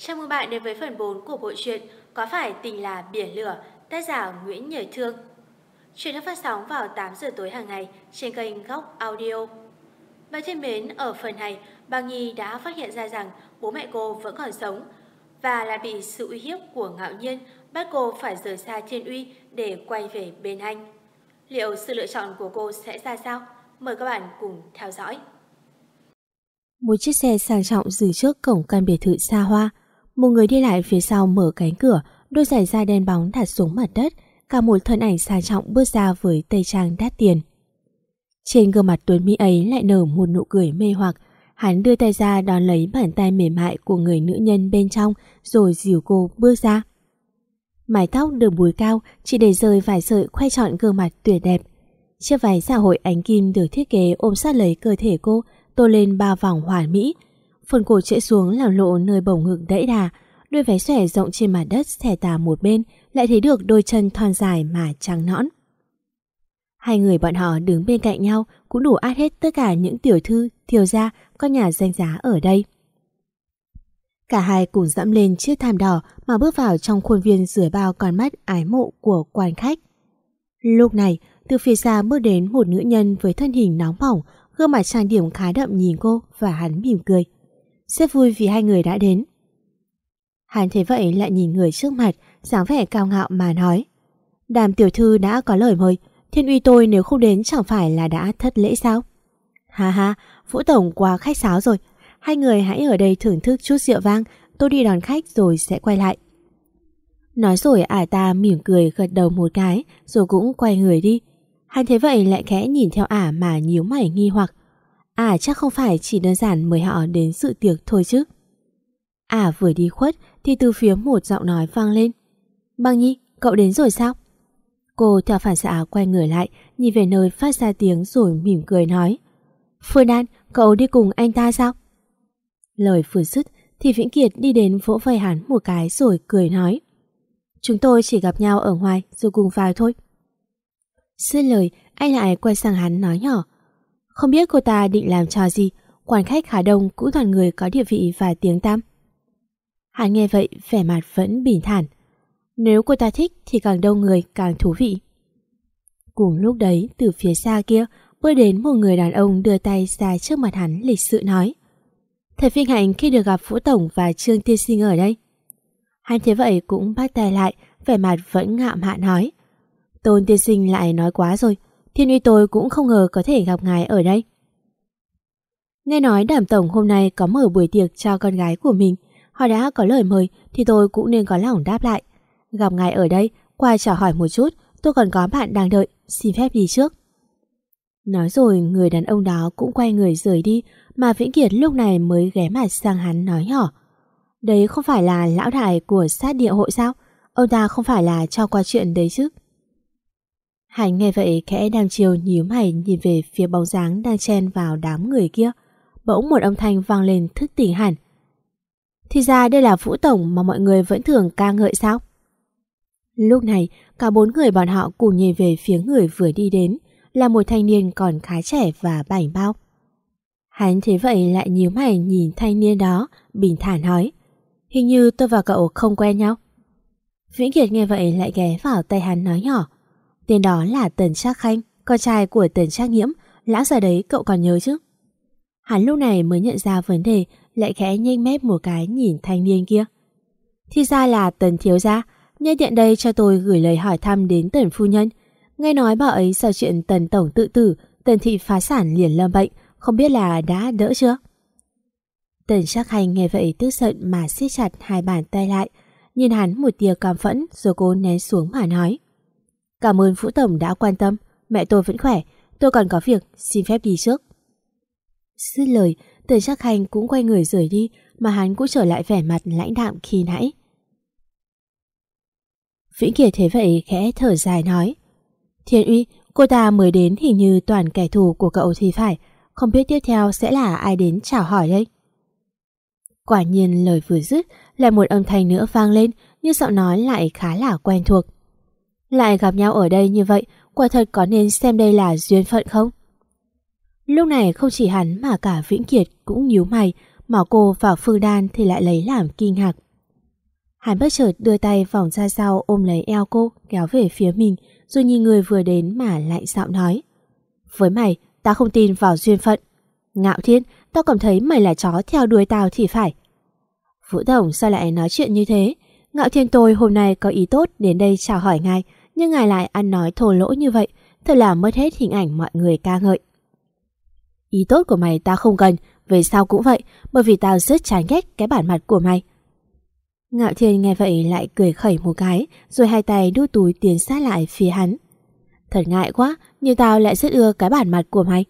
Chào mừng bạn đến với phần 4 của bộ truyện Có phải tình là biển lửa, tác giả Nguyễn Nhời Thương. Chuyện được phát sóng vào 8 giờ tối hàng ngày trên kênh Góc Audio. Và thân mến, ở phần này, bà Nhi đã phát hiện ra rằng bố mẹ cô vẫn còn sống và là bị sự uy hiếp của ngạo nhiên bắt cô phải rời xa thiên uy để quay về bên anh. Liệu sự lựa chọn của cô sẽ ra sao? Mời các bạn cùng theo dõi. Một chiếc xe sang trọng dừng trước cổng căn biệt thự xa hoa. Một người đi lại phía sau mở cánh cửa, đôi giày da đen bóng đặt xuống mặt đất, cả một thân ảnh sang trọng bước ra với tây trang đắt tiền. Trên gương mặt tuấn mỹ ấy lại nở một nụ cười mê hoặc, hắn đưa tay ra đón lấy bàn tay mềm mại của người nữ nhân bên trong rồi dìu cô bước ra. Mái tóc được búi cao chỉ để rơi vài sợi khoe trọn gương mặt tuyệt đẹp. Chiếc váy xã hội ánh kim được thiết kế ôm sát lấy cơ thể cô, tô lên ba vòng hoàn mỹ. Phần cổ trễ xuống làm lộ nơi bồng ngực đẫy đà, đôi váy xòe rộng trên mặt đất xẻ tà một bên, lại thấy được đôi chân thon dài mà trắng nõn. Hai người bọn họ đứng bên cạnh nhau cũng đủ át hết tất cả những tiểu thư, thiều gia, con nhà danh giá ở đây. Cả hai cùng dẫm lên chiếc thảm đỏ mà bước vào trong khuôn viên rửa bao con mắt ái mộ của quan khách. Lúc này, từ phía xa bước đến một nữ nhân với thân hình nóng bỏng, gương mặt trang điểm khá đậm nhìn cô và hắn mỉm cười. Rất vui vì hai người đã đến. Hắn thấy vậy lại nhìn người trước mặt, dáng vẻ cao ngạo mà nói. Đàm tiểu thư đã có lời mời, thiên uy tôi nếu không đến chẳng phải là đã thất lễ sao? Ha ha, Vũ Tổng quá khách sáo rồi. Hai người hãy ở đây thưởng thức chút rượu vang, tôi đi đón khách rồi sẽ quay lại. Nói rồi ả ta mỉm cười gật đầu một cái rồi cũng quay người đi. Hắn thấy vậy lại khẽ nhìn theo ả mà nhíu mày nghi hoặc à chắc không phải chỉ đơn giản mời họ đến sự tiệc thôi chứ. À vừa đi khuất thì từ phía một giọng nói vang lên. Băng Nhi, cậu đến rồi sao? Cô theo phản xạ quay người lại, nhìn về nơi phát ra tiếng rồi mỉm cười nói. Phương Đan, cậu đi cùng anh ta sao? Lời vừa dứt thì Vĩnh Kiệt đi đến vỗ vai hắn một cái rồi cười nói. Chúng tôi chỉ gặp nhau ở ngoài rồi cùng vào thôi. Xin lời, anh lại quay sang hắn nói nhỏ. Không biết cô ta định làm trò gì, quan khách khá đông cũng toàn người có địa vị và tiếng tăm. Hắn nghe vậy vẻ mặt vẫn bình thản. Nếu cô ta thích thì càng đông người càng thú vị. Cùng lúc đấy, từ phía xa kia, bước đến một người đàn ông đưa tay ra trước mặt hắn lịch sự nói. Thật vinh hạnh khi được gặp Vũ Tổng và Trương Tiên Sinh ở đây. Hắn thế vậy cũng bắt tay lại, vẻ mặt vẫn ngạm hạ nói. Tôn Tiên Sinh lại nói quá rồi, thiên uy tôi cũng không ngờ có thể gặp ngài ở đây. Nghe nói đảm tổng hôm nay có mở buổi tiệc cho con gái của mình, họ đã có lời mời thì tôi cũng nên có lòng đáp lại. Gặp ngài ở đây, qua chào hỏi một chút, tôi còn có bạn đang đợi, xin phép đi trước. Nói rồi người đàn ông đó cũng quay người rời đi mà Vĩnh Kiệt lúc này mới ghé mặt sang hắn nói nhỏ. Đấy không phải là lão đại của sát địa hội sao? Ông ta không phải là cho qua chuyện đấy chứ? Hải nghe vậy khẽ đam chiều nhíu mày nhìn về phía bóng dáng đang chen vào đám người kia. Bỗng một âm thanh vang lên thức tỉnh hẳn. Thì ra đây là Vũ Tổng mà mọi người vẫn thường ca ngợi sao? Lúc này, cả bốn người bọn họ cùng nhìn về phía người vừa đi đến, là một thanh niên còn khá trẻ và bảnh bao. Hắn thế vậy lại nhíu mày nhìn thanh niên đó, bình thản nói. Hình như tôi và cậu không quen nhau. Vĩnh Kiệt nghe vậy lại ghé vào tay hắn nói nhỏ. Tên đó là Tần Trác Khanh, con trai của Tần Trác Nhiễm, lão già đấy cậu còn nhớ chứ? Hắn lúc này mới nhận ra vấn đề, lại khẽ nhanh mép một cái nhìn thanh niên kia. Thì ra là Tần Thiếu Gia, nhân tiện đây cho tôi gửi lời hỏi thăm đến Tần Phu Nhân. Nghe nói bà ấy sau chuyện Tần Tổng tự tử, Tần Thị phá sản liền lâm bệnh, không biết là đã đỡ chưa? Tần Trác Khanh nghe vậy tức giận mà siết chặt hai bàn tay lại, nhìn hắn một tia cảm phẫn rồi cố nén xuống mà nói. Cảm ơn Vũ Tổng đã quan tâm, mẹ tôi vẫn khỏe, tôi còn có việc, xin phép đi trước. Dứt lời, Tần Trác Hành cũng quay người rời đi mà hắn cũng trở lại vẻ mặt lãnh đạm khi nãy. Vĩnh Kiệt thế vậy khẽ thở dài nói Thiên Uy, cô ta mới đến hình như toàn kẻ thù của cậu thì phải. Không biết tiếp theo sẽ là ai đến chào hỏi đây? Quả nhiên lời vừa dứt Lại một âm thanh nữa vang lên Nhưng giọng nói lại khá là quen thuộc. Lại gặp nhau ở đây như vậy Quả thật có nên xem đây là duyên phận không Lúc này không chỉ hắn mà cả Vĩnh Kiệt cũng nhíu mày Mà cô và Phương Đan thì lại lấy làm kinh ngạc Hắn bất chợt đưa tay vòng ra sau ôm lấy eo cô, kéo về phía mình, rồi nhìn người vừa đến mà lạnh giọng nói. Với mày, ta không tin vào duyên phận. Ngạo thiên, tao cảm thấy mày là chó theo đuôi tao thì phải. Vũ Tổng sao lại nói chuyện như thế? Ngạo thiên tôi hôm nay có ý tốt đến đây chào hỏi ngài, nhưng ngài lại ăn nói thô lỗ như vậy, thật là mất hết hình ảnh mọi người ca ngợi. Ý tốt của mày tao không cần, về sau cũng vậy, bởi vì tao rất chán ghét cái bản mặt của mày. Ngạo Thiên nghe vậy lại cười khẩy một cái, rồi hai tay đu túi tiến sát lại phía hắn. Thật ngại quá, nhưng tao lại rất ưa cái bản mặt của mày.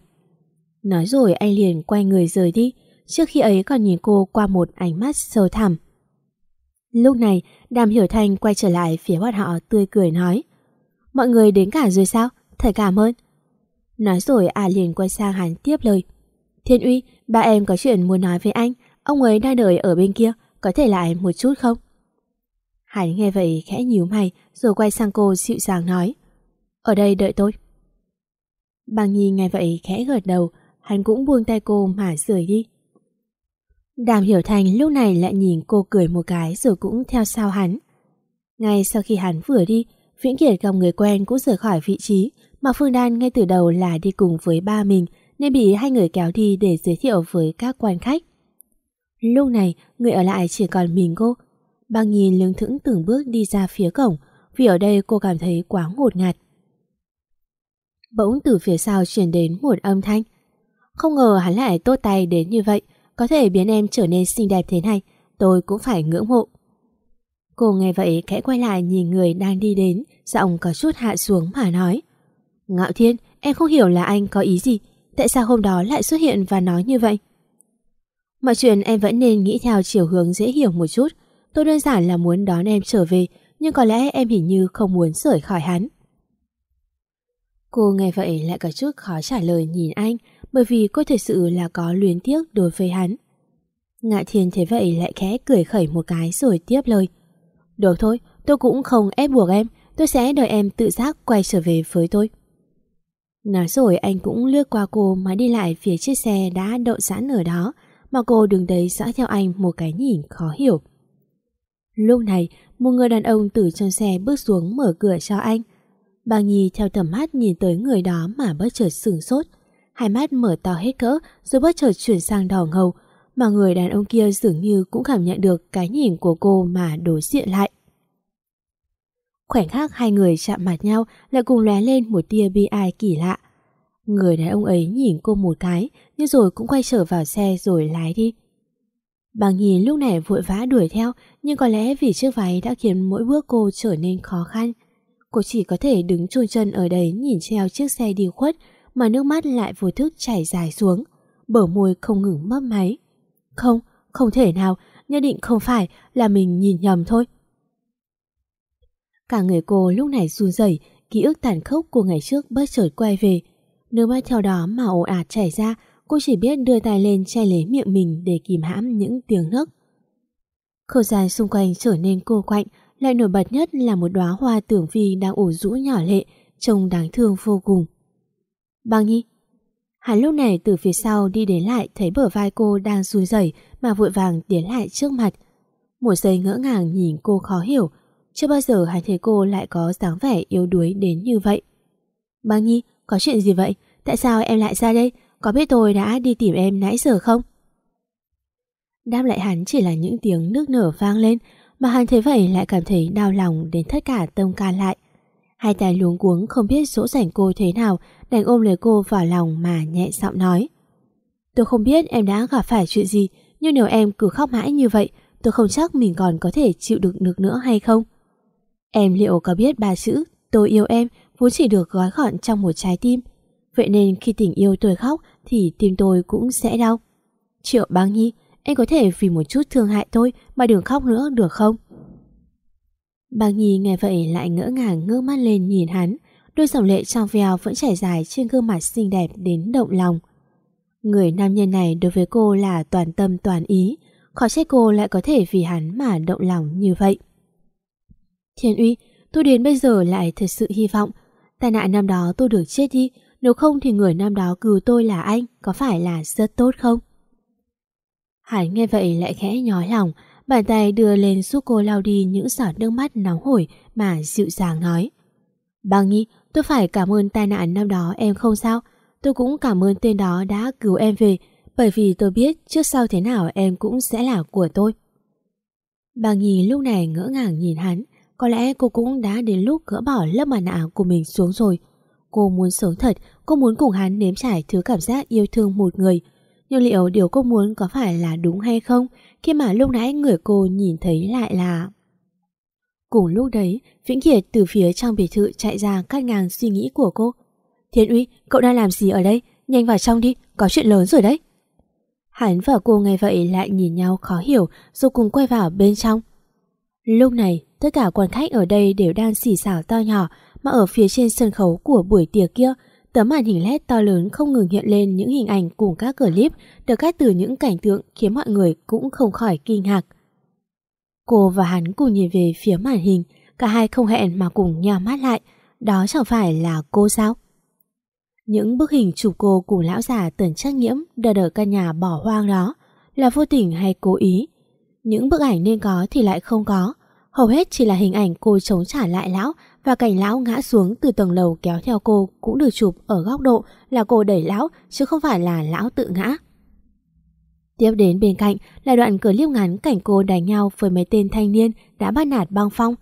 Nói rồi anh liền quay người rời đi, trước khi ấy còn nhìn cô qua một ánh mắt sâu thẳm. Lúc này, Đàm Hiểu Thanh quay trở lại phía bọn họ tươi cười nói. Mọi người đến cả rồi sao? Thật cảm ơn. Nói rồi à liền quay sang hắn tiếp lời. Thiên Uy, ba em có chuyện muốn nói với anh, ông ấy đang đợi ở bên kia, có thể lại một chút không? Hắn nghe vậy khẽ nhíu mày rồi quay sang cô dịu dàng nói. Ở đây đợi tôi. Bằng Nhi nghe vậy khẽ gật đầu, hắn cũng buông tay cô mà rời đi. Đàm Hiểu Thành lúc này lại nhìn cô cười một cái rồi cũng theo sau hắn. Ngay sau khi hắn vừa đi, Viễn Kiệt gặp người quen cũng rời khỏi vị trí mà Phương Đan ngay từ đầu là đi cùng với ba mình nên bị hai người kéo đi để giới thiệu với các quan khách. Lúc này, người ở lại chỉ còn mình cô. Băng nhìn lưng thững từng bước đi ra phía cổng vì ở đây cô cảm thấy quá ngột ngạt. Bỗng từ phía sau truyền đến một âm thanh. Không ngờ hắn lại tốt tay đến như vậy, có thể biến em trở nên xinh đẹp thế này, tôi cũng phải ngưỡng mộ. Cô nghe vậy khẽ quay lại nhìn người đang đi đến, giọng có chút hạ xuống mà nói. Ngạo Thiên, em không hiểu là anh có ý gì, tại sao hôm đó lại xuất hiện và nói như vậy? Mọi chuyện em vẫn nên nghĩ theo chiều hướng dễ hiểu một chút. Tôi đơn giản là muốn đón em trở về, nhưng có lẽ em hình như không muốn rời khỏi hắn. Cô nghe vậy lại có chút khó trả lời nhìn anh, bởi vì cô thật sự là có luyến tiếc đối với hắn. Ngạ Thiên thế vậy lại khẽ cười khẩy một cái rồi tiếp lời. Được thôi, tôi cũng không ép buộc em, tôi sẽ đợi em tự giác quay trở về với tôi. Nói rồi anh cũng lướt qua cô mà đi lại phía chiếc xe đã đậu sẵn ở đó, mà cô đứng đấy dõi theo anh một cái nhìn khó hiểu. Lúc này, một người đàn ông từ trong xe bước xuống mở cửa cho anh. Bà Nhi theo tầm mắt nhìn tới người đó mà bất chợt sửng sốt. Hai mắt mở to hết cỡ rồi bất chợt chuyển sang đỏ ngầu, mà người đàn ông kia dường như cũng cảm nhận được cái nhìn của cô mà đối diện lại. Khoảnh khắc hai người chạm mặt nhau lại cùng lóe lên một tia bi ai kỳ lạ. Người đàn ông ấy nhìn cô một cái, nhưng rồi cũng quay trở vào xe rồi lái đi. Bà nhìn lúc này vội vã đuổi theo, nhưng có lẽ vì chiếc váy đã khiến mỗi bước cô trở nên khó khăn. Cô chỉ có thể đứng trôi chân ở đấy nhìn theo chiếc xe đi khuất mà nước mắt lại vô thức chảy dài xuống. Bờ môi không ngừng mấp máy. Không, không thể nào, nhất định không phải là mình nhìn nhầm thôi. Cả người cô lúc này run rẩy, ký ức tàn khốc của ngày trước bất chợt quay về. Nước mắt theo đó mà ồ ạt chảy ra, cô chỉ biết đưa tay lên che lấy miệng mình để kìm hãm những tiếng nấc. Không gian xung quanh trở nên cô quạnh, lại nổi bật nhất là một đóa hoa tưởng vi đang ủ rũ nhỏ lệ, trông đáng thương vô cùng. Băng Nhi Hắn lúc này từ phía sau đi đến lại thấy bờ vai cô đang run rẩy mà vội vàng tiến lại trước mặt. Một giây ngỡ ngàng nhìn cô khó hiểu, chưa bao giờ hắn thấy cô lại có dáng vẻ yếu đuối đến như vậy. Băng Nhi, có chuyện gì vậy? Tại sao em lại ra đây? Có biết tôi đã đi tìm em nãy giờ không? Đáp lại hắn chỉ là những tiếng nước nở vang lên mà hắn thấy vậy lại cảm thấy đau lòng đến tất cả tâm can lại. Hai tay luống cuống không biết dỗ dành cô thế nào đành ôm lấy cô vào lòng mà nhẹ giọng nói. Tôi không biết em đã gặp phải chuyện gì nhưng nếu em cứ khóc mãi như vậy tôi không chắc mình còn có thể chịu đựng được nữa hay không. Em liệu có biết ba chữ tôi yêu em vốn chỉ được gói gọn trong một trái tim. Vậy nên khi tình yêu tôi khóc thì tim tôi cũng sẽ đau. Triệu băng nhi, em có thể vì một chút thương hại tôi mà đừng khóc nữa được không? Băng nhi nghe vậy lại ngỡ ngàng ngước mắt lên nhìn hắn, đôi dòng lệ trong veo vẫn chảy dài trên gương mặt xinh đẹp đến động lòng. Người nam nhân này đối với cô là toàn tâm toàn ý, khó trách cô lại có thể vì hắn mà động lòng như vậy. Thiên Uy, tôi đến bây giờ lại thật sự hy vọng tai nạn năm đó tôi được chết đi, nếu không thì người nam đó cứu tôi là anh, có phải là rất tốt không? Hải nghe vậy lại khẽ nhói lòng, Bàn tay đưa lên giúp cô lau đi những giọt nước mắt nóng hổi mà dịu dàng nói. Băng Nhi, tôi phải cảm ơn tai nạn năm đó em không sao. Tôi cũng cảm ơn tên đó đã cứu em về bởi vì tôi biết trước sau thế nào em cũng sẽ là của tôi. bà Nhi lúc này ngỡ ngàng nhìn hắn. Có lẽ cô cũng đã đến lúc gỡ bỏ lớp mặt nạ của mình xuống rồi. Cô muốn sống thật, cô muốn cùng hắn nếm trải thứ cảm giác yêu thương một người. Nhưng liệu điều cô muốn có phải là đúng hay không khi mà lúc nãy người cô nhìn thấy lại là... Cùng lúc đấy, Vĩnh Kiệt từ phía trong biệt thự chạy ra cắt ngang suy nghĩ của cô. Thiên uy, cậu đang làm gì ở đây? Nhanh vào trong đi, có chuyện lớn rồi đấy. Hắn và cô nghe vậy lại nhìn nhau khó hiểu rồi cùng quay vào bên trong. Lúc này, tất cả quan khách ở đây đều đang xì xào to nhỏ mà ở phía trên sân khấu của buổi tiệc kia, tấm màn hình LED to lớn không ngừng hiện lên những hình ảnh cùng các clip được cắt từ những cảnh tượng khiến mọi người cũng không khỏi kinh ngạc. Cô và hắn cùng nhìn về phía màn hình, cả hai không hẹn mà cùng nhào mắt lại, đó chẳng phải là cô sao? Những bức hình chụp cô cùng lão già tần trắc nhiễm đợt ở căn nhà bỏ hoang đó là vô tình hay cố ý. Những bức ảnh nên có thì lại không có, hầu hết chỉ là hình ảnh cô chống trả lại lão và cảnh lão ngã xuống từ tầng lầu kéo theo cô cũng được chụp ở góc độ là cô đẩy lão chứ không phải là lão tự ngã. Tiếp đến bên cạnh là đoạn clip ngắn cảnh cô đánh nhau với mấy tên thanh niên đã bắt nạt băng phong.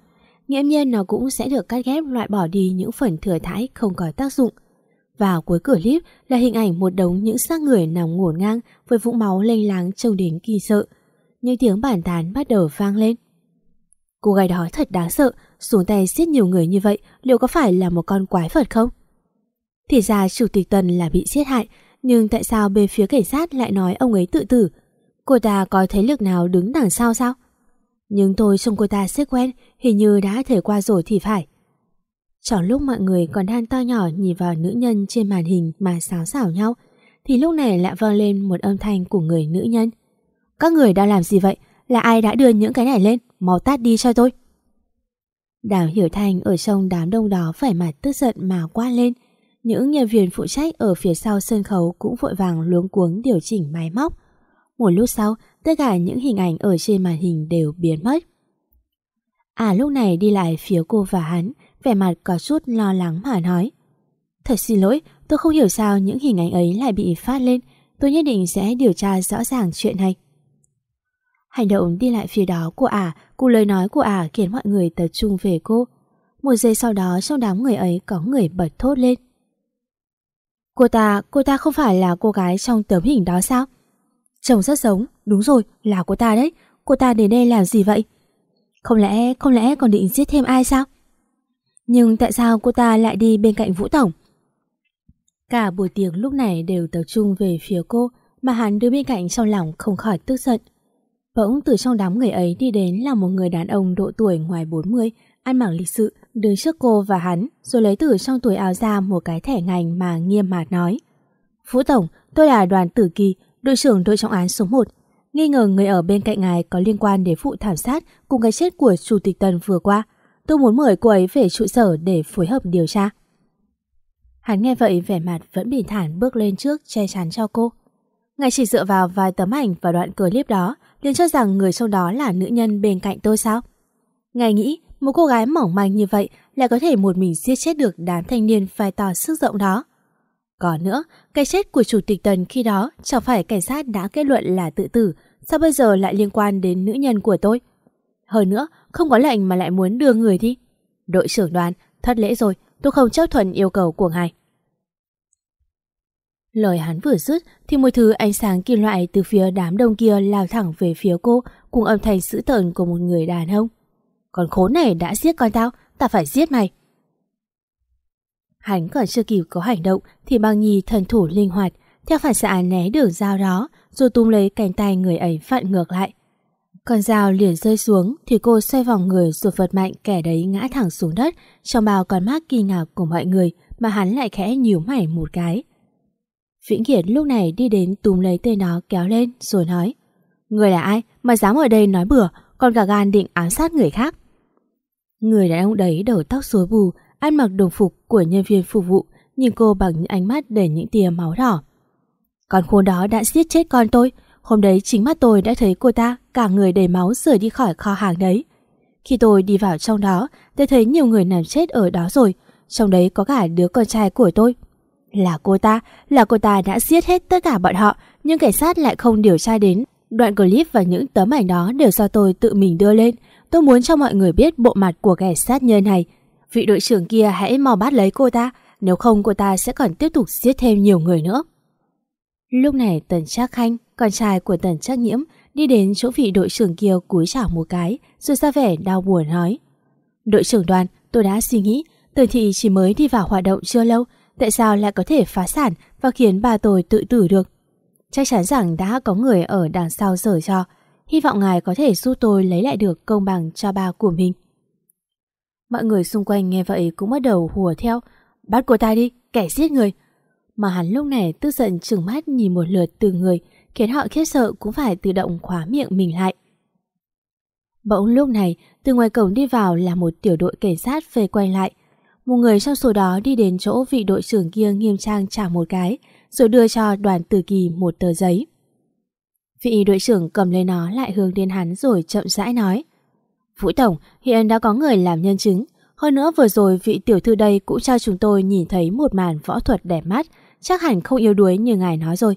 Nghiễm nhiên nó cũng sẽ được cắt ghép loại bỏ đi những phần thừa thãi không có tác dụng. Và cuối clip là hình ảnh một đống những xác người nằm ngổn ngang với vũng máu lênh láng trông đến kỳ sợ. Những tiếng bản tán bắt đầu vang lên. Cô gái đó thật đáng sợ, xuống tay giết nhiều người như vậy liệu có phải là một con quái vật không? Thì ra Chủ tịch Tần là bị giết hại, nhưng tại sao bên phía cảnh sát lại nói ông ấy tự tử? Cô ta có thấy lực nào đứng đằng sau sao? Nhưng tôi trông cô ta rất quen, hình như đã thể qua rồi thì phải. Trong lúc mọi người còn đang to nhỏ nhìn vào nữ nhân trên màn hình mà xáo xảo nhau, thì lúc này lại vang lên một âm thanh của người nữ nhân. Các người đang làm gì vậy? Là ai đã đưa những cái này lên? Mau tát đi cho tôi. Đào Hiểu Thành ở trong đám đông đó phải mặt tức giận mà qua lên. Những nhân viên phụ trách ở phía sau sân khấu cũng vội vàng luống cuống điều chỉnh máy móc. Một lúc sau, tất cả những hình ảnh ở trên màn hình đều biến mất. À lúc này đi lại phía cô và hắn, vẻ mặt có chút lo lắng mà nói. Thật xin lỗi, tôi không hiểu sao những hình ảnh ấy lại bị phát lên. Tôi nhất định sẽ điều tra rõ ràng chuyện này. Hành động đi lại phía đó của ả, cùng lời nói của ả khiến mọi người tập trung về cô. Một giây sau đó trong đám người ấy có người bật thốt lên. Cô ta, cô ta không phải là cô gái trong tấm hình đó sao? Trông rất giống, đúng rồi, là cô ta đấy. Cô ta đến đây làm gì vậy? Không lẽ, không lẽ còn định giết thêm ai sao? Nhưng tại sao cô ta lại đi bên cạnh Vũ Tổng? Cả buổi tiệc lúc này đều tập trung về phía cô mà hắn đứng bên cạnh trong lòng không khỏi tức giận. Bỗng từ trong đám người ấy đi đến là một người đàn ông độ tuổi ngoài 40, ăn mặc lịch sự, đứng trước cô và hắn, rồi lấy từ trong túi áo ra một cái thẻ ngành mà nghiêm mặt nói. Phú Tổng, tôi là đoàn tử kỳ, đội trưởng đội trọng án số 1. Nghi ngờ người ở bên cạnh ngài có liên quan đến vụ thảm sát cùng cái chết của Chủ tịch Tần vừa qua. Tôi muốn mời cô ấy về trụ sở để phối hợp điều tra. Hắn nghe vậy vẻ mặt vẫn bình thản bước lên trước che chắn cho cô. Ngài chỉ dựa vào vài tấm ảnh và đoạn clip đó liền cho rằng người trong đó là nữ nhân bên cạnh tôi sao? Ngài nghĩ một cô gái mỏng manh như vậy lại có thể một mình giết chết được đám thanh niên phai to sức rộng đó. Còn nữa, cái chết của Chủ tịch Tần khi đó chẳng phải cảnh sát đã kết luận là tự tử, sao bây giờ lại liên quan đến nữ nhân của tôi? Hơn nữa, không có lệnh mà lại muốn đưa người đi. Đội trưởng đoàn, thất lễ rồi, tôi không chấp thuận yêu cầu của ngài. Lời hắn vừa dứt thì một thứ ánh sáng kim loại từ phía đám đông kia lao thẳng về phía cô cùng âm thanh dữ tợn của một người đàn ông. Còn khốn này đã giết con tao, ta phải giết mày. Hắn còn chưa kịp có hành động thì băng nhi thần thủ linh hoạt theo phản xạ né đường dao đó rồi tung lấy cánh tay người ấy vặn ngược lại. Con dao liền rơi xuống thì cô xoay vòng người rồi vật mạnh kẻ đấy ngã thẳng xuống đất trong bao con mắt kỳ ngạc của mọi người mà hắn lại khẽ nhíu mày một cái. Vĩnh Kiệt lúc này đi đến túm lấy tên nó kéo lên rồi nói Người là ai mà dám ở đây nói bừa còn cả gan định ám sát người khác. Người đàn ông đấy đầu tóc rối bù ăn mặc đồng phục của nhân viên phục vụ nhìn cô bằng những ánh mắt đầy những tia máu đỏ. Con khốn đó đã giết chết con tôi Hôm đấy chính mắt tôi đã thấy cô ta cả người đầy máu rời đi khỏi kho hàng đấy. Khi tôi đi vào trong đó, tôi thấy nhiều người nằm chết ở đó rồi. Trong đấy có cả đứa con trai của tôi. Là cô ta, là cô ta đã giết hết tất cả bọn họ, nhưng cảnh sát lại không điều tra đến. Đoạn clip và những tấm ảnh đó đều do tôi tự mình đưa lên. Tôi muốn cho mọi người biết bộ mặt của kẻ sát nhân này. Vị đội trưởng kia hãy mau bắt lấy cô ta, nếu không cô ta sẽ còn tiếp tục giết thêm nhiều người nữa. Lúc này Tần Trác Khanh, con trai của Tần Trác Nhiễm, đi đến chỗ vị đội trưởng kia cúi chào một cái, rồi ra vẻ đau buồn nói. Đội trưởng đoàn, tôi đã suy nghĩ, Tần Thị chỉ mới đi vào hoạt động chưa lâu, tại sao lại có thể phá sản và khiến bà tôi tự tử được? Chắc chắn rằng đã có người ở đằng sau giở cho, hy vọng ngài có thể giúp tôi lấy lại được công bằng cho ba của mình. Mọi người xung quanh nghe vậy cũng bắt đầu hùa theo, bắt cô ta đi, kẻ giết người. Mà hắn lúc này tức giận trừng mắt nhìn một lượt từ người, khiến họ khiếp sợ cũng phải tự động khóa miệng mình lại. Bỗng lúc này, từ ngoài cổng đi vào là một tiểu đội cảnh sát về quay lại. Một người trong số đó đi đến chỗ vị đội trưởng kia nghiêm trang trả một cái, rồi đưa cho đoàn tử kỳ một tờ giấy. Vị đội trưởng cầm lấy nó lại hướng đến hắn rồi chậm rãi nói. Vũ Tổng, hiện đã có người làm nhân chứng. Hơn nữa vừa rồi vị tiểu thư đây cũng cho chúng tôi nhìn thấy một màn võ thuật đẹp mắt, chắc hẳn không yếu đuối như ngài nói rồi.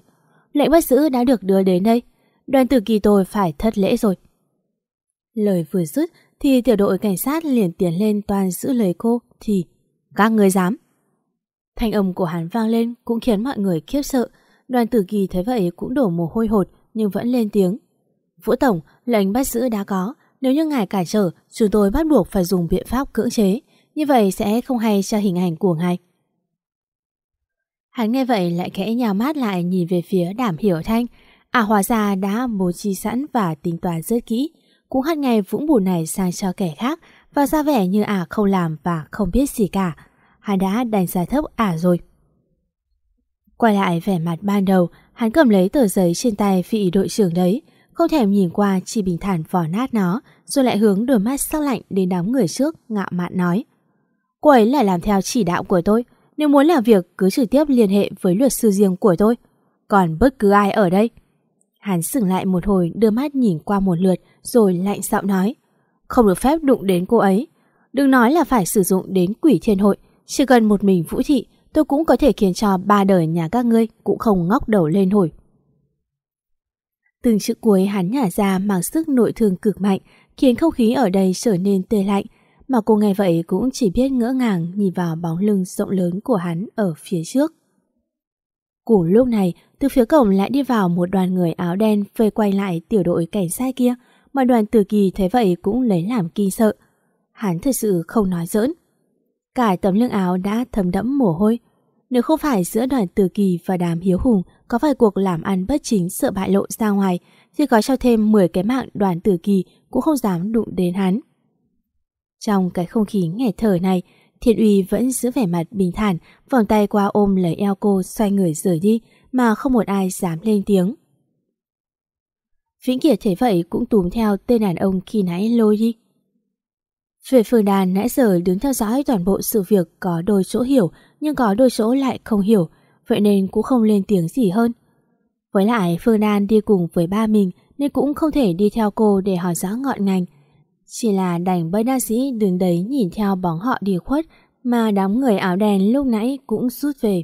Lệnh bắt giữ đã được đưa đến đây. Đoàn tử kỳ tôi phải thất lễ rồi. Lời vừa dứt thì tiểu đội cảnh sát liền tiến lên toàn giữ lời cô thì các người dám. Thanh âm của hắn vang lên cũng khiến mọi người khiếp sợ. Đoàn tử kỳ thấy vậy cũng đổ mồ hôi hột nhưng vẫn lên tiếng. Vũ Tổng, lệnh bắt giữ đã có. Nếu như ngài cản trở, chúng tôi bắt buộc phải dùng biện pháp cưỡng chế. Như vậy sẽ không hay cho hình ảnh của ngài. Hắn nghe vậy lại khẽ nhào mát lại nhìn về phía đảm hiểu thanh. À hóa ra đã bố trí sẵn và tính toán rất kỹ. Cũng hắt ngay vũng bùn này sang cho kẻ khác và ra vẻ như ả không làm và không biết gì cả. Hắn đã đánh giá thấp ả rồi. Quay lại vẻ mặt ban đầu, hắn cầm lấy tờ giấy trên tay vị đội trưởng đấy, không thèm nhìn qua chỉ bình thản vỏ nát nó, rồi lại hướng đôi mắt sắc lạnh đến đám người trước, ngạo mạn nói. Cô ấy lại làm theo chỉ đạo của tôi, nếu muốn làm việc cứ trực tiếp liên hệ với luật sư riêng của tôi. Còn bất cứ ai ở đây. Hắn dừng lại một hồi đưa mắt nhìn qua một lượt rồi lạnh giọng nói. Không được phép đụng đến cô ấy. Đừng nói là phải sử dụng đến quỷ thiên hội. Chỉ cần một mình vũ thị tôi cũng có thể khiến cho ba đời nhà các ngươi cũng không ngóc đầu lên hồi. Từng chữ cuối hắn nhả ra mang sức nội thương cực mạnh, khiến không khí ở đây trở nên tê lạnh, mà cô nghe vậy cũng chỉ biết ngỡ ngàng nhìn vào bóng lưng rộng lớn của hắn ở phía trước. Cùng lúc này, từ phía cổng lại đi vào một đoàn người áo đen vây quay lại tiểu đội cảnh sát kia, mà đoàn tử kỳ thấy vậy cũng lấy làm kinh sợ. Hắn thật sự không nói giỡn. Cả tấm lưng áo đã thấm đẫm mồ hôi. Nếu không phải giữa đoàn tử kỳ và đám hiếu hùng có vài cuộc làm ăn bất chính sợ bại lộ ra ngoài, thì có cho thêm 10 cái mạng đoàn tử kỳ cũng không dám đụng đến hắn. Trong cái không khí nghẹt thở này, Thiên Uy vẫn giữ vẻ mặt bình thản, vòng tay qua ôm lấy eo cô xoay người rời đi mà không một ai dám lên tiếng. Vĩnh Kiệt thấy vậy cũng túm theo tên đàn ông khi nãy lôi đi. Về phương đàn nãy giờ đứng theo dõi toàn bộ sự việc có đôi chỗ hiểu nhưng có đôi chỗ lại không hiểu, vậy nên cũng không lên tiếng gì hơn. Với lại Phương Đan đi cùng với ba mình nên cũng không thể đi theo cô để hỏi rõ ngọn ngành. Chỉ là đành bơi đa sĩ đứng đấy nhìn theo bóng họ đi khuất mà đám người áo đen lúc nãy cũng rút về.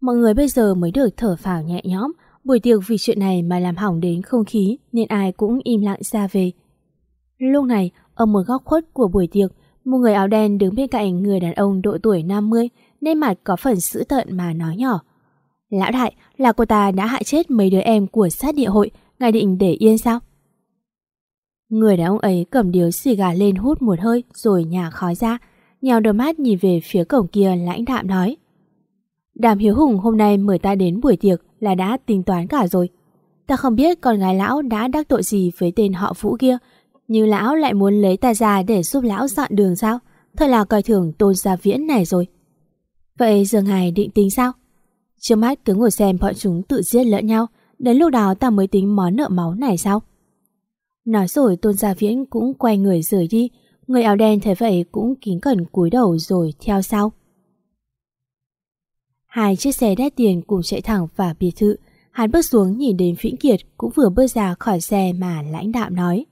Mọi người bây giờ mới được thở phào nhẹ nhõm, buổi tiệc vì chuyện này mà làm hỏng đến không khí nên ai cũng im lặng ra về. Lúc này, ở một góc khuất của buổi tiệc, một người áo đen đứng bên cạnh người đàn ông độ tuổi 50 nên mặt có phần sữ tợn mà nói nhỏ. Lão đại, là cô ta đã hại chết mấy đứa em của sát địa hội, ngài định để yên sao? Người đàn ông ấy cầm điếu xì gà lên hút một hơi rồi nhả khói ra, nhào đôi mắt nhìn về phía cổng kia lãnh đạm nói. Đàm Hiếu Hùng hôm nay mời ta đến buổi tiệc là đã tính toán cả rồi. Ta không biết con gái lão đã đắc tội gì với tên họ Vũ kia, nhưng lão lại muốn lấy ta ra để giúp lão dọn đường sao? Thật là coi thường tôn gia viễn này rồi. Vậy Dương Hải định tính sao? Trước mắt cứ ngồi xem bọn chúng tự giết lẫn nhau, đến lúc đó ta mới tính món nợ máu này sao? Nói rồi tôn gia viễn cũng quay người rời đi, người áo đen thấy vậy cũng kính cẩn cúi đầu rồi theo sau. Hai chiếc xe đắt tiền cùng chạy thẳng vào biệt thự, Hắn bước xuống nhìn đến Vĩnh Kiệt cũng vừa bước ra khỏi xe mà lãnh đạm nói.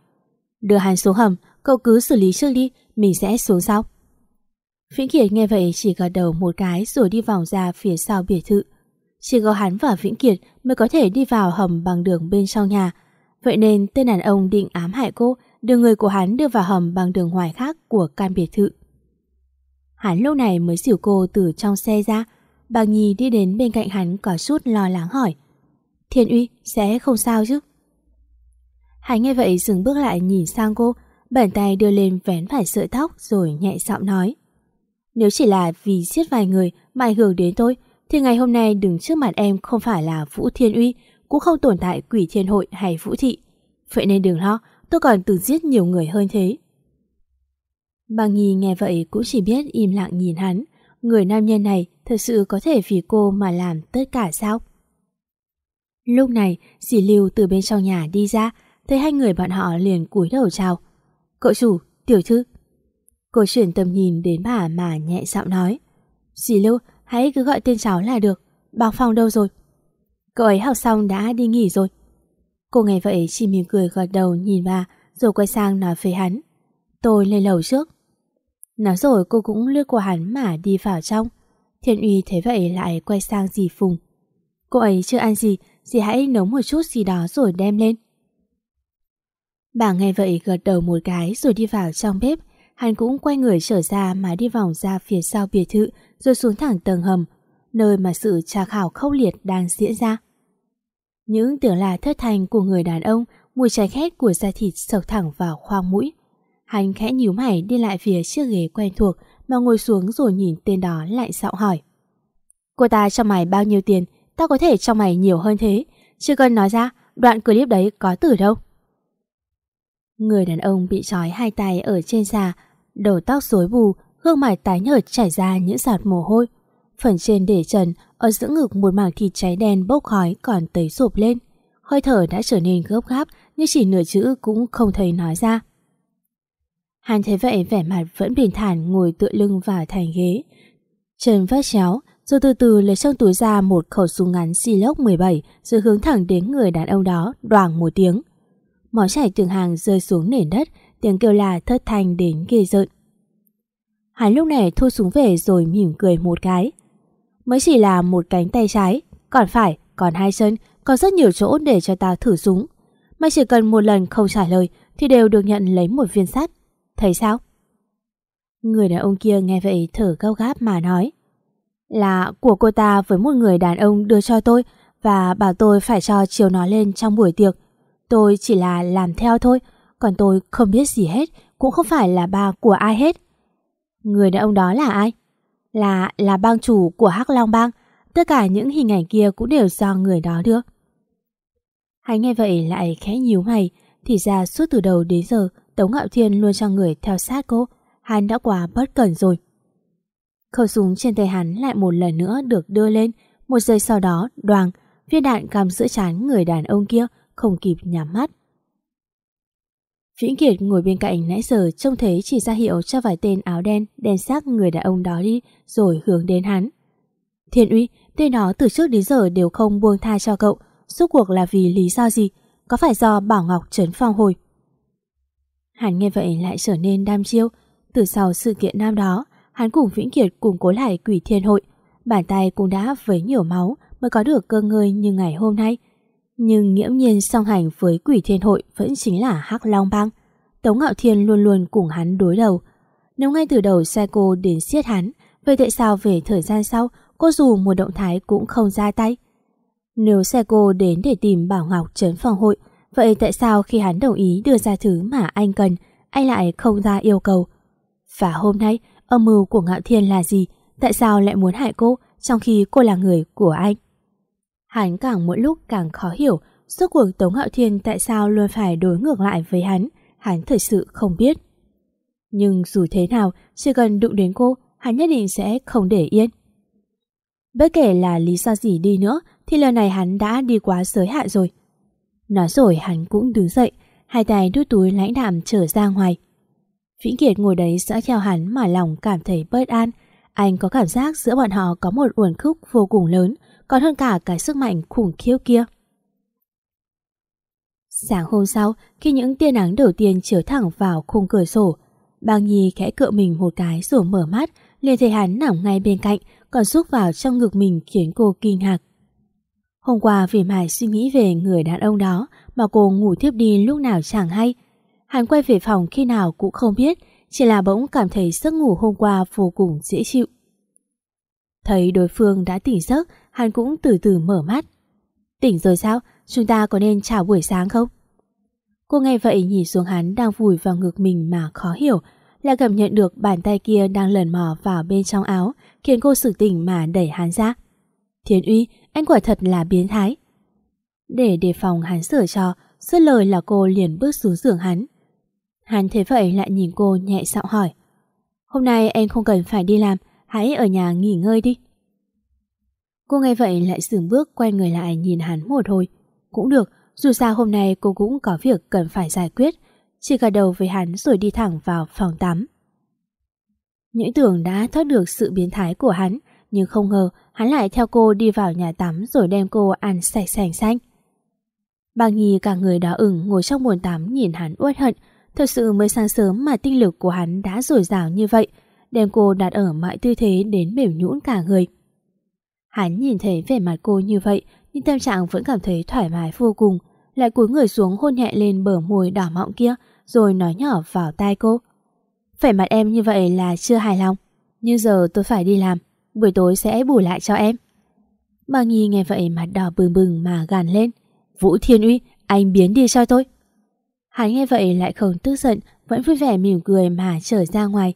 Đưa hắn xuống hầm, cậu cứ xử lý trước đi, mình sẽ xuống sau. Vĩnh Kiệt nghe vậy chỉ gật đầu một cái rồi đi vòng ra phía sau biệt thự. Chỉ có hắn và Vĩnh Kiệt mới có thể đi vào hầm bằng đường bên trong nhà. Vậy nên tên đàn ông định ám hại cô, đưa người của hắn đưa vào hầm bằng đường ngoài khác của căn biệt thự. Hắn lúc này mới xỉu cô từ trong xe ra. Bà Nhi đi đến bên cạnh hắn có chút lo lắng hỏi. Thiên Uy sẽ không sao chứ? Hắn nghe vậy dừng bước lại nhìn sang cô, bàn tay đưa lên vén phải sợi tóc rồi nhẹ giọng nói. Nếu chỉ là vì giết vài người mà ảnh hưởng đến tôi, thì ngày hôm nay đứng trước mặt em không phải là Vũ Thiên Uy, cũng không tồn tại quỷ thiên hội hay Vũ Thị. Vậy nên đừng lo, tôi còn từng giết nhiều người hơn thế. Bằng Nhi nghe vậy cũng chỉ biết im lặng nhìn hắn. Người nam nhân này thật sự có thể vì cô mà làm tất cả sao? Lúc này, dì Lưu từ bên trong nhà đi ra, thấy hai người bọn họ liền cúi đầu chào. Cậu chủ, tiểu thư. Cô chuyển tầm nhìn đến bà mà nhẹ giọng nói. Dì Lưu, hãy cứ gọi tên cháu là được. Bằng phòng đâu rồi? Cậu ấy học xong đã đi nghỉ rồi. Cô nghe vậy chỉ mỉm cười gật đầu nhìn bà rồi quay sang nói với hắn. Tôi lên lầu trước. Nói rồi cô cũng lướt qua hắn mà đi vào trong. Thiên uy thấy vậy lại quay sang dì Phùng. Cô ấy chưa ăn gì, dì hãy nấu một chút gì đó rồi đem lên. Bà nghe vậy gật đầu một cái rồi đi vào trong bếp. Hắn cũng quay người trở ra mà đi vòng ra phía sau biệt thự rồi xuống thẳng tầng hầm, nơi mà sự tra khảo khốc liệt đang diễn ra. Những tiếng là thất thành của người đàn ông, mùi cháy khét của da thịt sộc thẳng vào khoang mũi. Hắn khẽ nhíu mày đi lại phía chiếc ghế quen thuộc mà ngồi xuống rồi nhìn tên đó lại dạo hỏi. Cô ta cho mày bao nhiêu tiền, tao có thể cho mày nhiều hơn thế. Chưa cần nói ra, đoạn clip đấy có từ đâu. Người đàn ông bị trói hai tay ở trên da, đầu tóc rối bù, gương mặt tái nhợt chảy ra những giọt mồ hôi. Phần trên để trần, ở giữa ngực một mảng thịt cháy đen bốc khói còn tới sụp lên. Hơi thở đã trở nên gấp gáp, nhưng chỉ nửa chữ cũng không thấy nói ra. Hắn thấy vậy vẻ mặt vẫn bình thản ngồi tựa lưng vào thành ghế. Chân vắt chéo, rồi từ từ lấy trong túi ra một khẩu súng ngắn Siloc 17 rồi hướng thẳng đến người đàn ông đó, đoàng một tiếng. Máu chảy từng hàng rơi xuống nền đất, tiếng kêu là thất thanh đến ghê rợn. Hắn lúc này thu súng về rồi mỉm cười một cái. Mới chỉ là một cánh tay trái, còn phải, còn hai chân, còn rất nhiều chỗ để cho ta thử súng. Mà chỉ cần một lần không trả lời thì đều được nhận lấy một viên sắt. Thấy sao? Người đàn ông kia nghe vậy thở gao gáp mà nói. Là của cô ta với một người đàn ông đưa cho tôi và bảo tôi phải cho chiều nó lên trong buổi tiệc. Tôi chỉ là làm theo thôi, còn tôi không biết gì hết, cũng không phải là ba của ai hết. Người đàn ông đó là ai? Là là bang chủ của Hắc Long Bang. Tất cả những hình ảnh kia cũng đều do người đó đưa. Hắn nghe vậy lại khẽ nhíu mày, thì ra suốt từ đầu đến giờ Tống Ngạo Thiên luôn cho người theo sát cô, hắn đã quá bất cẩn rồi. Khẩu súng trên tay hắn lại một lần nữa được đưa lên, một giây sau đó, đoàn, viên đạn cắm giữa chán người đàn ông kia, không kịp nhắm mắt. Vĩnh Kiệt ngồi bên cạnh nãy giờ trông thấy chỉ ra hiệu cho vài tên áo đen đen xác người đàn ông đó đi rồi hướng đến hắn. Thiên uy, tên đó từ trước đến giờ đều không buông tha cho cậu, suốt cuộc là vì lý do gì? Có phải do Bảo Ngọc trấn phong hồi? Hắn nghe vậy lại trở nên đam chiêu. Từ sau sự kiện Nam đó, hắn cùng Vĩnh Kiệt cùng cố lại quỷ thiên hội. Bàn tay cũng đã với nhiều máu mới có được cơ ngơi như ngày hôm nay. Nhưng nghiễm nhiên song hành với quỷ thiên hội vẫn chính là Hắc Long Bang. Tống Ngạo Thiên luôn luôn cùng hắn đối đầu. Nếu ngay từ đầu xe cô đến siết hắn, vậy tại sao về thời gian sau cô dù một động thái cũng không ra tay? Nếu xe cô đến để tìm Bảo Ngọc trấn phòng hội, vậy tại sao khi hắn đồng ý đưa ra thứ mà anh cần, anh lại không ra yêu cầu? Và hôm nay, âm mưu của Ngạo Thiên là gì? Tại sao lại muốn hại cô trong khi cô là người của anh? Hắn càng mỗi lúc càng khó hiểu suốt cuộc Tống Ngạo Thiên tại sao luôn phải đối ngược lại với hắn, hắn thật sự không biết. Nhưng dù thế nào, chỉ cần đụng đến cô, hắn nhất định sẽ không để yên. Bất kể là lý do gì đi nữa, thì lần này hắn đã đi quá giới hạn rồi. Nói rồi hắn cũng đứng dậy, hai tay đút túi lãnh đạm trở ra ngoài. Vĩnh Kiệt ngồi đấy dõi theo hắn mà lòng cảm thấy bất an. Anh có cảm giác giữa bọn họ có một uẩn khúc vô cùng lớn, còn hơn cả cái sức mạnh khủng khiếp kia. Sáng hôm sau, khi những tia nắng đầu tiên chiếu thẳng vào khung cửa sổ, Bang Nhi khẽ cựa mình một cái rồi mở mắt, liền thấy hắn nằm ngay bên cạnh, còn rút vào trong ngực mình khiến cô kinh ngạc. Hôm qua vì mải suy nghĩ về người đàn ông đó mà cô ngủ thiếp đi lúc nào chẳng hay. Hắn quay về phòng khi nào cũng không biết, chỉ là bỗng cảm thấy giấc ngủ hôm qua vô cùng dễ chịu. Thấy đối phương đã tỉnh giấc, hắn cũng từ từ mở mắt. Tỉnh rồi sao? Chúng ta có nên chào buổi sáng không? Cô nghe vậy nhìn xuống hắn đang vùi vào ngực mình mà khó hiểu, là cảm nhận được bàn tay kia đang lần mò vào bên trong áo, khiến cô sự tỉnh mà đẩy hắn ra. Thiên uy, anh quả thật là biến thái. Để đề phòng hắn sửa cho, dứt lời là cô liền bước xuống giường hắn. Hắn thế vậy lại nhìn cô nhẹ giọng hỏi. Hôm nay em không cần phải đi làm, hãy ở nhà nghỉ ngơi đi. Cô nghe vậy lại dừng bước quay người lại nhìn hắn một hồi. Cũng được, dù sao hôm nay cô cũng có việc cần phải giải quyết, chỉ cả đầu với hắn rồi đi thẳng vào phòng tắm. Những tưởng đã thoát được sự biến thái của hắn, nhưng không ngờ hắn lại theo cô đi vào nhà tắm rồi đem cô ăn sạch sành xanh. Bà Nhi cả người đó ửng ngồi trong bồn tắm nhìn hắn uất hận, thật sự mới sáng sớm mà tinh lực của hắn đã dồi dào như vậy, đem cô đặt ở mọi tư thế đến mềm nhũn cả người. Hắn nhìn thấy vẻ mặt cô như vậy, nhưng tâm trạng vẫn cảm thấy thoải mái vô cùng, lại cúi người xuống hôn nhẹ lên bờ môi đỏ mọng kia, rồi nói nhỏ vào tai cô. Vẻ mặt em như vậy là chưa hài lòng, nhưng giờ tôi phải đi làm, buổi tối sẽ bù lại cho em. Bà Nhi nghe vậy mặt đỏ bừng bừng mà gàn lên. Vũ Thiên Uy, anh biến đi cho tôi. Hắn nghe vậy lại không tức giận, vẫn vui vẻ mỉm cười mà trở ra ngoài.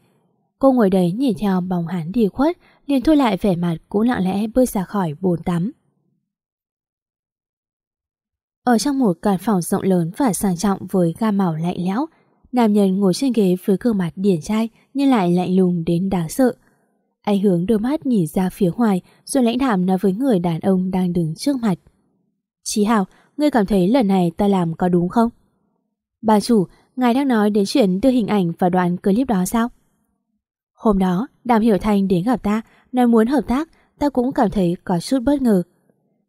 Cô ngồi đấy nhìn theo bóng hắn đi khuất, liền thu lại vẻ mặt cũng lặng lẽ bơi ra khỏi bồn tắm. Ở trong một căn phòng rộng lớn và sang trọng với ga màu lạnh lẽo, nam nhân ngồi trên ghế với gương mặt điển trai nhưng lại lạnh lùng đến đáng sợ. Anh hướng đôi mắt nhìn ra phía ngoài rồi lãnh đạm nói với người đàn ông đang đứng trước mặt. Chí Hào, ngươi cảm thấy lần này ta làm có đúng không? Bà chủ, ngài đang nói đến chuyện đưa hình ảnh và đoạn clip đó sao? Hôm đó, Đàm Hiểu Thanh đến gặp ta, nói muốn hợp tác, ta cũng cảm thấy có chút bất ngờ.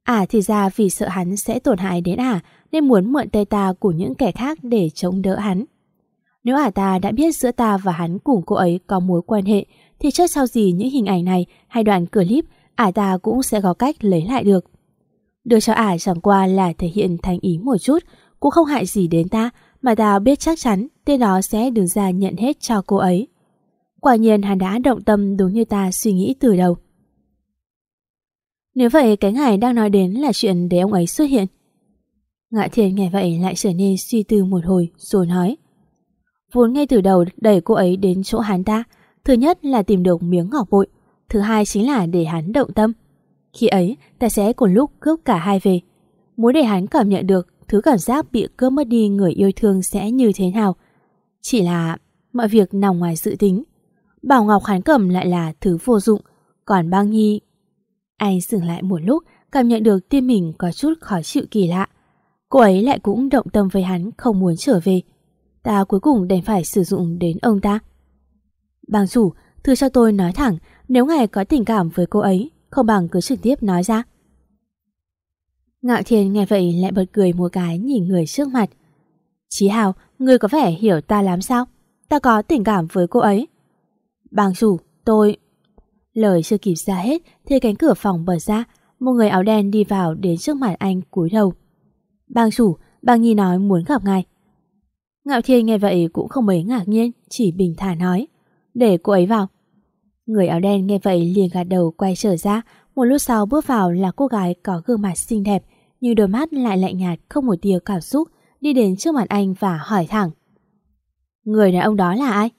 À thì ra vì sợ hắn sẽ tổn hại đến à, nên muốn mượn tay ta của những kẻ khác để chống đỡ hắn. Nếu ả ta đã biết giữa ta và hắn cùng cô ấy có mối quan hệ, thì trước sau gì những hình ảnh này hay đoạn clip, ả ta cũng sẽ có cách lấy lại được. Đưa cho ả chẳng qua là thể hiện thành ý một chút, cũng không hại gì đến ta, mà ta biết chắc chắn tên đó sẽ đứng ra nhận hết cho cô ấy. Quả nhiên hắn đã động tâm đúng như ta suy nghĩ từ đầu. Nếu vậy cái ngài đang nói đến là chuyện để ông ấy xuất hiện. Ngạ thiền nghe vậy lại trở nên suy tư một hồi rồi nói. Vốn ngay từ đầu đẩy cô ấy đến chỗ hắn ta, thứ nhất là tìm được miếng ngọc bội, thứ hai chính là để hắn động tâm. Khi ấy, ta sẽ cùng lúc cướp cả hai về. Muốn để hắn cảm nhận được thứ cảm giác bị cướp mất đi người yêu thương sẽ như thế nào. Chỉ là mọi việc nằm ngoài dự tính. Bảo Ngọc hắn cầm lại là thứ vô dụng, còn Bang Nhi... Anh dừng lại một lúc, cảm nhận được tim mình có chút khó chịu kỳ lạ. Cô ấy lại cũng động tâm với hắn không muốn trở về. Ta cuối cùng đành phải sử dụng đến ông ta. Bang chủ, thưa cho tôi nói thẳng, nếu ngài có tình cảm với cô ấy, không bằng cứ trực tiếp nói ra. Ngạo Thiên nghe vậy lại bật cười một cái nhìn người trước mặt. Chí Hào, ngươi có vẻ hiểu ta lắm sao? Ta có tình cảm với cô ấy. Bang chủ, tôi... Lời chưa kịp ra hết thì cánh cửa phòng mở ra, một người áo đen đi vào đến trước mặt anh cúi đầu. Bang chủ, bang nhi nói muốn gặp ngài. Ngạo Thiên nghe vậy cũng không mấy ngạc nhiên, chỉ bình thản nói. Để cô ấy vào. Người áo đen nghe vậy liền gạt đầu quay trở ra, một lúc sau bước vào là cô gái có gương mặt xinh đẹp, nhưng đôi mắt lại lạnh nhạt không một tia cảm xúc, đi đến trước mặt anh và hỏi thẳng. Người đàn ông đó là ai?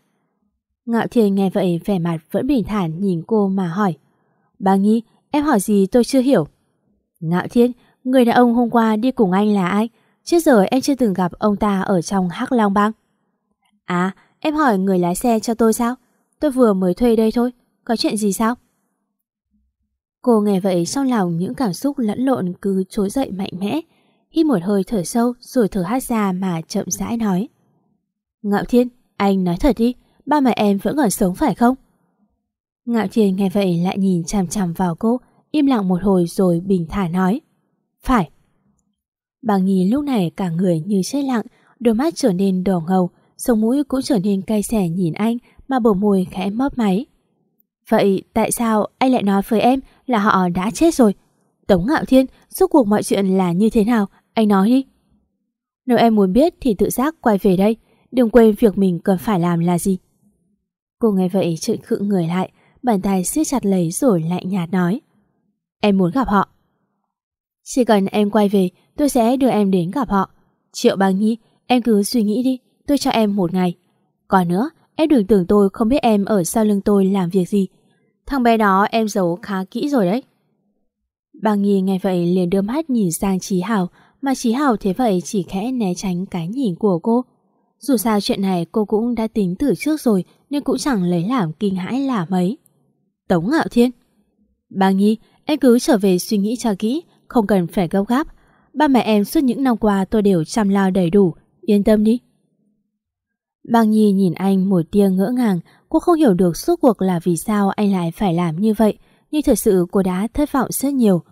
Ngạo Thiên nghe vậy vẻ mặt vẫn bình thản nhìn cô mà hỏi. Bà Nhi, em hỏi gì tôi chưa hiểu. Ngạo Thiên, người đàn ông hôm qua đi cùng anh là ai? Trước giờ em chưa từng gặp ông ta ở trong Hắc Long Bang. À, em hỏi người lái xe cho tôi sao? Tôi vừa mới thuê đây thôi, có chuyện gì sao? Cô nghe vậy trong lòng những cảm xúc lẫn lộn cứ trỗi dậy mạnh mẽ. Hít một hơi thở sâu rồi thở hát ra mà chậm rãi nói. Ngạo Thiên, anh nói thật đi, ba mẹ em vẫn còn sống phải không? Ngạo Thiên nghe vậy lại nhìn chằm chằm vào cô, im lặng một hồi rồi bình thản nói. Phải. Bà Nhi lúc này cả người như chết lặng, đôi mắt trở nên đỏ ngầu, sống mũi cũng trở nên cay xẻ nhìn anh mà bổ môi khẽ mấp máy. Vậy tại sao anh lại nói với em là họ đã chết rồi? Tống Ngạo Thiên, suốt cuộc mọi chuyện là như thế nào? Anh nói đi. Nếu em muốn biết thì tự giác quay về đây. Đừng quên việc mình cần phải làm là gì. Cô nghe vậy trợn khựng người lại, bàn tay siết chặt lấy rồi lạnh nhạt nói. Em muốn gặp họ. Chỉ cần em quay về, tôi sẽ đưa em đến gặp họ. Triệu Bang Nhi, em cứ suy nghĩ đi, tôi cho em một ngày. Còn nữa, em đừng tưởng tôi không biết em ở sau lưng tôi làm việc gì. Thằng bé đó em giấu khá kỹ rồi đấy. Bang Nhi nghe vậy liền đưa mắt nhìn sang Trí hảo, mà Trí hảo thế vậy chỉ khẽ né tránh cái nhìn của cô. Dù sao chuyện này cô cũng đã tính từ trước rồi nên cũng chẳng lấy làm kinh hãi là mấy. Tống Ngạo Thiên Bang Nhi, em cứ trở về suy nghĩ cho kỹ, không cần phải gấp gáp. Ba mẹ em suốt những năm qua tôi đều chăm lo đầy đủ, yên tâm đi. Bang Nhi nhìn anh một tia ngỡ ngàng, cô không hiểu được suốt cuộc là vì sao anh lại phải làm như vậy, nhưng thật sự cô đã thất vọng rất nhiều.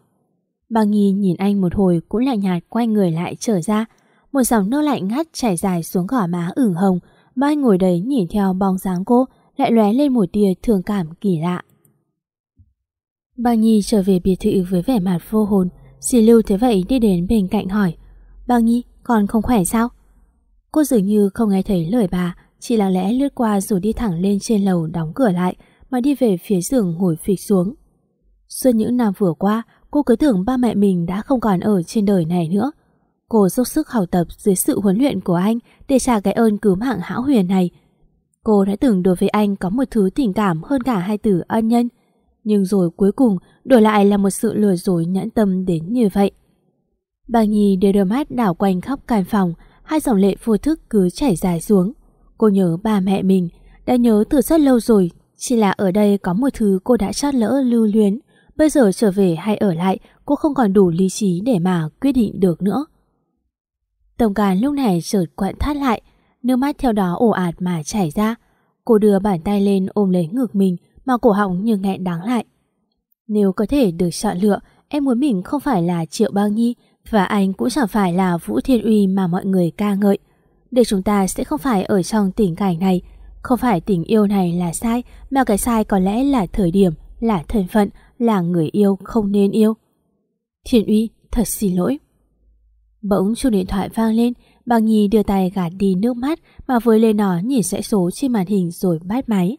Bang Nhi nhìn anh một hồi cũng lạnh nhạt quay người lại trở ra, một dòng nước lạnh ngắt chảy dài xuống gò má ửng hồng, Mai ngồi đấy nhìn theo bóng dáng cô, lại lóe lên một tia thương cảm kỳ lạ. Bà Nhi trở về biệt thự với vẻ mặt vô hồn, Dì Lưu thế vậy đi đến bên cạnh hỏi Bà Nhi, con không khỏe sao? Cô dường như không nghe thấy lời bà Chỉ lặng lẽ lướt qua rồi đi thẳng lên trên lầu đóng cửa lại Mà đi về phía giường ngồi phịch xuống Suốt những năm vừa qua Cô cứ tưởng ba mẹ mình đã không còn ở trên đời này nữa Cô dốc sức học tập dưới sự huấn luyện của anh Để trả cái ơn cứu mạng hão huyền này Cô đã từng đối với anh có một thứ tình cảm hơn cả hai từ ân nhân nhưng rồi cuối cùng đổi lại là một sự lừa dối nhẫn tâm đến như vậy. Bà Nhi đưa đôi mắt đảo quanh khắp căn phòng, hai dòng lệ vô thức cứ chảy dài xuống. Cô nhớ ba mẹ mình, đã nhớ từ rất lâu rồi, chỉ là ở đây có một thứ cô đã chót lỡ lưu luyến. Bây giờ trở về hay ở lại, cô không còn đủ lý trí để mà quyết định được nữa. Tổng càn lúc này chợt quặn thắt lại, nước mắt theo đó ồ ạt mà chảy ra. Cô đưa bàn tay lên ôm lấy ngực mình, mà cổ họng như nghẹn đáng lại. Nếu có thể được chọn lựa, em muốn mình không phải là Triệu Bao Nhi và anh cũng chẳng phải là Vũ Thiên Uy mà mọi người ca ngợi. Để chúng ta sẽ không phải ở trong tình cảnh này. Không phải tình yêu này là sai, mà cái sai có lẽ là thời điểm, là thân phận, là người yêu không nên yêu. Thiên Uy, thật xin lỗi. Bỗng chuông điện thoại vang lên, Bàng Nhi đưa tay gạt đi nước mắt mà với lên nó nhìn dãy số trên màn hình rồi bắt máy.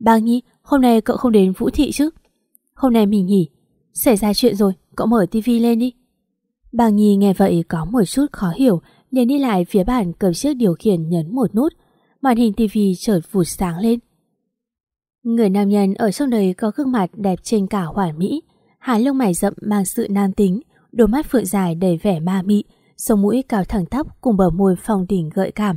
Bang Nhi, hôm nay cậu không đến Vũ Thị chứ? Hôm nay mình nghỉ. Xảy ra chuyện rồi, cậu mở tivi lên đi. Bang Nhi nghe vậy có một chút khó hiểu, liền đi lại phía bàn cầm chiếc điều khiển nhấn một nút. Màn hình tivi chợt vụt sáng lên. Người nam nhân ở trong đời có gương mặt đẹp trên cả hoàn mỹ, hai lông mày rậm mang sự nam tính, đôi mắt phượng dài đầy vẻ ma mị, sống mũi cao thẳng tóc cùng bờ môi phong đỉnh gợi cảm.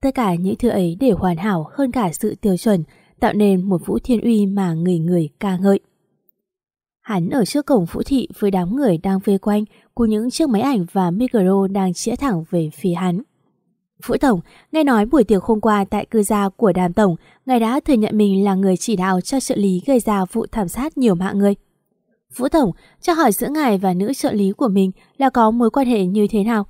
Tất cả những thứ ấy đều hoàn hảo hơn cả sự tiêu chuẩn tạo nên một Vũ Thiên Uy mà người người ca ngợi. Hắn ở trước cổng Vũ Thị với đám người đang vây quanh cùng những chiếc máy ảnh và micro đang chĩa thẳng về phía hắn. Vũ Tổng, nghe nói buổi tiệc hôm qua tại cư gia của đàm tổng, ngài đã thừa nhận mình là người chỉ đạo cho trợ lý gây ra vụ thảm sát nhiều mạng người. Vũ Tổng, cho hỏi giữa ngài và nữ trợ lý của mình là có mối quan hệ như thế nào?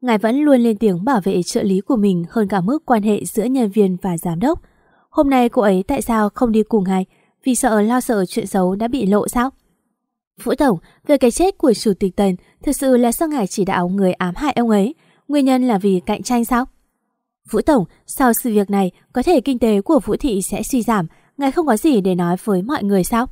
Ngài vẫn luôn lên tiếng bảo vệ trợ lý của mình hơn cả mức quan hệ giữa nhân viên và giám đốc. Hôm nay cô ấy tại sao không đi cùng ngài? Vì sợ lo sợ chuyện xấu đã bị lộ sao? Vũ Tổng, về cái chết của Chủ tịch Tần, thực sự là do ngài chỉ đạo người ám hại ông ấy. Nguyên nhân là vì cạnh tranh sao? Vũ Tổng, sau sự việc này, có thể kinh tế của Vũ Thị sẽ suy giảm, ngài không có gì để nói với mọi người sao?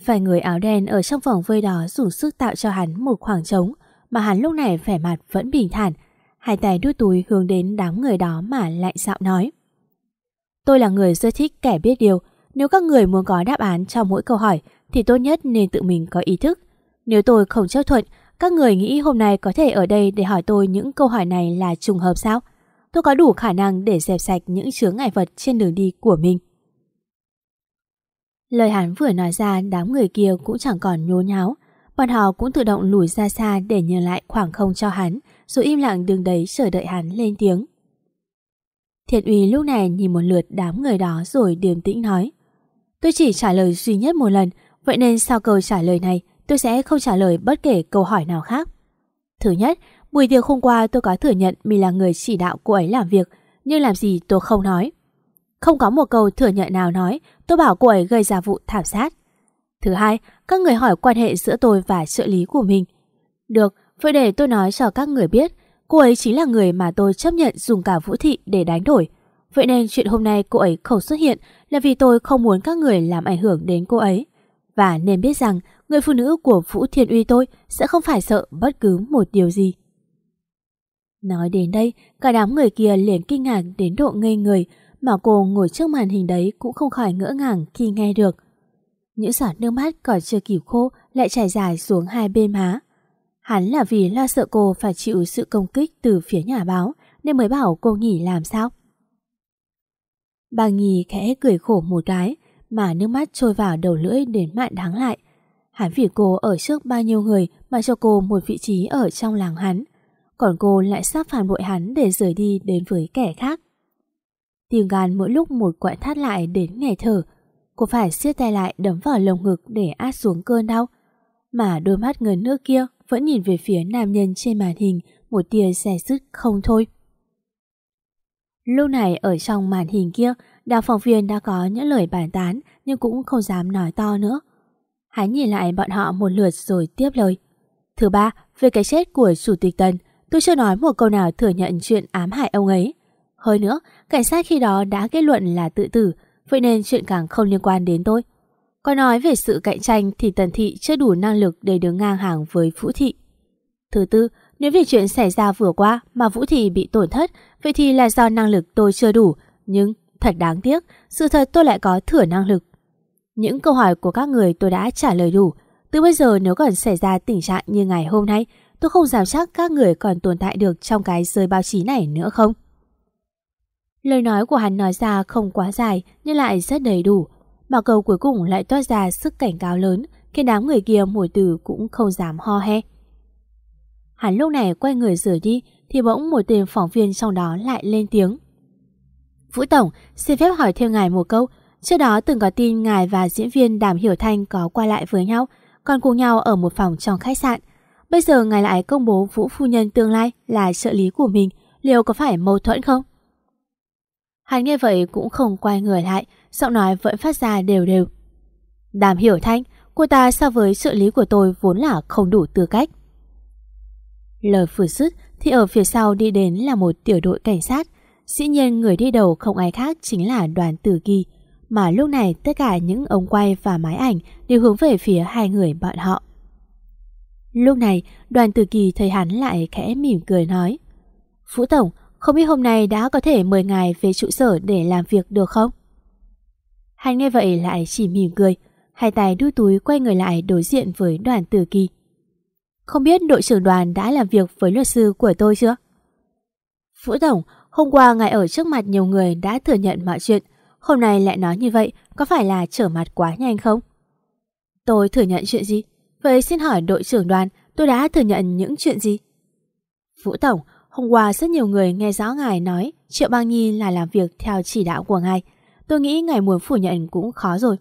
Vài người áo đen ở trong vòng vây đó dùng sức tạo cho hắn một khoảng trống, mà hắn lúc này vẻ mặt vẫn bình thản. Hai tay đút túi hướng đến đám người đó mà lạnh giọng nói. Tôi là người rất thích kẻ biết điều. Nếu các người muốn có đáp án cho mỗi câu hỏi thì tốt nhất nên tự mình có ý thức. Nếu tôi không chấp thuận, các người nghĩ hôm nay có thể ở đây để hỏi tôi những câu hỏi này là trùng hợp sao? Tôi có đủ khả năng để dẹp sạch những chướng ngại vật trên đường đi của mình. Lời hắn vừa nói ra đám người kia cũng chẳng còn nhố nháo. Bọn họ cũng tự động lùi ra xa để nhường lại khoảng không cho hắn, rồi im lặng đứng đấy chờ đợi hắn lên tiếng. Thiện uy lúc này nhìn một lượt đám người đó rồi điềm tĩnh nói. Tôi chỉ trả lời duy nhất một lần, Vậy nên sau câu trả lời này, tôi sẽ không trả lời bất kể câu hỏi nào khác. Thứ nhất, buổi tiệc hôm qua tôi có thừa nhận mình là người chỉ đạo cô ấy làm việc, nhưng làm gì tôi không nói. Không có một câu thừa nhận nào nói tôi bảo cô ấy gây ra vụ thảm sát. Thứ hai, các người hỏi quan hệ giữa tôi và trợ lý của mình. Được, vậy để tôi nói cho các người biết, cô ấy chính là người mà tôi chấp nhận dùng cả vũ thị để đánh đổi. Vậy nên chuyện hôm nay cô ấy không xuất hiện là vì tôi không muốn các người làm ảnh hưởng đến cô ấy. Và nên biết rằng người phụ nữ của Vũ Thiên Uy tôi sẽ không phải sợ bất cứ một điều gì. Nói đến đây, cả đám người kia liền kinh ngạc đến độ ngây người, mà cô ngồi trước màn hình đấy cũng không khỏi ngỡ ngàng khi nghe được. Những giọt nước mắt còn chưa kịp khô lại chảy dài xuống hai bên má. Hắn là vì lo sợ cô phải chịu sự công kích từ phía nhà báo nên mới bảo cô nghỉ làm sao. Bà Nhi khẽ cười khổ một cái mà nước mắt trôi vào đầu lưỡi đến mạn đáng lại. Hắn vì cô ở trước bao nhiêu người mà cho cô một vị trí ở trong làng hắn. Còn cô lại sắp phản bội hắn để rời đi đến với kẻ khác. Tim gan mỗi lúc một quặn thắt lại đến nghẹt thở. Cô phải siết tay lại đấm vào lồng ngực để át xuống cơn đau. Mà đôi mắt ngấn nước kia vẫn nhìn về phía nam nhân trên màn hình một tia xe dứt không thôi. Lúc này ở trong màn hình kia, đào phóng viên đã có những lời bàn tán nhưng cũng không dám nói to nữa. Hắn nhìn lại bọn họ một lượt rồi tiếp lời. Thứ ba, về cái chết của Chủ tịch Tần, tôi chưa nói một câu nào thừa nhận chuyện ám hại ông ấy. Hơn nữa, cảnh sát khi đó đã kết luận là tự tử, vậy nên chuyện càng không liên quan đến tôi. Có nói về sự cạnh tranh thì Tần Thị chưa đủ năng lực để đứng ngang hàng với Vũ Thị. Thứ tư, nếu vì chuyện xảy ra vừa qua mà Vũ Thị bị tổn thất, vậy thì là do năng lực tôi chưa đủ. Nhưng, thật đáng tiếc, sự thật tôi lại có thừa năng lực. Những câu hỏi của các người tôi đã trả lời đủ. Từ bây giờ nếu còn xảy ra tình trạng như ngày hôm nay, tôi không dám chắc các người còn tồn tại được trong cái giới báo chí này nữa không. Lời nói của hắn nói ra không quá dài nhưng lại rất đầy đủ. Mà câu cuối cùng lại toát ra sức cảnh cáo lớn khiến đám người kia mùi từ cũng không dám ho he. Hắn lúc này quay người rửa đi thì bỗng một tên phóng viên trong đó lại lên tiếng. Vũ Tổng, xin phép hỏi thêm ngài một câu. Trước đó từng có tin ngài và diễn viên Đàm Hiểu Thanh có qua lại với nhau, còn cùng nhau ở một phòng trong khách sạn. Bây giờ ngài lại công bố Vũ Phu Nhân tương lai là trợ lý của mình, liệu có phải mâu thuẫn không? Hắn nghe vậy cũng không quay người lại, giọng nói vẫn phát ra đều đều. Đàm Hiểu Thanh, cô ta so với trợ lý của tôi vốn là không đủ tư cách. Lời vừa dứt thì ở phía sau đi đến là một tiểu đội cảnh sát. Dĩ nhiên người đi đầu không ai khác chính là đoàn tử kỳ. Mà lúc này tất cả những ống quay và máy ảnh đều hướng về phía hai người bọn họ. Lúc này đoàn tử kỳ thấy hắn lại khẽ mỉm cười nói Phú Tổng, không biết hôm nay đã có thể mời ngài về trụ sở để làm việc được không? Hắn nghe vậy lại chỉ mỉm cười, hai tay đu túi quay người lại đối diện với đoàn tử kỳ. Không biết đội trưởng đoàn đã làm việc với luật sư của tôi chưa? Vũ Tổng, hôm qua ngài ở trước mặt nhiều người đã thừa nhận mọi chuyện. Hôm nay lại nói như vậy, có phải là trở mặt quá nhanh không? Tôi thừa nhận chuyện gì? Vậy xin hỏi đội trưởng đoàn, tôi đã thừa nhận những chuyện gì? Vũ Tổng, hôm qua rất nhiều người nghe rõ ngài nói Triệu Bang Nhi là làm việc theo chỉ đạo của ngài. Tôi nghĩ ngài muốn phủ nhận cũng khó rồi.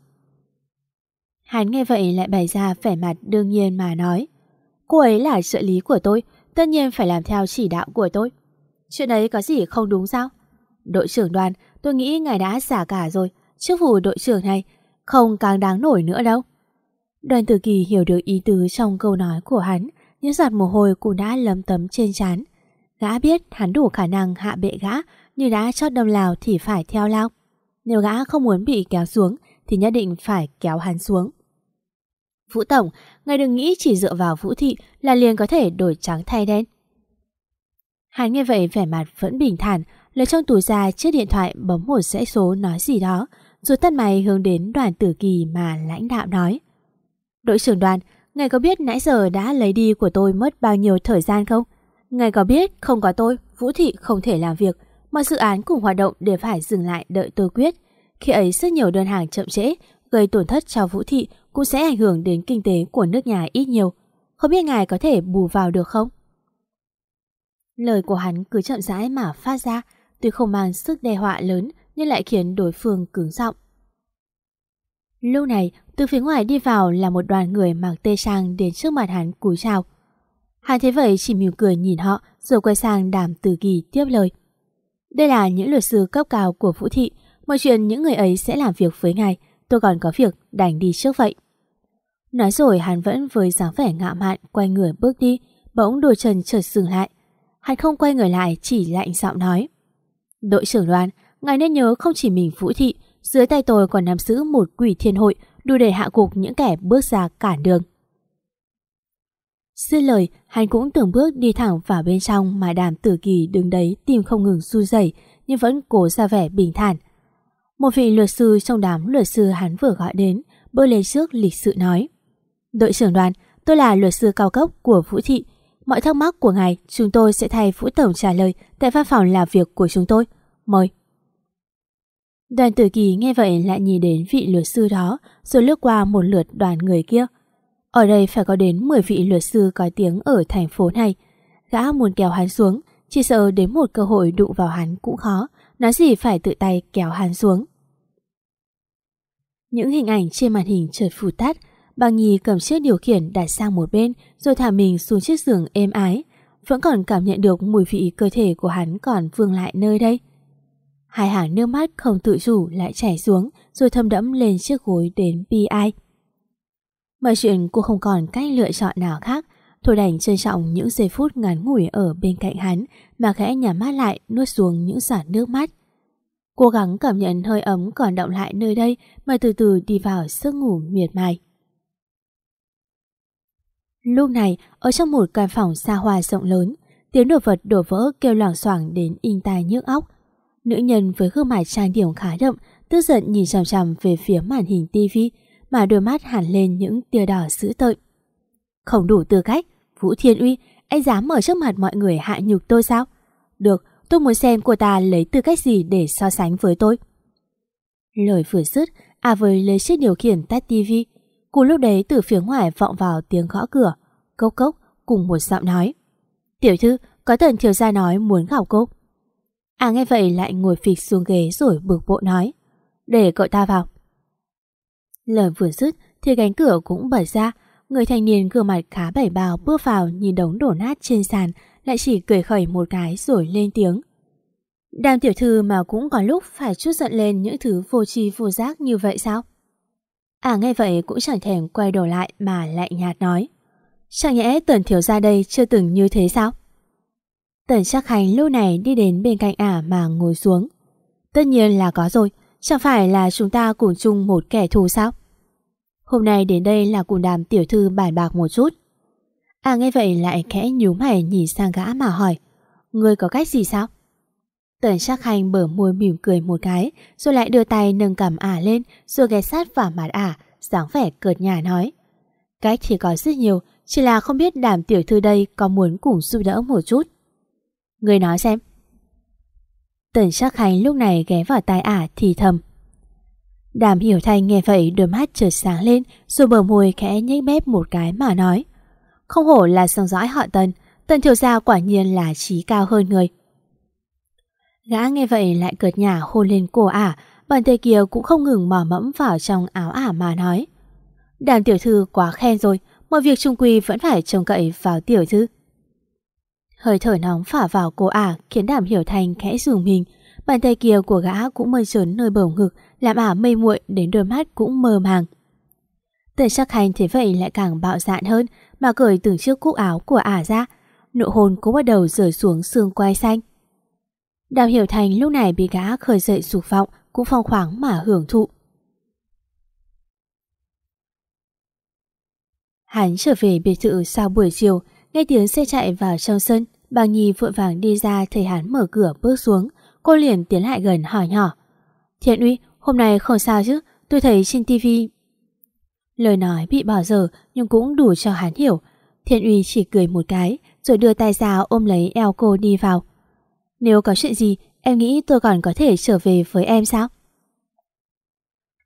Hắn nghe vậy lại bày ra vẻ mặt đương nhiên mà nói. Cô ấy là trợ lý của tôi, tất nhiên phải làm theo chỉ đạo của tôi. Chuyện ấy có gì không đúng sao? Đội trưởng đoàn, tôi nghĩ ngài đã giả cả rồi. Chức vụ đội trưởng này không càng đáng nổi nữa đâu. Đoàn tử kỳ hiểu được ý tứ trong câu nói của hắn, những giọt mồ hôi cũng đã lấm tấm trên trán. Gã biết hắn đủ khả năng hạ bệ gã, như đã chót đâm lào thì phải theo lao. Nếu gã không muốn bị kéo xuống, thì nhất định phải kéo hắn xuống. Vũ Tổng, ngài đừng nghĩ chỉ dựa vào Vũ Thị là liền có thể đổi trắng thay đen. Hắn nghe vậy vẻ mặt vẫn bình thản, lấy trong túi ra chiếc điện thoại bấm một dãy số nói gì đó, rồi tắt máy hướng đến đoàn tử kỳ mà lãnh đạo nói. Đội trưởng đoàn, ngài có biết nãy giờ đã lấy đi của tôi mất bao nhiêu thời gian không? Ngài có biết không có tôi, Vũ Thị không thể làm việc, mà dự án cùng hoạt động đều phải dừng lại đợi tôi quyết. Khi ấy rất nhiều đơn hàng chậm trễ, gây tổn thất cho Vũ Thị cũng sẽ ảnh hưởng đến kinh tế của nước nhà ít nhiều. Không biết ngài có thể bù vào được không? Lời của hắn cứ chậm rãi mà phát ra, tuy không mang sức đe họa lớn nhưng lại khiến đối phương cứng giọng. Lúc này, từ phía ngoài đi vào là một đoàn người mặc tê trang đến trước mặt hắn cúi chào. Hắn thế vậy chỉ mỉm cười nhìn họ rồi quay sang đàm tử kỳ tiếp lời. Đây là những luật sư cấp cao của Vũ Thị, mọi chuyện những người ấy sẽ làm việc với ngài, tôi còn có việc đành đi trước vậy. Nói rồi hắn vẫn với dáng vẻ ngạo mạn quay người bước đi, bỗng đôi chân chợt dừng lại. Hắn không quay người lại chỉ lạnh giọng nói. Đội trưởng đoàn, ngài nên nhớ không chỉ mình Vũ Thị, dưới tay tôi còn nắm giữ một quỷ thiên hội đủ để hạ gục những kẻ bước ra cản đường. Xin lời, hắn cũng từng bước đi thẳng vào bên trong mà đàm tử kỳ đứng đấy tim không ngừng run rẩy nhưng vẫn cố ra vẻ bình thản. Một vị luật sư trong đám luật sư hắn vừa gọi đến, bơi lên trước lịch sự nói. Đội trưởng đoàn, tôi là luật sư cao cấp của Vũ Thị. Mọi thắc mắc của ngài, chúng tôi sẽ thay Vũ Tổng trả lời tại văn phòng làm việc của chúng tôi. Mời. Đoàn tử kỳ nghe vậy lại nhìn đến vị luật sư đó, rồi lướt qua một lượt đoàn người kia. Ở đây phải có đến 10 vị luật sư có tiếng ở thành phố này. Gã muốn kéo hắn xuống, chỉ sợ đến một cơ hội đụng vào hắn cũng khó, nói gì phải tự tay kéo hắn xuống. Những hình ảnh trên màn hình chợt phủ tắt, Bằng Nhi cầm chiếc điều khiển đặt sang một bên rồi thả mình xuống chiếc giường êm ái. Vẫn còn cảm nhận được mùi vị cơ thể của hắn còn vương lại nơi đây. Hai hàng nước mắt không tự chủ lại chảy xuống rồi thâm đẫm lên chiếc gối đến bi ai. Mọi chuyện cô không còn cách lựa chọn nào khác Thôi đành trân trọng những giây phút ngắn ngủi ở bên cạnh hắn mà khẽ nhắm mắt lại nuốt xuống những giọt nước mắt. Cố gắng cảm nhận hơi ấm còn động lại nơi đây mà từ từ đi vào giấc ngủ miệt mài. Lúc này, ở trong một căn phòng xa hoa rộng lớn, tiếng đồ vật đổ vỡ kêu loảng xoảng đến in tai nhức óc. Nữ nhân với gương mặt trang điểm khá đậm, tức giận nhìn chằm chằm về phía màn hình tivi mà đôi mắt hẳn lên những tia đỏ dữ tợn. Không đủ tư cách, Vũ Thiên Uy, anh dám ở trước mặt mọi người hạ nhục tôi sao? Được, tôi muốn xem cô ta lấy tư cách gì để so sánh với tôi. Lời vừa dứt, à với lấy chiếc điều khiển tắt tivi. Cùng lúc đấy từ phía ngoài vọng vào tiếng gõ cửa, cốc cốc cùng một giọng nói. Tiểu thư, có tần thiếu gia nói muốn gặp cô. À nghe vậy lại ngồi phịch xuống ghế rồi bực bộ nói. Để cậu ta vào. Lời vừa dứt thì cánh cửa cũng bật ra. Người thanh niên gương mặt khá bảy bào bước vào nhìn đống đổ nát trên sàn lại chỉ cười khẩy một cái rồi lên tiếng. Đàm tiểu thư mà cũng có lúc phải chút giận lên những thứ vô tri vô giác như vậy sao? À nghe vậy cũng chẳng thèm quay đầu lại mà lại nhạt nói. Chẳng nhẽ tần thiếu ra đây chưa từng như thế sao? Tần chắc hành lúc này đi đến bên cạnh ả mà ngồi xuống. Tất nhiên là có rồi, chẳng phải là chúng ta cùng chung một kẻ thù sao? Hôm nay đến đây là cùng đàm tiểu thư bài bạc một chút. À nghe vậy lại khẽ nhíu mày nhìn sang gã mà hỏi. Ngươi có cách gì sao? Tần Trác hành bở môi mỉm cười một cái rồi lại đưa tay nâng cầm ả lên rồi ghé sát vào mặt ả, dáng vẻ cợt nhả nói. Cách thì có rất nhiều, chỉ là không biết đàm tiểu thư đây có muốn cùng giúp đỡ một chút. Người nói xem. Tần sắc Khánh lúc này ghé vào tai ả thì thầm. Đàm hiểu thanh nghe vậy đôi mắt chợt sáng lên rồi bờ môi khẽ nhếch mép một cái mà nói. Không hổ là dòng dõi họ tần, tần thiếu gia quả nhiên là trí cao hơn người. Gã nghe vậy lại cợt nhả hôn lên cổ ả, bàn tay kia cũng không ngừng mò mẫm vào trong áo ả mà nói. Đàm tiểu thư quá khen rồi, mọi việc trung quy vẫn phải trông cậy vào tiểu thư. Hơi thở nóng phả vào cô ả khiến đàm hiểu thành khẽ dùng mình, bàn tay kia của gã cũng mơn trớn nơi bầu ngực, làm ả mây muội đến đôi mắt cũng mơ màng. Tề sắc hành thế vậy lại càng bạo dạn hơn mà cởi từng chiếc cúc áo của ả ra, nụ hôn cũng bắt đầu rời xuống xương quai xanh. Đào Hiểu Thành lúc này bị gã khởi dậy dục vọng cũng phong khoáng mà hưởng thụ. Hắn trở về biệt thự sau buổi chiều, nghe tiếng xe chạy vào trong sân, bà Nhi vội vàng đi ra thấy hắn mở cửa bước xuống, cô liền tiến lại gần hỏi nhỏ. Thiện uy, hôm nay không sao chứ, tôi thấy trên tivi. Lời nói bị bỏ dở nhưng cũng đủ cho hắn hiểu. Thiện uy chỉ cười một cái, rồi đưa tay ra ôm lấy eo cô đi vào. Nếu có chuyện gì, em nghĩ tôi còn có thể trở về với em sao?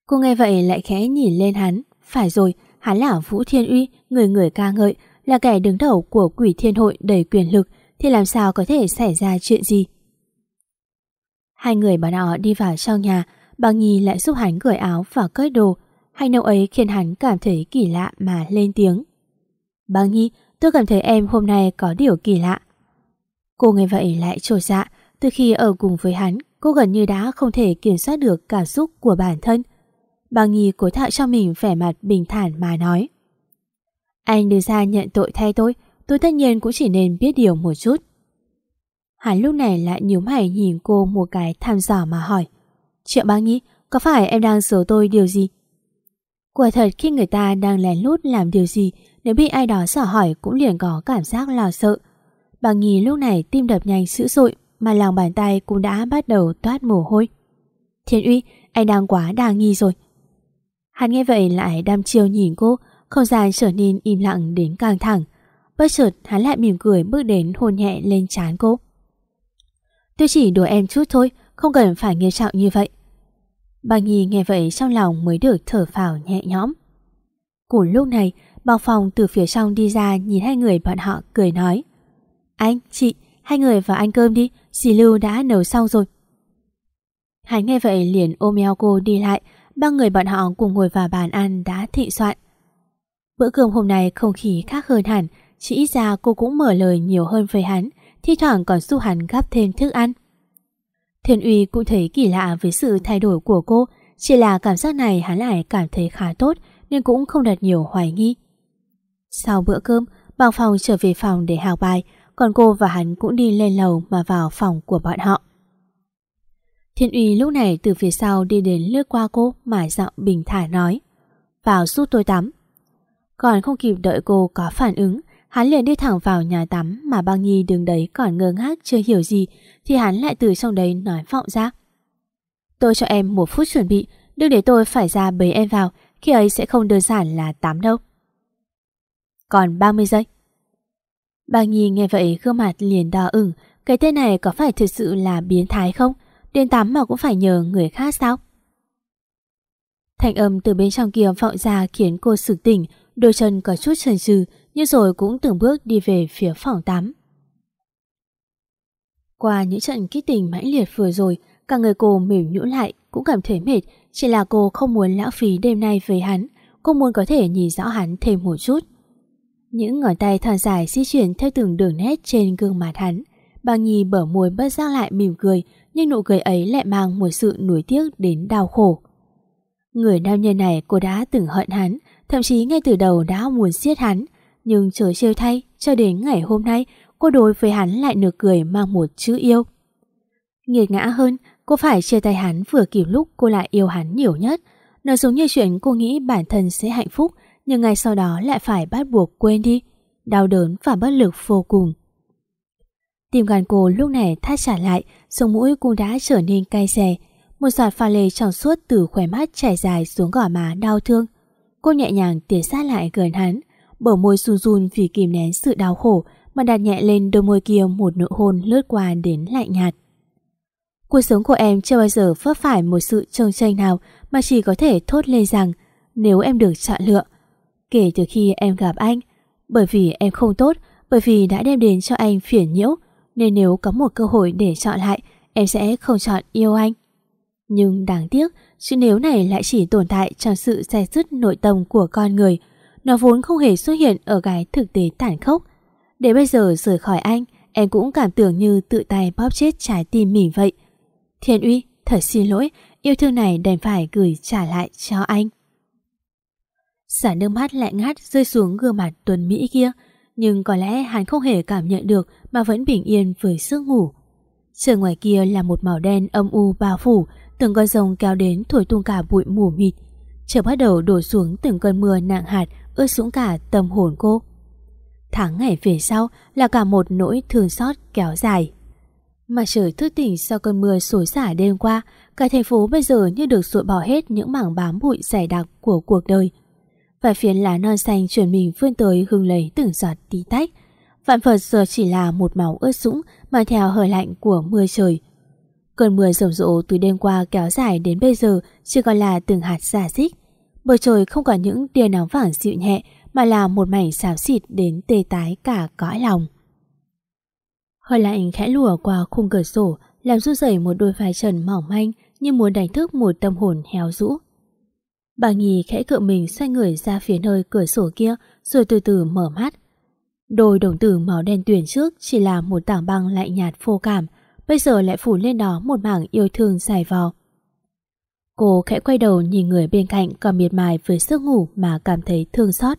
Cô nghe vậy lại khẽ nhìn lên hắn. Phải rồi, hắn là Vũ Thiên Uy, người người ca ngợi, là kẻ đứng đầu của quỷ thiên hội đầy quyền lực, thì làm sao có thể xảy ra chuyện gì? Hai người bọn họ đi vào trong nhà, bà Nhi lại giúp hắn cởi áo và cởi đồ. Hành động ấy khiến hắn cảm thấy kỳ lạ mà lên tiếng. Băng Nhi, tôi cảm thấy em hôm nay có điều kỳ lạ. Cô nghe vậy lại trột dạ, từ khi ở cùng với hắn, cô gần như đã không thể kiểm soát được cảm xúc của bản thân. Băng Nhi cố tạo cho mình vẻ mặt bình thản mà nói. Anh đưa ra nhận tội thay tôi, tôi tất nhiên cũng chỉ nên biết điều một chút. Hắn lúc này lại nhíu mày nhìn cô một cái tham dò mà hỏi. Triệu bác nghĩ, có phải em đang giấu tôi điều gì? Quả thật khi người ta đang lén lút làm điều gì, nếu bị ai đó xỏ hỏi cũng liền có cảm giác lo sợ. Băng nghi lúc này tim đập nhanh dữ dội, mà lòng bàn tay cũng đã bắt đầu toát mồ hôi. Thiên uy, anh đang quá đa nghi rồi. Hắn nghe vậy lại đăm chiêu nhìn cô, không gian trở nên im lặng đến căng thẳng. Bất chợt hắn lại mỉm cười bước đến hôn nhẹ lên trán cô. Tôi chỉ đùa em chút thôi, không cần phải nghiêm trọng như vậy. Bà Nhi nghe vậy trong lòng mới được thở phào nhẹ nhõm. Cùng lúc này, bao phòng từ phía trong đi ra nhìn hai người bọn họ cười nói. Anh, chị, hai người vào ăn cơm đi, dì Lưu đã nấu xong rồi. Hắn nghe vậy liền ôm eo cô đi lại, ba người bọn họ cùng ngồi vào bàn ăn đã thịnh soạn. Bữa cơm hôm nay không khí khác hơn hẳn, chỉ ít ra cô cũng mở lời nhiều hơn với hắn, thi thoảng còn giúp hắn gắp thêm thức ăn. Thiên Uy cũng thấy kỳ lạ với sự thay đổi của cô, chỉ là cảm giác này hắn lại cảm thấy khá tốt nên cũng không đặt nhiều hoài nghi. Sau bữa cơm, Bằng Phòng trở về phòng để học bài, còn cô và hắn cũng đi lên lầu mà vào phòng của bọn họ. Thiên Uy lúc này từ phía sau đi đến lướt qua cô mà giọng bình thả nói Vào giúp tôi tắm. Còn không kịp đợi cô có phản ứng, hắn liền đi thẳng vào nhà tắm mà băng nhi đứng đấy còn ngơ ngác chưa hiểu gì thì hắn lại từ trong đấy nói vọng ra. Tôi cho em một phút chuẩn bị, đừng để tôi phải ra bế em vào, khi ấy sẽ không đơn giản là tắm đâu. Còn 30 giây. Băng nhi nghe vậy gương mặt liền đỏ ửng, cái tên này có phải thực sự là biến thái không? Đến tắm mà cũng phải nhờ người khác sao? Thanh âm từ bên trong kia vọng ra khiến cô sực tỉnh, đôi chân có chút chần chừ nhưng rồi cũng từng bước đi về phía phòng tắm. Qua những trận kích tình mãnh liệt vừa rồi, cả người cô mỉm nhũn lại, cũng cảm thấy mệt, chỉ là cô không muốn lãng phí đêm nay với hắn, cô muốn có thể nhìn rõ hắn thêm một chút. Những ngón tay thon dài di chuyển theo từng đường nét trên gương mặt hắn, bằng Nhi bở môi bất giác lại mỉm cười, nhưng nụ cười ấy lại mang một sự nuối tiếc đến đau khổ. Người nam nhân này cô đã từng hận hắn, thậm chí ngay từ đầu đã muốn giết hắn, nhưng trời trêu thay, cho đến ngày hôm nay, cô đối với hắn lại nửa cười mang một chữ yêu. Nghiệt ngã hơn, cô phải chia tay hắn vừa kịp lúc cô lại yêu hắn nhiều nhất. Nó giống như chuyện cô nghĩ bản thân sẽ hạnh phúc, nhưng ngày sau đó lại phải bắt buộc quên đi. Đau đớn và bất lực vô cùng. Tim gan cô lúc này thắt trả lại, sống mũi cũng đã trở nên cay xè. Một giọt pha lê trong suốt từ khóe mắt chảy dài xuống gò má đau thương. Cô nhẹ nhàng tiến sát lại gần hắn, bờ môi run run vì kìm nén sự đau khổ mà đặt nhẹ lên đôi môi kia một nụ hôn lướt qua đến lạnh nhạt. Cuộc sống của em chưa bao giờ vấp phải một sự trông tranh nào mà chỉ có thể thốt lên rằng nếu em được chọn lựa. Kể từ khi em gặp anh, bởi vì em không tốt, bởi vì đã đem đến cho anh phiền nhiễu, nên nếu có một cơ hội để chọn lại, em sẽ không chọn yêu anh. Nhưng đáng tiếc, chữ nếu này lại chỉ tồn tại trong sự xe dứt nội tâm của con người. Nó vốn không hề xuất hiện ở cái thực tế tàn khốc. Để bây giờ rời khỏi anh, em cũng cảm tưởng như tự tay bóp chết trái tim mình vậy. Thiên uy, thật xin lỗi, yêu thương này đành phải gửi trả lại cho anh. Xả nước mắt lại ngắt rơi xuống gương mặt tuần Mỹ kia, nhưng có lẽ hắn không hề cảm nhận được mà vẫn bình yên với giấc ngủ. Trời ngoài kia là một màu đen âm u bao phủ, từng con rồng kéo đến thổi tung cả bụi mù mịt. Trời bắt đầu đổ xuống từng cơn mưa nặng hạt ướt xuống cả tâm hồn cô. Tháng ngày về sau là cả một nỗi thương xót kéo dài. Mà trời thức tỉnh sau cơn mưa xối xả đêm qua, cả thành phố bây giờ như được sụi bỏ hết những mảng bám bụi dày đặc của cuộc đời. Và phiến lá non xanh chuyển mình vươn tới hương lấy từng giọt tí tách. Vạn vật giờ chỉ là một màu ướt sũng mà theo hơi lạnh của mưa trời. Cơn mưa rầm rộ từ đêm qua kéo dài đến bây giờ chỉ còn là từng hạt giả dích. Bầu trời không còn những tia nắng vàng dịu nhẹ mà là một mảnh xám xịt đến tê tái cả cõi lòng. Hơi lạnh khẽ lùa qua khung cửa sổ làm rút rẩy một đôi vai trần mỏng manh như muốn đánh thức một tâm hồn héo rũ. Bà Nhi khẽ cựa mình xoay người ra phía nơi cửa sổ kia rồi từ từ mở mắt. Đôi đồng tử màu đen tuyển trước chỉ là một tảng băng lạnh nhạt phô cảm, bây giờ lại phủ lên đó một mảng yêu thương dài vò. Cô khẽ quay đầu nhìn người bên cạnh còn miệt mài với giấc ngủ mà cảm thấy thương xót.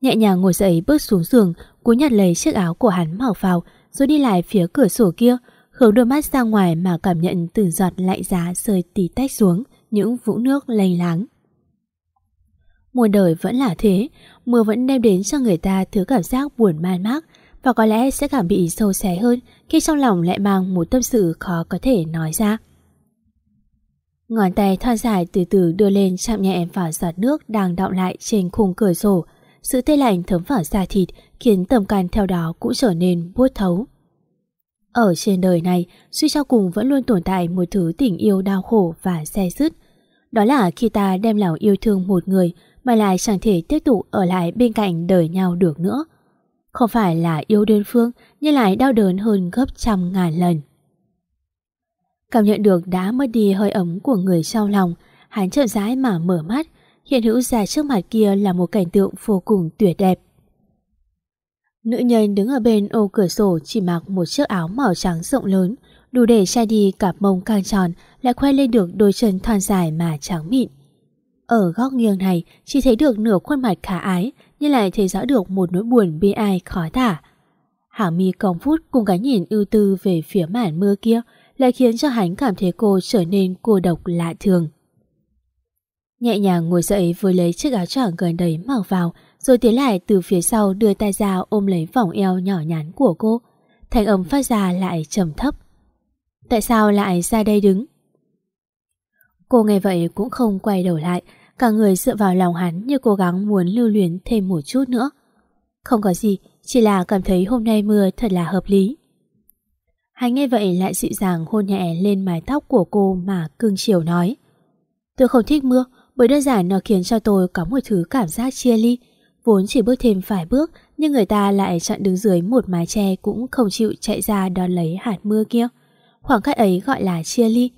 Nhẹ nhàng ngồi dậy bước xuống giường, cú nhặt lấy chiếc áo của hắn mặc vào rồi đi lại phía cửa sổ kia, hướng đôi mắt ra ngoài mà cảm nhận từng giọt lạnh giá rơi tí tách xuống những vũng nước lênh láng. Mùa đời vẫn là thế, mưa vẫn đem đến cho người ta thứ cảm giác buồn man mác và có lẽ sẽ cảm bị sâu xé hơn khi trong lòng lại mang một tâm sự khó có thể nói ra. Ngón tay thon dài từ từ đưa lên chạm nhẹ vào giọt nước đang đọng lại trên khung cửa sổ. Sự tê lạnh thấm vào da thịt khiến tầm can theo đó cũng trở nên buốt thấu. Ở trên đời này, suy cho cùng vẫn luôn tồn tại một thứ tình yêu đau khổ và xe dứt. Đó là khi ta đem lòng yêu thương một người mà lại chẳng thể tiếp tục ở lại bên cạnh đời nhau được nữa. Không phải là yêu đơn phương nhưng lại đau đớn hơn gấp trăm ngàn lần. Cảm nhận được đã mất đi hơi ấm của người trong lòng, hắn chậm rãi mà mở mắt, hiện hữu ra trước mặt kia là một cảnh tượng vô cùng tuyệt đẹp. Nữ nhân đứng ở bên ô cửa sổ chỉ mặc một chiếc áo màu trắng rộng lớn, đủ để che đi cả mông căng tròn, lại khoe lên được đôi chân thon dài mà trắng mịn. Ở góc nghiêng này chỉ thấy được nửa khuôn mặt khả ái, nhưng lại thấy rõ được một nỗi buồn bi ai khó tả. Hảo mi cong phút cùng cái nhìn ưu tư về phía màn mưa kia lại khiến cho hắn cảm thấy cô trở nên cô độc lạ thường. Nhẹ nhàng ngồi dậy vừa lấy chiếc áo choàng gần đấy mặc vào, rồi tiến lại từ phía sau đưa tay ra ôm lấy vòng eo nhỏ nhắn của cô. Thành âm phát ra lại trầm thấp. Tại sao lại ra đây đứng? Cô nghe vậy cũng không quay đầu lại, cả người dựa vào lòng hắn như cố gắng muốn lưu luyến thêm một chút nữa. Không có gì, chỉ là cảm thấy hôm nay mưa thật là hợp lý. Hắn nghe vậy lại dịu dàng hôn nhẹ lên mái tóc của cô mà cương chiều nói. Tôi không thích mưa, bởi đơn giản nó khiến cho tôi có một thứ cảm giác chia ly. Vốn chỉ bước thêm vài bước, nhưng người ta lại chặn đứng dưới một mái che cũng không chịu chạy ra đón lấy hạt mưa kia. Khoảng cách ấy gọi là chia ly.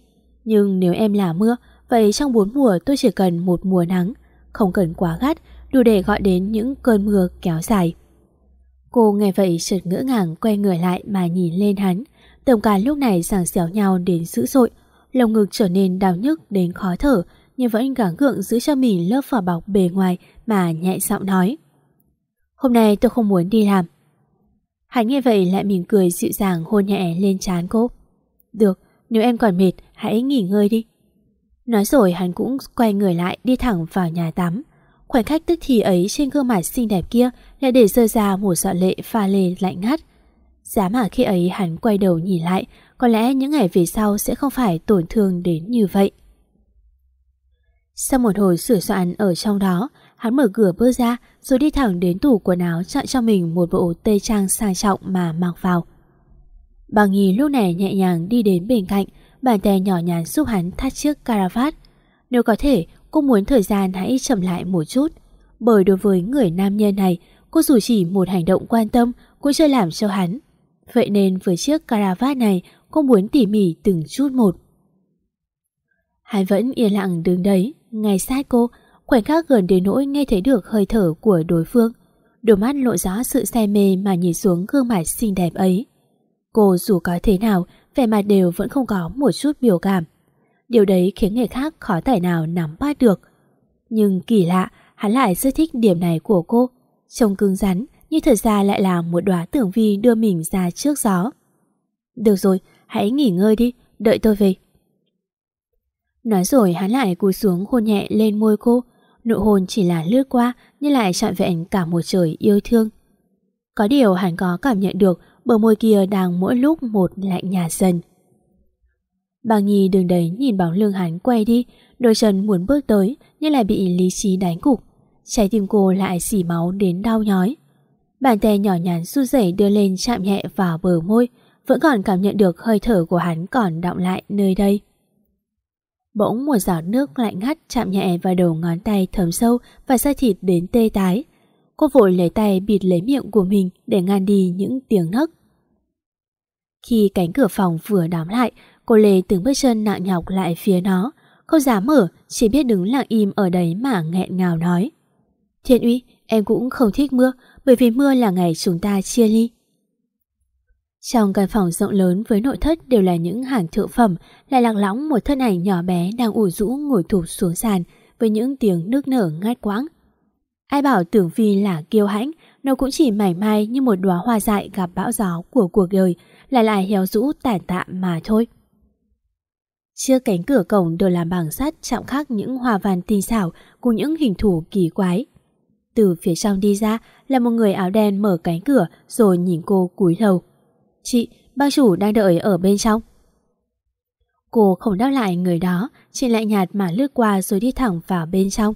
Nhưng nếu em là mưa, vậy trong bốn mùa tôi chỉ cần một mùa nắng, không cần quá gắt, đủ để gọi đến những cơn mưa kéo dài. Cô nghe vậy chợt ngỡ ngàng quay người lại mà nhìn lên hắn. Tổng cả lúc này sảng xéo nhau đến dữ dội, lồng ngực trở nên đau nhức đến khó thở, nhưng vẫn gắng gượng giữ cho mình lớp vỏ bọc bề ngoài mà nhẹ giọng nói. Hôm nay tôi không muốn đi làm. Hắn nghe vậy lại mỉm cười dịu dàng hôn nhẹ lên trán cô. Được, nếu em còn mệt, hãy nghỉ ngơi đi. Nói rồi hắn cũng quay người lại đi thẳng vào nhà tắm. Khoảnh khắc tức thì ấy trên gương mặt xinh đẹp kia lại để rơi ra một giọt lệ pha lê lạnh ngắt. Giá mà khi ấy hắn quay đầu nhìn lại, có lẽ những ngày về sau sẽ không phải tổn thương đến như vậy. Sau một hồi sửa soạn ở trong đó, hắn mở cửa bước ra rồi đi thẳng đến tủ quần áo chọn cho mình một bộ tây trang sang trọng mà mặc vào. Bà Nhi lúc này nhẹ nhàng đi đến bên cạnh, bàn tay nhỏ nhắn giúp hắn thắt chiếc caravat. Nếu có thể, cô muốn thời gian hãy chậm lại một chút. Bởi đối với người nam nhân này, cô dù chỉ một hành động quan tâm cũng chưa làm cho hắn. Vậy nên với chiếc caravat này, cô muốn tỉ mỉ từng chút một. Hắn vẫn yên lặng đứng đấy, ngay sát cô, khoảnh khắc gần đến nỗi nghe thấy được hơi thở của đối phương. Đôi mắt lộ rõ sự say mê mà nhìn xuống gương mặt xinh đẹp ấy. Cô dù có thế nào, vẻ mặt đều vẫn không có một chút biểu cảm. Điều đấy khiến người khác khó thể nào nắm bắt được. Nhưng kỳ lạ, hắn lại rất thích điểm này của cô. Trông cứng rắn, nhưng thật ra lại là một đóa tưởng vi đưa mình ra trước gió. Được rồi, hãy nghỉ ngơi đi, đợi tôi về. Nói rồi hắn lại cúi xuống hôn nhẹ lên môi cô, nụ hôn chỉ là lướt qua nhưng lại trọn vẹn cả một trời yêu thương. Có điều hắn có cảm nhận được bờ môi kia đang mỗi lúc một lạnh nhạt dần. Bàng Nhi đường đấy nhìn bóng lưng hắn quay đi, đôi chân muốn bước tới nhưng lại bị lý trí đánh cục. Trái tim cô lại xỉ máu đến đau nhói. Bàn tay nhỏ nhắn su rẩy đưa lên chạm nhẹ vào bờ môi, vẫn còn cảm nhận được hơi thở của hắn còn đọng lại nơi đây. Bỗng một giọt nước lạnh ngắt chạm nhẹ vào đầu ngón tay thấm sâu và da thịt đến tê tái. Cô vội lấy tay bịt lấy miệng của mình để ngăn đi những tiếng nấc. Khi cánh cửa phòng vừa đóng lại, cô Lê từng bước chân nặng nhọc lại phía nó. không dám mở, chỉ biết đứng lặng im ở đấy mà nghẹn ngào nói. Thiên uy, em cũng không thích mưa, bởi vì mưa là ngày chúng ta chia ly. Trong căn phòng rộng lớn với nội thất đều là những hàng thượng phẩm, lại lạc lõng một thân ảnh nhỏ bé đang ủ rũ ngồi thụp xuống sàn với những tiếng nước nở ngát quãng. Ai bảo tưởng phi là kiêu hãnh, nó cũng chỉ mảy may như một đóa hoa dại gặp bão gió của cuộc đời, lại lại héo rũ tàn tạm mà thôi. Trước cánh cửa cổng đều làm bằng sắt chạm khắc những hoa văn tinh xảo cùng những hình thù kỳ quái. Từ phía trong đi ra là một người áo đen mở cánh cửa rồi nhìn cô cúi đầu. Chị, bác chủ đang đợi ở bên trong. Cô không đáp lại người đó, chỉ lại nhạt mà lướt qua rồi đi thẳng vào bên trong.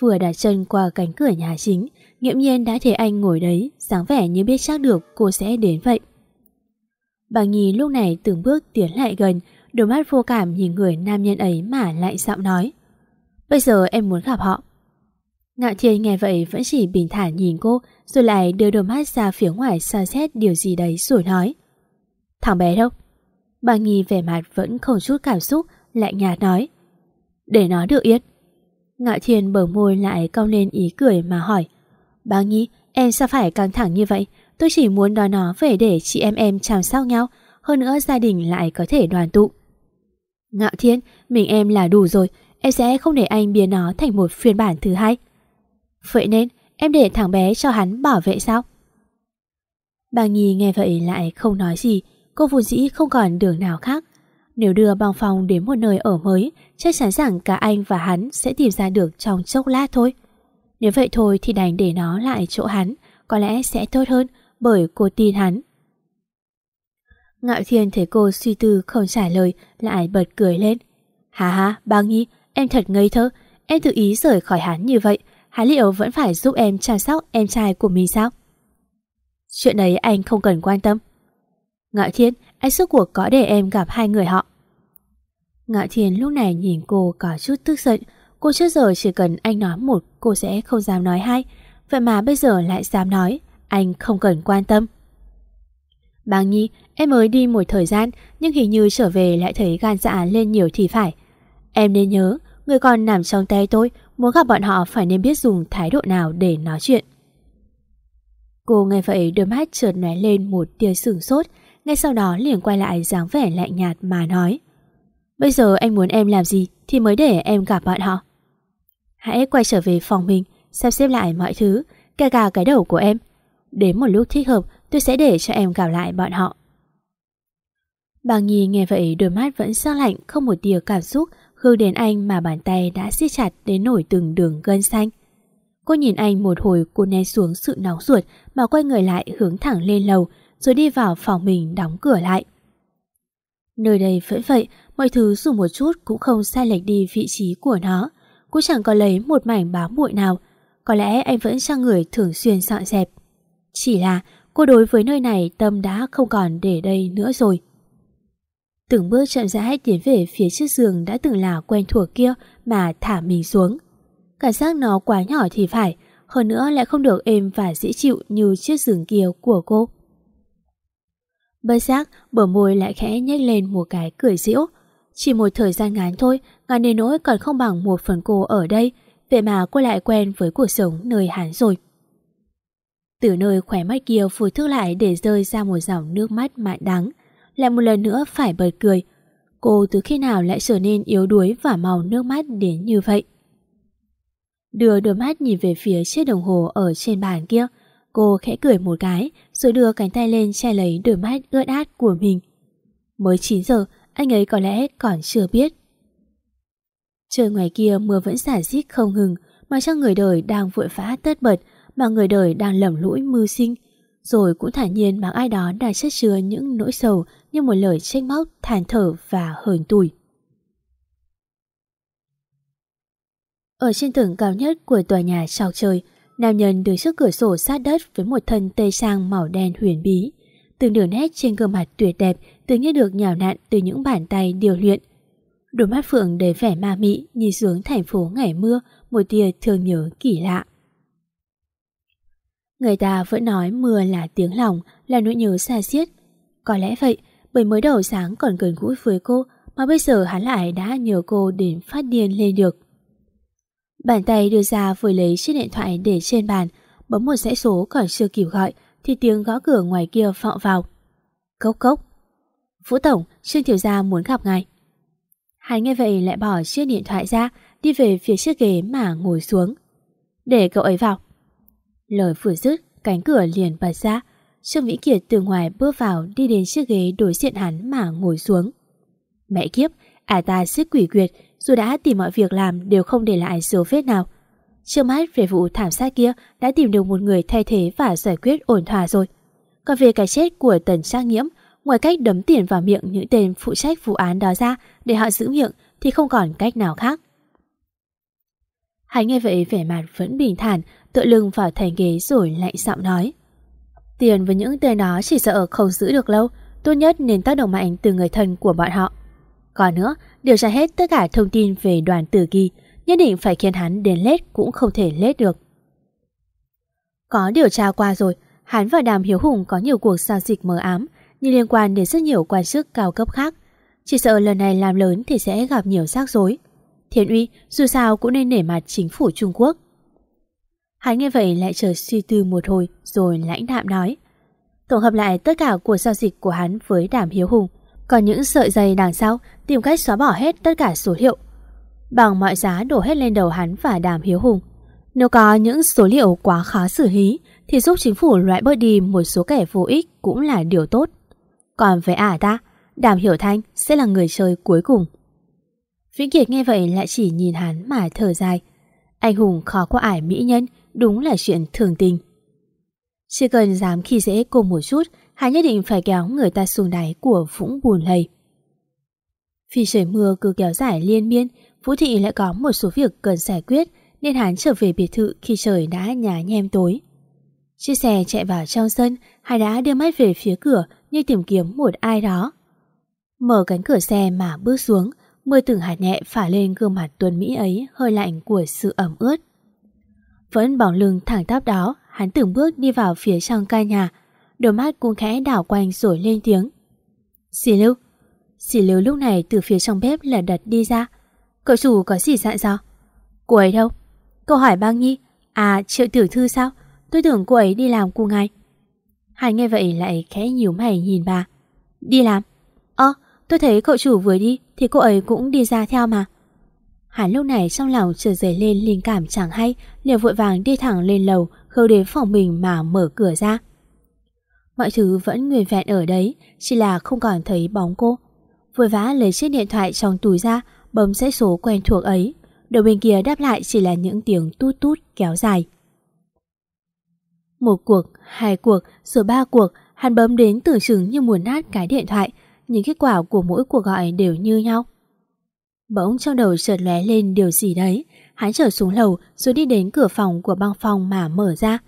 Vừa đặt chân qua cánh cửa nhà chính, nghiễm nhiên đã thấy anh ngồi đấy, dáng vẻ như biết chắc được cô sẽ đến vậy. Bà Nhi lúc này từng bước tiến lại gần, đôi mắt vô cảm nhìn người nam nhân ấy mà lại giọng nói. Bây giờ em muốn gặp họ. Ngạo Thiên nghe vậy vẫn chỉ bình thản nhìn cô, rồi lại đưa đôi mắt ra phía ngoài xa xét điều gì đấy rồi nói. Thằng bé đâu? Bà Nhi vẻ mặt vẫn không chút cảm xúc, lại nhạt nói. Để nó được yên. Ngạo Thiên bờ môi lại cong lên ý cười mà hỏi. Bà Nhi, em sao phải căng thẳng như vậy? Tôi chỉ muốn đón nó về để chị em em chăm sóc nhau, hơn nữa gia đình lại có thể đoàn tụ. Ngạo Thiên, mình em là đủ rồi, em sẽ không để anh biến nó thành một phiên bản thứ hai. Vậy nên, em để thằng bé cho hắn bảo vệ sao? Bà Nhi nghe vậy lại không nói gì, cô vốn dĩ không còn đường nào khác. Nếu đưa băng phong đến một nơi ở mới, chắc chắn rằng cả anh và hắn sẽ tìm ra được trong chốc lát thôi. Nếu vậy thôi thì đành để nó lại chỗ hắn, có lẽ sẽ tốt hơn bởi cô tin hắn. Ngạo Thiên thấy cô suy tư không trả lời lại bật cười lên. Hà hà, bà nhi, em thật ngây thơ, em tự ý rời khỏi hắn như vậy, hắn liệu vẫn phải giúp em chăm sóc em trai của mình sao? Chuyện đấy anh không cần quan tâm. Ngạo Thiên, anh suốt cuộc có để em gặp hai người họ. Ngạo Thiên lúc này nhìn cô có chút tức giận, cô trước giờ chỉ cần anh nói một cô sẽ không dám nói hai, vậy mà bây giờ lại dám nói, anh không cần quan tâm. Bang Nhi, em mới đi một thời gian nhưng hình như trở về lại thấy gan dạ lên nhiều thì phải. Em nên nhớ, người còn nằm trong tay tôi, muốn gặp bọn họ phải nên biết dùng thái độ nào để nói chuyện. Cô nghe vậy đôi mắt chợt lóe lên một tia sửng sốt, ngay sau đó liền quay lại dáng vẻ lạnh nhạt mà nói. Bây giờ anh muốn em làm gì thì mới để em gặp bọn họ. Hãy quay trở về phòng mình, sắp xếp lại mọi thứ, kể cả cái đầu của em. Đến một lúc thích hợp tôi sẽ để cho em gặp lại bọn họ. Bà Nhi nghe vậy đôi mắt vẫn sắc lạnh không một tia cảm xúc hướng đến anh mà bàn tay đã siết chặt đến nổi từng đường gân xanh. Cô nhìn anh một hồi cô né xuống sự nóng ruột mà quay người lại hướng thẳng lên lầu rồi đi vào phòng mình đóng cửa lại. Nơi đây vẫn vậy, mọi thứ dù một chút cũng không sai lệch đi vị trí của nó. Cũng chẳng có lấy một mảnh báo bụi nào. Có lẽ anh vẫn sang người thường xuyên dọn dẹp. Chỉ là cô đối với nơi này tâm đã không còn để đây nữa rồi. Từng bước chậm rãi tiến về phía chiếc giường đã từng là quen thuộc kia mà thả mình xuống. Cảm giác nó quá nhỏ thì phải, hơn nữa lại không được êm và dễ chịu như chiếc giường kia của cô. Bất giác, bờ môi lại khẽ nhếch lên một cái cười giễu. Chỉ một thời gian ngắn thôi, ngàn đến nỗi còn không bằng một phần cô ở đây, vậy mà cô lại quen với cuộc sống nơi hắn rồi. Từ nơi khỏe mắt kia phủi thức lại để rơi ra một dòng nước mắt mặn đắng, lại một lần nữa phải bật cười. Cô từ khi nào lại trở nên yếu đuối và màu nước mắt đến như vậy? Đưa đôi mắt nhìn về phía chiếc đồng hồ ở trên bàn kia, Cô khẽ cười một cái rồi đưa cánh tay lên che lấy đôi mắt ướt át của mình. Mới 9 giờ, anh ấy có lẽ còn chưa biết. Trời ngoài kia mưa vẫn xả xít không ngừng mà cho người đời đang vội vã tất bật mà người đời đang lầm lũi mưu sinh rồi cũng thản nhiên bằng ai đó đang chất chứa những nỗi sầu như một lời trách móc, than thở và hờn tủi. Ở trên tầng cao nhất của tòa nhà sau trời, Nam nhân đứng trước cửa sổ sát đất với một thân tây sang màu đen huyền bí. Từng đường nét trên gương mặt tuyệt đẹp tự nhiên được nhào nặn từ những bàn tay điều luyện. Đôi mắt Phượng đầy vẻ ma mị nhìn xuống thành phố ngày mưa một tia thương nhớ kỳ lạ. Người ta vẫn nói mưa là tiếng lòng, là nỗi nhớ xa xiết. Có lẽ vậy, bởi mới đầu sáng còn gần gũi với cô mà bây giờ hắn lại đã nhờ cô đến phát điên lên được. Bàn tay đưa ra vừa lấy chiếc điện thoại để trên bàn, bấm một dãy số còn chưa kịp gọi thì tiếng gõ cửa ngoài kia vọng vào. Cốc cốc. Vũ Tổng, Trương Tiểu Gia muốn gặp ngài. Hắn nghe vậy lại bỏ chiếc điện thoại ra, đi về phía chiếc ghế mà ngồi xuống. Để cậu ấy vào. Lời vừa dứt, cánh cửa liền bật ra. Trương Vĩ Kiệt từ ngoài bước vào đi đến chiếc ghế đối diện hắn mà ngồi xuống. Mẹ kiếp, ả ta xích quỷ quyệt, dù đã tìm mọi việc làm đều không để lại dấu vết nào. Trước mắt về vụ thảm sát kia đã tìm được một người thay thế và giải quyết ổn thỏa rồi. Còn về cái chết của Tần Trang Nhiễm, ngoài cách đấm tiền vào miệng những tên phụ trách vụ án đó ra để họ giữ miệng thì không còn cách nào khác. Hắn nghe vậy vẻ mặt vẫn bình thản, tựa lưng vào thành ghế rồi lạnh giọng nói. Tiền với những tên đó chỉ sợ không giữ được lâu, tốt nhất nên tác động mạnh từ người thân của bọn họ. Còn nữa, điều tra hết tất cả thông tin về đoàn tử kỳ, nhất định phải khiến hắn đến lết cũng không thể lết được. Có điều tra qua rồi, hắn và Đàm Hiếu Hùng có nhiều cuộc giao dịch mờ ám, nhưng liên quan đến rất nhiều quan chức cao cấp khác. Chỉ sợ lần này làm lớn thì sẽ gặp nhiều rắc rối. Thiên uy dù sao cũng nên nể mặt chính phủ Trung Quốc. Hắn nghe vậy lại chờ suy tư một hồi rồi lãnh đạm nói. Tổng hợp lại tất cả cuộc giao dịch của hắn với Đàm Hiếu Hùng, còn những sợi dây đằng sau tìm cách xóa bỏ hết tất cả số liệu. Bằng mọi giá đổ hết lên đầu hắn và Đàm Hiếu Hùng. Nếu có những số liệu quá khó xử lý thì giúp chính phủ loại bớt đi một số kẻ vô ích cũng là điều tốt. Còn với ả ta, Đàm Hiểu Thanh sẽ là người chơi cuối cùng. Vĩnh Kiệt nghe vậy lại chỉ nhìn hắn mà thở dài. Anh hùng khó qua ải mỹ nhân, đúng là chuyện thường tình. Chỉ cần dám khi dễ cô một chút, hắn nhất định phải kéo người ta xuống đáy của vũng bùn lầy. Vì trời mưa cứ kéo dài liên miên, Vũ Thị lại có một số việc cần giải quyết nên hắn trở về biệt thự khi trời đã nhá nhem tối. Chiếc xe chạy vào trong sân, hắn đã đưa mắt về phía cửa như tìm kiếm một ai đó. Mở cánh cửa xe mà bước xuống, mưa từng hạt nhẹ phả lên gương mặt tuần Mỹ ấy hơi lạnh của sự ẩm ướt. Vẫn bỏng lưng thẳng tắp đó, hắn từng bước đi vào phía trong căn nhà, đôi mắt cũng khẽ đảo quanh rồi lên tiếng. Xì lưu. Xì lưu lúc này từ phía trong bếp là đật đi ra. Cậu chủ có gì dặn sao? Cô ấy đâu? Câu hỏi băng nhi. À, triệu tiểu thư sao? Tôi tưởng cô ấy đi làm cùng ngày. Hắn nghe vậy lại khẽ nhíu mày nhìn bà. Đi làm? Ơ, tôi thấy cậu chủ vừa đi thì cô ấy cũng đi ra theo mà. Hắn lúc này trong lòng trở dậy lên linh cảm chẳng hay, liền vội vàng đi thẳng lên lầu, khâu đến phòng mình mà mở cửa ra. Mọi thứ vẫn nguyên vẹn ở đấy, chỉ là không còn thấy bóng cô. Vội vã lấy chiếc điện thoại trong túi ra, bấm dãy số quen thuộc ấy. Đầu bên kia đáp lại chỉ là những tiếng tút tút kéo dài. Một cuộc, hai cuộc, rồi ba cuộc, hắn bấm đến tưởng chừng như muốn nát cái điện thoại, nhưng kết quả của mỗi cuộc gọi đều như nhau. Bỗng trong đầu chợt lóe lên điều gì đấy, hắn trở xuống lầu rồi đi đến cửa phòng của băng phòng mà mở ra.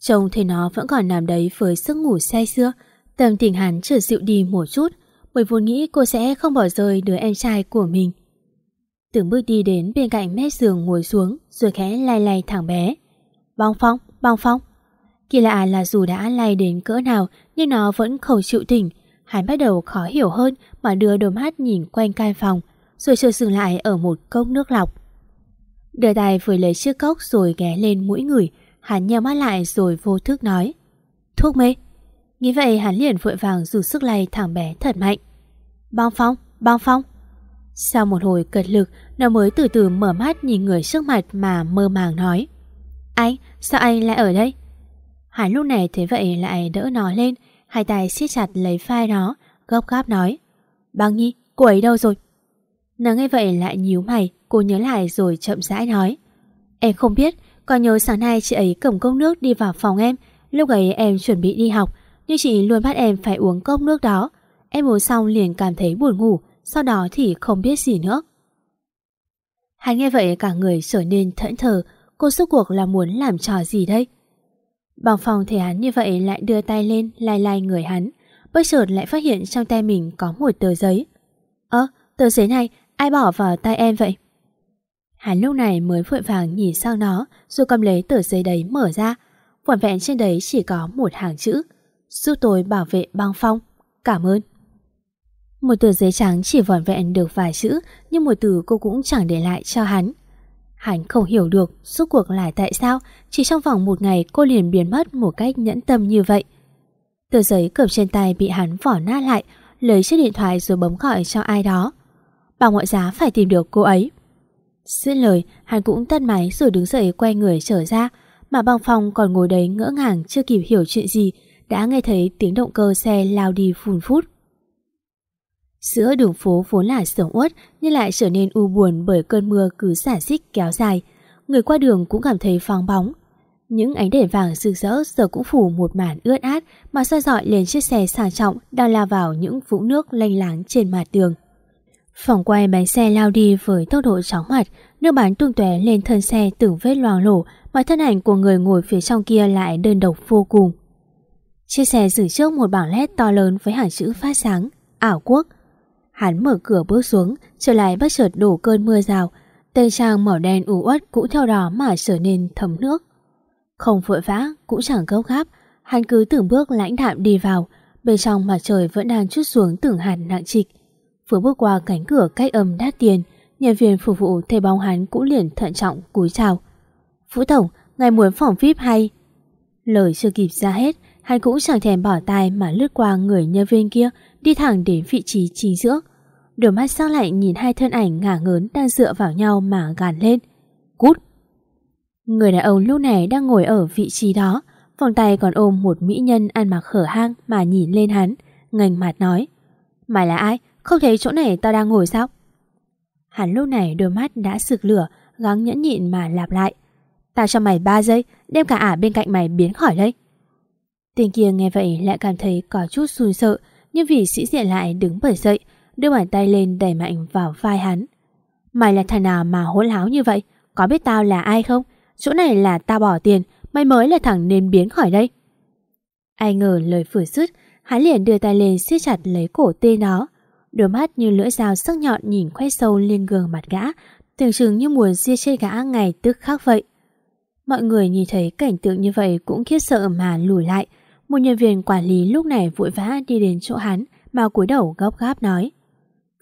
Trông thấy nó vẫn còn nằm đấy với giấc ngủ say xưa, tâm tình hắn trở dịu đi một chút, bởi vốn nghĩ cô sẽ không bỏ rơi đứa em trai của mình. Từng bước đi đến bên cạnh mép giường ngồi xuống rồi khẽ lay lay thằng bé. Băng phong, băng phong. Kỳ lạ là dù đã lay đến cỡ nào nhưng nó vẫn không chịu tỉnh. Hắn bắt đầu khó hiểu hơn mà đưa đôi mắt nhìn quanh căn phòng rồi chờ dừng lại ở một cốc nước lọc. Đưa tay vừa lấy chiếc cốc rồi ghé lên mũi người, hắn nheo mắt lại rồi vô thức nói. Thuốc mê. Nghĩ vậy hắn liền vội vàng dùng sức lay thằng bé thật mạnh. Bong phong, bong phong. Sau một hồi cật lực, nó mới từ từ mở mắt nhìn người trước mặt mà mơ màng nói. Anh, sao anh lại ở đây? Hắn lúc này thấy vậy lại đỡ nó lên, hai tay siết chặt lấy vai nó, gấp gáp nói. Băng nhi, cô ấy đâu rồi? Nàng nghe vậy lại nhíu mày, cô nhớ lại rồi chậm rãi nói. Em không biết, còn nhớ sáng nay chị ấy cầm cốc nước đi vào phòng em, lúc ấy em chuẩn bị đi học, nhưng chị luôn bắt em phải uống cốc nước đó. Em uống xong liền cảm thấy buồn ngủ, sau đó thì không biết gì nữa. Hắn nghe vậy cả người trở nên thẫn thờ, cô suốt cuộc là muốn làm trò gì đây? Bằng phòng thấy hắn như vậy lại đưa tay lên lai lai người hắn, bất chợt lại phát hiện trong tay mình có một tờ giấy. Ơ, tờ giấy này ai bỏ vào tay em vậy? Hắn lúc này mới vội vàng nhìn sang nó, rồi cầm lấy tờ giấy đấy mở ra. Vỏn vẹn trên đấy chỉ có một hàng chữ. Giúp tôi bảo vệ băng phong. Cảm ơn. Một tờ giấy trắng chỉ vòn vẹn được vài chữ, Nhưng một từ cô cũng chẳng để lại cho hắn Hắn không hiểu được suốt cuộc là tại sao, Chỉ trong vòng một ngày cô liền biến mất một cách nhẫn tâm như vậy Tờ giấy cầm trên tay bị hắn vỏ nát lại, Lấy chiếc điện thoại rồi bấm gọi cho ai đó Bằng mọi giá phải tìm được cô ấy Xin lời, Hắn cũng tắt máy rồi đứng dậy quay người trở ra, Mà băng phong còn ngồi đấy ngỡ ngàng, Chưa kịp hiểu chuyện gì, Đã nghe thấy tiếng động cơ xe lao đi phun phút Giữa đường phố vốn là sầm uất, nhưng lại trở nên u buồn bởi cơn mưa cứ xả xích kéo dài. Người qua đường cũng cảm thấy phong bóng. Những ánh đèn vàng rực rỡ giờ cũng phủ một màn ướt át, mà soi dọi lên chiếc xe sang trọng đang lao vào những vũng nước lanh láng trên mặt đường. Phòng quay bánh xe lao đi với tốc độ chóng mặt, nước bắn tung tóe lên thân xe từng vết loang lổ mà thân ảnh của người ngồi phía trong kia lại đơn độc vô cùng. Chiếc xe dừng trước một bảng led to lớn với hàng chữ phát sáng, ảo quốc, Hắn mở cửa bước xuống, trở lại bất chợt đổ cơn mưa rào. Tây trang màu đen ủ uất cũng theo đó mà trở nên thấm nước. Không vội vã, cũng chẳng gấp gáp, hắn cứ từng bước lãnh đạm đi vào, bên trong mặt trời vẫn đang chút xuống từng hạt nặng trịch. Vừa bước qua cánh cửa cách âm đắt tiền, nhân viên phục vụ thấy bóng hắn cũng liền thận trọng cúi chào. Vũ Tổng, ngài muốn phòng VIP hay? Lời chưa kịp ra hết, hắn cũng chẳng thèm bỏ tay mà lướt qua người nhân viên kia đi thẳng đến vị trí chính giữa. Đôi mắt sang lạnh nhìn hai thân ảnh ngả ngớn đang dựa vào nhau mà gàn lên. Cút! Người đàn ông lúc này đang ngồi ở vị trí đó, vòng tay còn ôm một mỹ nhân ăn mặc hở hang mà nhìn lên hắn, ngành mặt nói. Mày là ai? Không thấy chỗ này tao đang ngồi sao? Hắn lúc này đôi mắt đã sực lửa, gắng nhẫn nhịn mà lặp lại. Tao cho mày 3 giây, đem cả ả bên cạnh mày biến khỏi đây. Tên kia nghe vậy lại cảm thấy có chút xui sợ, nhưng vì sĩ diện lại đứng bởi dậy, đưa bàn tay lên đẩy mạnh vào vai hắn. Mày là thằng nào mà hỗn láo như vậy? Có biết tao là ai không? Chỗ này là tao bỏ tiền, mày mới là thằng nên biến khỏi đây. Ai ngờ lời vừa dứt, hắn liền đưa tay lên siết chặt lấy cổ tên đó. Đôi mắt như lưỡi dao sắc nhọn nhìn khoét sâu lên gương mặt gã, tưởng chừng như muốn giết chết gã ngày tức khắc vậy. Mọi người nhìn thấy cảnh tượng như vậy cũng khiếp sợ mà lùi lại. Một nhân viên quản lý lúc này vội vã đi đến chỗ hắn mà cúi đầu gấp gáp nói.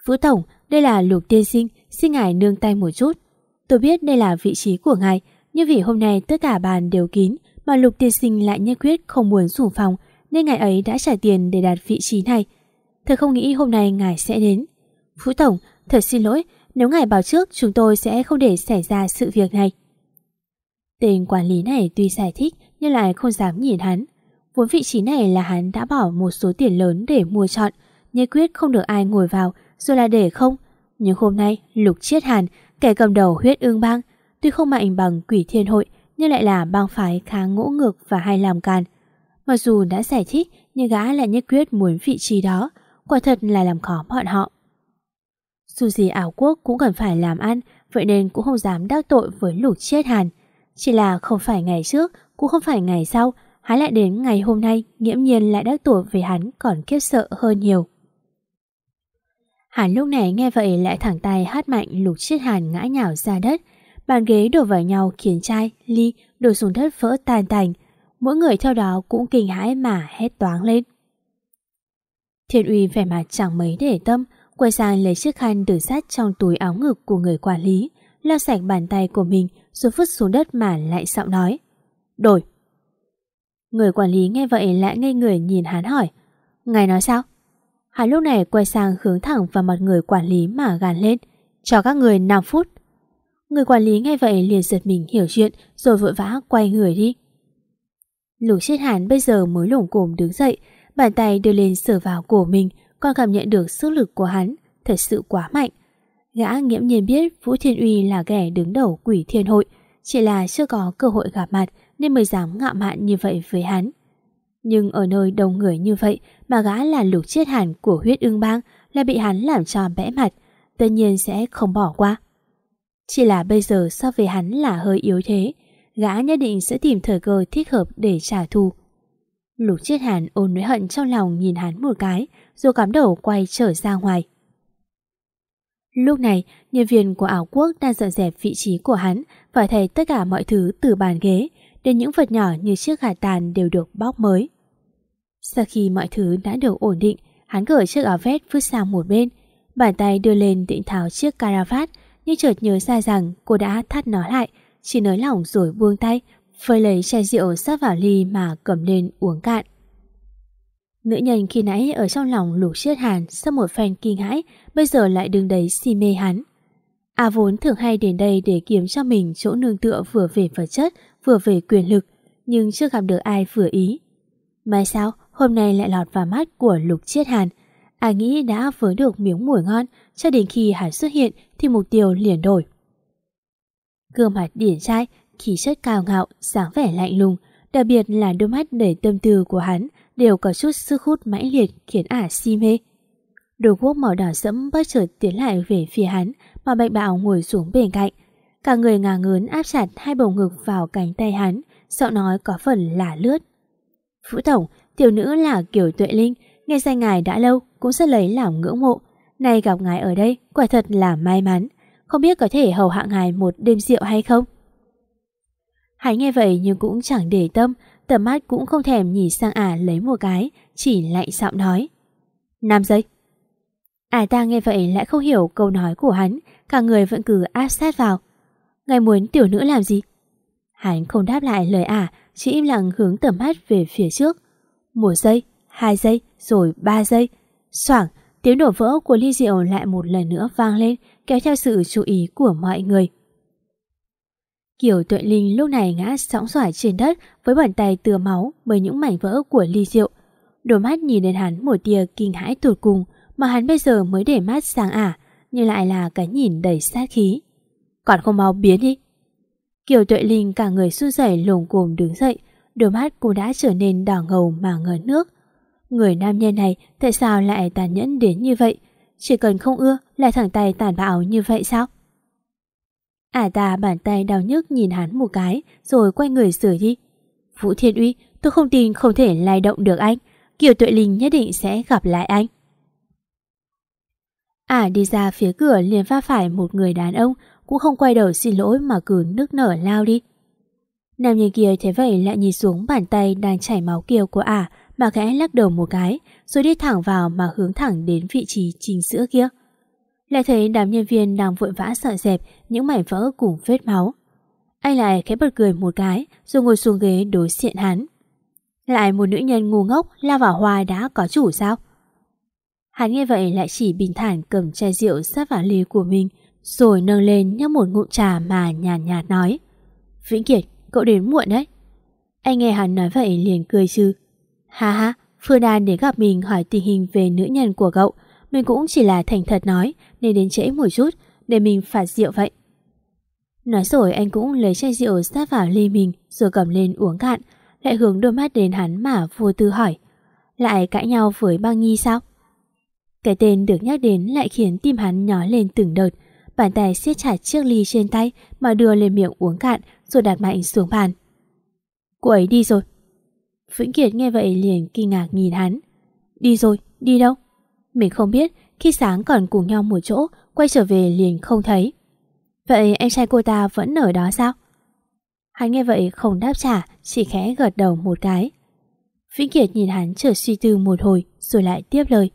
Phú Tổng, đây là Lục Tiên Sinh, xin ngài nương tay một chút. Tôi biết đây là vị trí của ngài, nhưng vì hôm nay tất cả bàn đều kín mà Lục Tiên Sinh lại nhất quyết không muốn rủ phòng nên ngài ấy đã trả tiền để đặt vị trí này. Thật không nghĩ hôm nay ngài sẽ đến. Phú Tổng, thật xin lỗi, nếu ngài bảo trước chúng tôi sẽ không để xảy ra sự việc này. Tên quản lý này tuy giải thích nhưng lại không dám nhìn hắn. Vốn vị trí này là hắn đã bỏ một số tiền lớn để mua chọn, nhất quyết không được ai ngồi vào rồi là để không. Nhưng hôm nay, Lục Chiết Hàn, kẻ cầm đầu huyết ương bang, tuy không mạnh bằng quỷ thiên hội, nhưng lại là bang phái khá ngỗ ngược và hay làm càn. Mặc dù đã giải thích, nhưng gã lại nhất quyết muốn vị trí đó, quả thật là làm khó bọn họ. Dù gì ảo quốc cũng cần phải làm ăn, vậy nên cũng không dám đắc tội với Lục chết Hàn. Chỉ là không phải ngày trước, cũng không phải ngày sau, hắn lại đến ngày hôm nay nghiễm nhiên lại đắc tội với hắn còn kiếp sợ hơn nhiều. Hàn lúc này nghe vậy lại thẳng tay hát mạnh lục chiết hàn ngã nhào ra đất. Bàn ghế đổ vào nhau khiến chai, ly đổ xuống đất vỡ tan tành. Mỗi người theo đó cũng kinh hãi mà hét toáng lên. Thiên uy vẻ mặt chẳng mấy để tâm, quay sang lấy chiếc khăn từ sát trong túi áo ngực của người quản lý, lau sạch bàn tay của mình rồi vứt xuống đất mà lại giọng nói. Đổi! Người quản lý nghe vậy lại ngây người nhìn hắn hỏi. Ngài nói sao? Hắn lúc này quay sang hướng thẳng vào mặt người quản lý mà gàn lên. Cho các người 5 phút. Người quản lý nghe vậy liền giật mình hiểu chuyện rồi vội vã quay người đi. Lục chết hàn bây giờ mới lủng cồm đứng dậy, bàn tay đưa lên sờ vào cổ mình, còn cảm nhận được sức lực của hắn, thật sự quá mạnh. Gã nghiễm nhiên biết Vũ Thiên Uy là kẻ đứng đầu quỷ thiên hội, chỉ là chưa có cơ hội gặp mặt nên mới dám ngạo mạn như vậy với hắn. Nhưng ở nơi đông người như vậy mà gã là lục chết hẳn của huyết ương bang là bị hắn làm cho bẽ mặt, tất nhiên sẽ không bỏ qua. Chỉ là bây giờ so với hắn là hơi yếu thế, gã nhất định sẽ tìm thời cơ thích hợp để trả thù. Lục chết hàn ôn nỗi hận trong lòng nhìn hắn một cái, rồi cắm đầu quay trở ra ngoài. Lúc này, nhân viên của ảo quốc đang dọn dẹp vị trí của hắn và thấy tất cả mọi thứ từ bàn ghế đến những vật nhỏ như chiếc gà tàn đều được bóc mới. Sau khi mọi thứ đã được ổn định, Hắn cởi chiếc áo vest vứt sang một bên, bàn tay đưa lên định tháo chiếc caravat, nhưng chợt nhớ ra rằng cô đã thắt nó lại, chỉ nới lỏng rồi buông tay, phơi lấy chai rượu sát vào ly mà cầm lên uống cạn. Nữ nhân khi nãy ở trong lòng lục chiết hàn sau một phen kinh hãi, bây giờ lại đứng đấy si mê hắn. À vốn thường hay đến đây để kiếm cho mình chỗ nương tựa vừa về vật chất, vừa về quyền lực, nhưng chưa gặp được ai vừa ý. Mai sao, hôm nay lại lọt vào mắt của lục chiết hàn. À nghĩ đã vớ được miếng mùi ngon, cho đến khi hắn xuất hiện thì mục tiêu liền đổi. Gương mặt điển trai, khí chất cao ngạo, dáng vẻ lạnh lùng, đặc biệt là đôi mắt đầy tâm tư của hắn đều có chút sức hút mãnh liệt khiến ả si mê. Đồ quốc màu đỏ sẫm bất chợt tiến lại về phía hắn mà bạch bạo ngồi xuống bên cạnh. Cả người ngà ngớn áp chặt hai bầu ngực vào cánh tay hắn, giọng nói có phần lả lướt. Vũ Tổng, tiểu nữ là kiểu Tuệ Linh, nghe danh ngài đã lâu cũng rất lấy làm ngưỡng mộ. Nay gặp ngài ở đây, quả thật là may mắn. Không biết có thể hầu hạ ngài một đêm rượu hay không? Hắn nghe vậy nhưng cũng chẳng để tâm, tầm mắt cũng không thèm nhìn sang ả lấy một cái, chỉ lạnh giọng nói. 5 giây. Ả ta nghe vậy lại không hiểu câu nói của hắn, cả người vẫn cứ áp sát vào. Ngài muốn tiểu nữ làm gì? Hắn không đáp lại lời ả, chỉ im lặng hướng tầm mắt về phía trước. Một giây, hai giây, rồi ba giây. Soảng, tiếng đổ vỡ của ly rượu lại một lần nữa vang lên, kéo theo sự chú ý của mọi người. Kiều Tuệ Linh lúc này ngã sóng xoài trên đất với bàn tay tựa máu bởi những mảnh vỡ của ly rượu. Đôi mắt nhìn đến hắn một tia kinh hãi tụt cùng mà hắn bây giờ mới để mắt sang ả, nhưng lại là cái nhìn đầy sát khí. Còn không mau biến đi. Kiều Tuệ Linh cả người run rẩy lồm cồm đứng dậy, đôi mắt cô đã trở nên đỏ ngầu mà ngờ nước. Người nam nhân này tại sao lại tàn nhẫn đến như vậy? Chỉ cần không ưa lại thẳng tay tàn bạo như vậy sao? Ả ta bàn tay đau nhức nhìn hắn một cái rồi quay người sửa đi. Vũ Thiên Uy, tôi không tin không thể lay động được anh. Kiều Tuệ Linh nhất định sẽ gặp lại anh. Ả đi ra phía cửa liền va phải một người đàn ông cũng không quay đầu xin lỗi mà cứ nước nở lao đi. Nam nhân kia thế vậy lại nhìn xuống bàn tay đang chảy máu kiều của ả mà khẽ lắc đầu một cái rồi đi thẳng vào mà hướng thẳng đến vị trí chính giữa kia lại thấy đám nhân viên đang vội vã sợ dẹp những mảnh vỡ cùng vết máu. Anh lại khẽ bật cười một cái rồi ngồi xuống ghế đối diện hắn. Lại một nữ nhân ngu ngốc la vào hoa đã có chủ sao? Hắn nghe vậy lại chỉ bình thản cầm chai rượu sát vào ly của mình rồi nâng lên nhấp một ngụm trà mà nhàn nhạt, nhạt nói. Vĩnh Kiệt, cậu đến muộn đấy. Anh nghe hắn nói vậy liền cười chứ. Ha ha, Phương Đan đến gặp mình hỏi tình hình về nữ nhân của cậu mình cũng chỉ là thành thật nói nên đến trễ một chút Để mình phạt rượu vậy. Nói rồi anh cũng lấy chai rượu sát vào ly mình Rồi cầm lên uống cạn Lại hướng đôi mắt đến hắn mà vô tư hỏi Lại cãi nhau với băng nhi sao? Cái tên được nhắc đến Lại khiến tim hắn nhói lên từng đợt Bàn tay siết chặt chiếc ly trên tay Mà đưa lên miệng uống cạn Rồi đặt mạnh xuống bàn. Cô ấy đi rồi. Vĩnh Kiệt nghe vậy liền kinh ngạc nhìn hắn. Đi rồi, đi đâu? Mình không biết khi sáng còn cùng nhau một chỗ Quay trở về liền không thấy. Vậy anh trai cô ta vẫn ở đó sao? Hắn nghe vậy không đáp trả Chỉ khẽ gật đầu một cái. Vĩnh Kiệt nhìn hắn trở suy tư một hồi Rồi lại tiếp lời.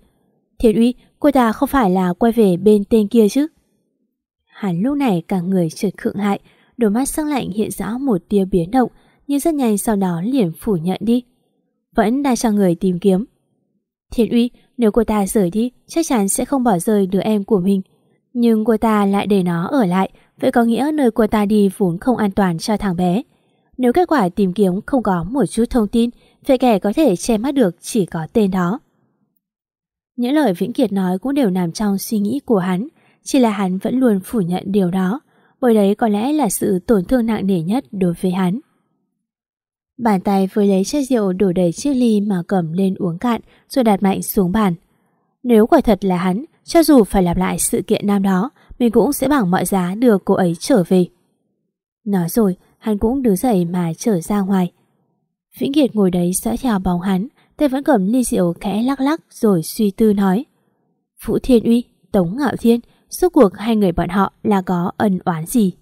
Thiệt uy cô ta không phải là quay về bên tên kia chứ? Hắn lúc này cả người trượt khựng hại, Đôi mắt sắc lạnh hiện rõ một tia biến động Nhưng rất nhanh sau đó liền phủ nhận đi. Vẫn đang cho người tìm kiếm. Thiên uy nếu cô ta rời đi, chắc chắn sẽ không bỏ rơi đứa em của mình. Nhưng cô ta lại để nó ở lại, vậy có nghĩa nơi cô ta đi vốn không an toàn cho thằng bé. Nếu kết quả tìm kiếm không có một chút thông tin, vậy kẻ có thể che mắt được chỉ có tên đó. Những lời Vĩnh Kiệt nói cũng đều nằm trong suy nghĩ của hắn, chỉ là hắn vẫn luôn phủ nhận điều đó, bởi đấy có lẽ là sự tổn thương nặng nề nhất đối với hắn. Bàn tay vừa lấy chai rượu đổ đầy chiếc ly mà cầm lên uống cạn rồi đặt mạnh xuống bàn. Nếu quả thật là hắn, cho dù phải lặp lại sự kiện nam đó, mình cũng sẽ bằng mọi giá đưa cô ấy trở về. Nói rồi, hắn cũng đứng dậy mà trở ra ngoài. Vĩnh Kiệt ngồi đấy dõi theo bóng hắn, tay vẫn cầm ly rượu khẽ lắc lắc rồi suy tư nói. Vũ Thiên Uy, Tống Ngạo Thiên, suốt cuộc hai người bọn họ là có ân oán gì?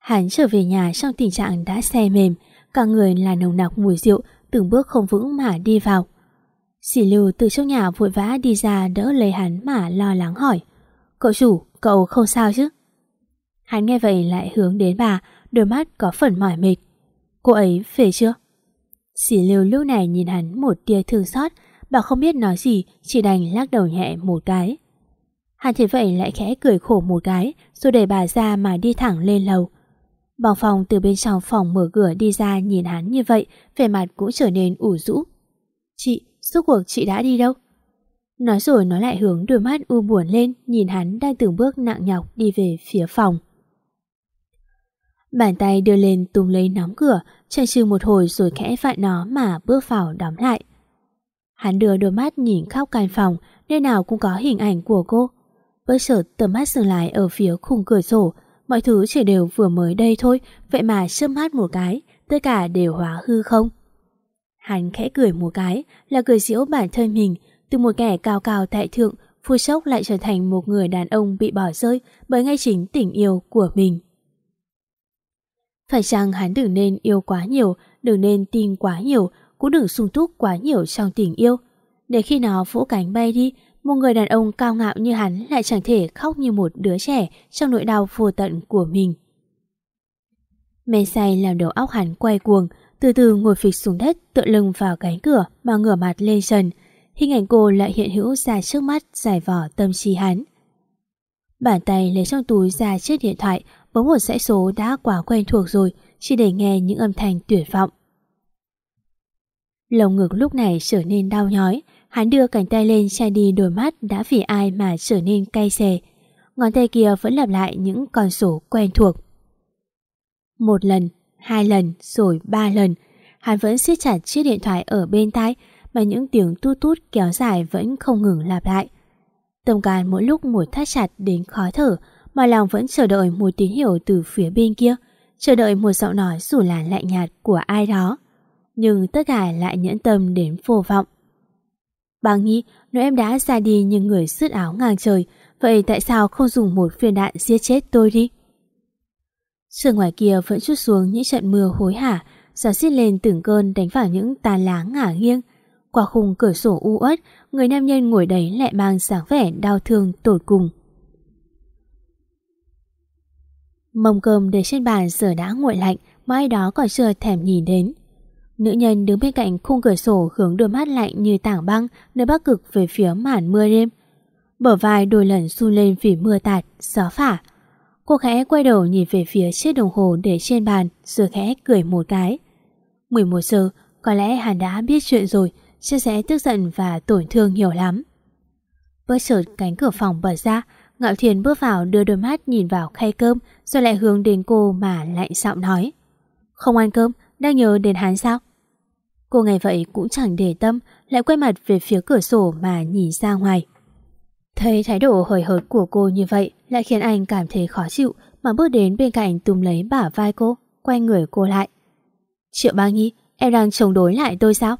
Hắn trở về nhà trong tình trạng đã xe mềm, cả người là nồng nặc mùi rượu, từng bước không vững mà đi vào. Sỉ lưu từ trong nhà vội vã đi ra đỡ lấy hắn mà lo lắng hỏi. Cậu chủ, cậu không sao chứ? Hắn nghe vậy lại hướng đến bà, đôi mắt có phần mỏi mệt. Cô ấy về chưa? Sỉ lưu lúc này nhìn hắn một tia thương xót, bà không biết nói gì, chỉ đành lắc đầu nhẹ một cái. Hắn thấy vậy lại khẽ cười khổ một cái, rồi để bà ra mà đi thẳng lên lầu. Bảo phòng từ bên trong phòng mở cửa đi ra nhìn hắn như vậy, vẻ mặt cũng trở nên ủ rũ. Chị, suốt cuộc chị đã đi đâu? Nói rồi nó lại hướng đôi mắt u buồn lên nhìn hắn đang từng bước nặng nhọc đi về phía phòng. Bàn tay đưa lên tung lấy nắm cửa, chần chừ một hồi rồi khẽ vặn nó mà bước vào đóng lại. Hắn đưa đôi mắt nhìn khắp căn phòng, nơi nào cũng có hình ảnh của cô. Bất chợt tầm mắt dừng lại ở phía khung cửa sổ, mọi thứ chỉ đều vừa mới đây thôi, vậy mà chớp mắt một cái, tất cả đều hóa hư không. Hắn khẽ cười một cái, là cười giễu bản thân mình, từ một kẻ cao cao tại thượng, phu sốc lại trở thành một người đàn ông bị bỏ rơi bởi ngay chính tình yêu của mình. Phải chăng hắn đừng nên yêu quá nhiều, đừng nên tin quá nhiều, cũng đừng sung túc quá nhiều trong tình yêu. Để khi nó vỗ cánh bay đi, một người đàn ông cao ngạo như hắn lại chẳng thể khóc như một đứa trẻ trong nỗi đau vô tận của mình. Men say làm đầu óc hắn quay cuồng, từ từ ngồi phịch xuống đất tựa lưng vào cánh cửa mà ngửa mặt lên trần. Hình ảnh cô lại hiện hữu ra trước mắt giải vỏ tâm trí hắn. Bàn tay lấy trong túi ra chiếc điện thoại bấm một dãy số đã quá quen thuộc rồi chỉ để nghe những âm thanh tuyệt vọng. Lồng ngực lúc này trở nên đau nhói Hắn đưa cánh tay lên che đi đôi mắt đã vì ai mà trở nên cay xè. Ngón tay kia vẫn lặp lại những con số quen thuộc. Một lần, hai lần, rồi ba lần. Hắn vẫn siết chặt chiếc điện thoại ở bên tai mà những tiếng tút tút kéo dài vẫn không ngừng lặp lại. Tâm can mỗi lúc một thắt chặt đến khó thở mà lòng vẫn chờ đợi một tín hiệu từ phía bên kia, chờ đợi một giọng nói dù là lạnh nhạt của ai đó. Nhưng tất cả lại nhẫn tâm đến vô vọng. Bà nghĩ nếu em đã ra đi như người sứt áo ngang trời, vậy tại sao không dùng một viên đạn giết chết tôi đi? Sườn ngoài kia vẫn chút xuống những trận mưa hối hả, gió xiết lên từng cơn đánh vào những tàn lá ngả nghiêng. Qua khung cửa sổ u uất, người nam nhân ngồi đấy lại mang sáng vẻ đau thương tột cùng. Mông cơm để trên bàn giờ đã nguội lạnh, mai đó còn chưa thèm nhìn đến. Nữ nhân đứng bên cạnh khung cửa sổ hướng đôi mắt lạnh như tảng băng nơi bắc cực về phía màn mưa đêm. Bờ vai đôi lần run lên vì mưa tạt, gió phả. Cô khẽ quay đầu nhìn về phía chiếc đồng hồ để trên bàn rồi khẽ cười một cái. 11 giờ, có lẽ hắn đã biết chuyện rồi, sẽ sẽ tức giận và tổn thương nhiều lắm. Bất chợt cánh cửa phòng bật ra, Ngạo Thiền bước vào đưa đôi mắt nhìn vào khay cơm rồi lại hướng đến cô mà lạnh giọng nói. Không ăn cơm, đang nhớ đến hắn sao? Cô nghe vậy cũng chẳng để tâm, lại quay mặt về phía cửa sổ mà nhìn ra ngoài. Thấy thái độ hời hợt của cô như vậy lại khiến anh cảm thấy khó chịu mà bước đến bên cạnh túm lấy bả vai cô, quay người cô lại. Triệu Ba Nhi, em đang chống đối lại tôi sao?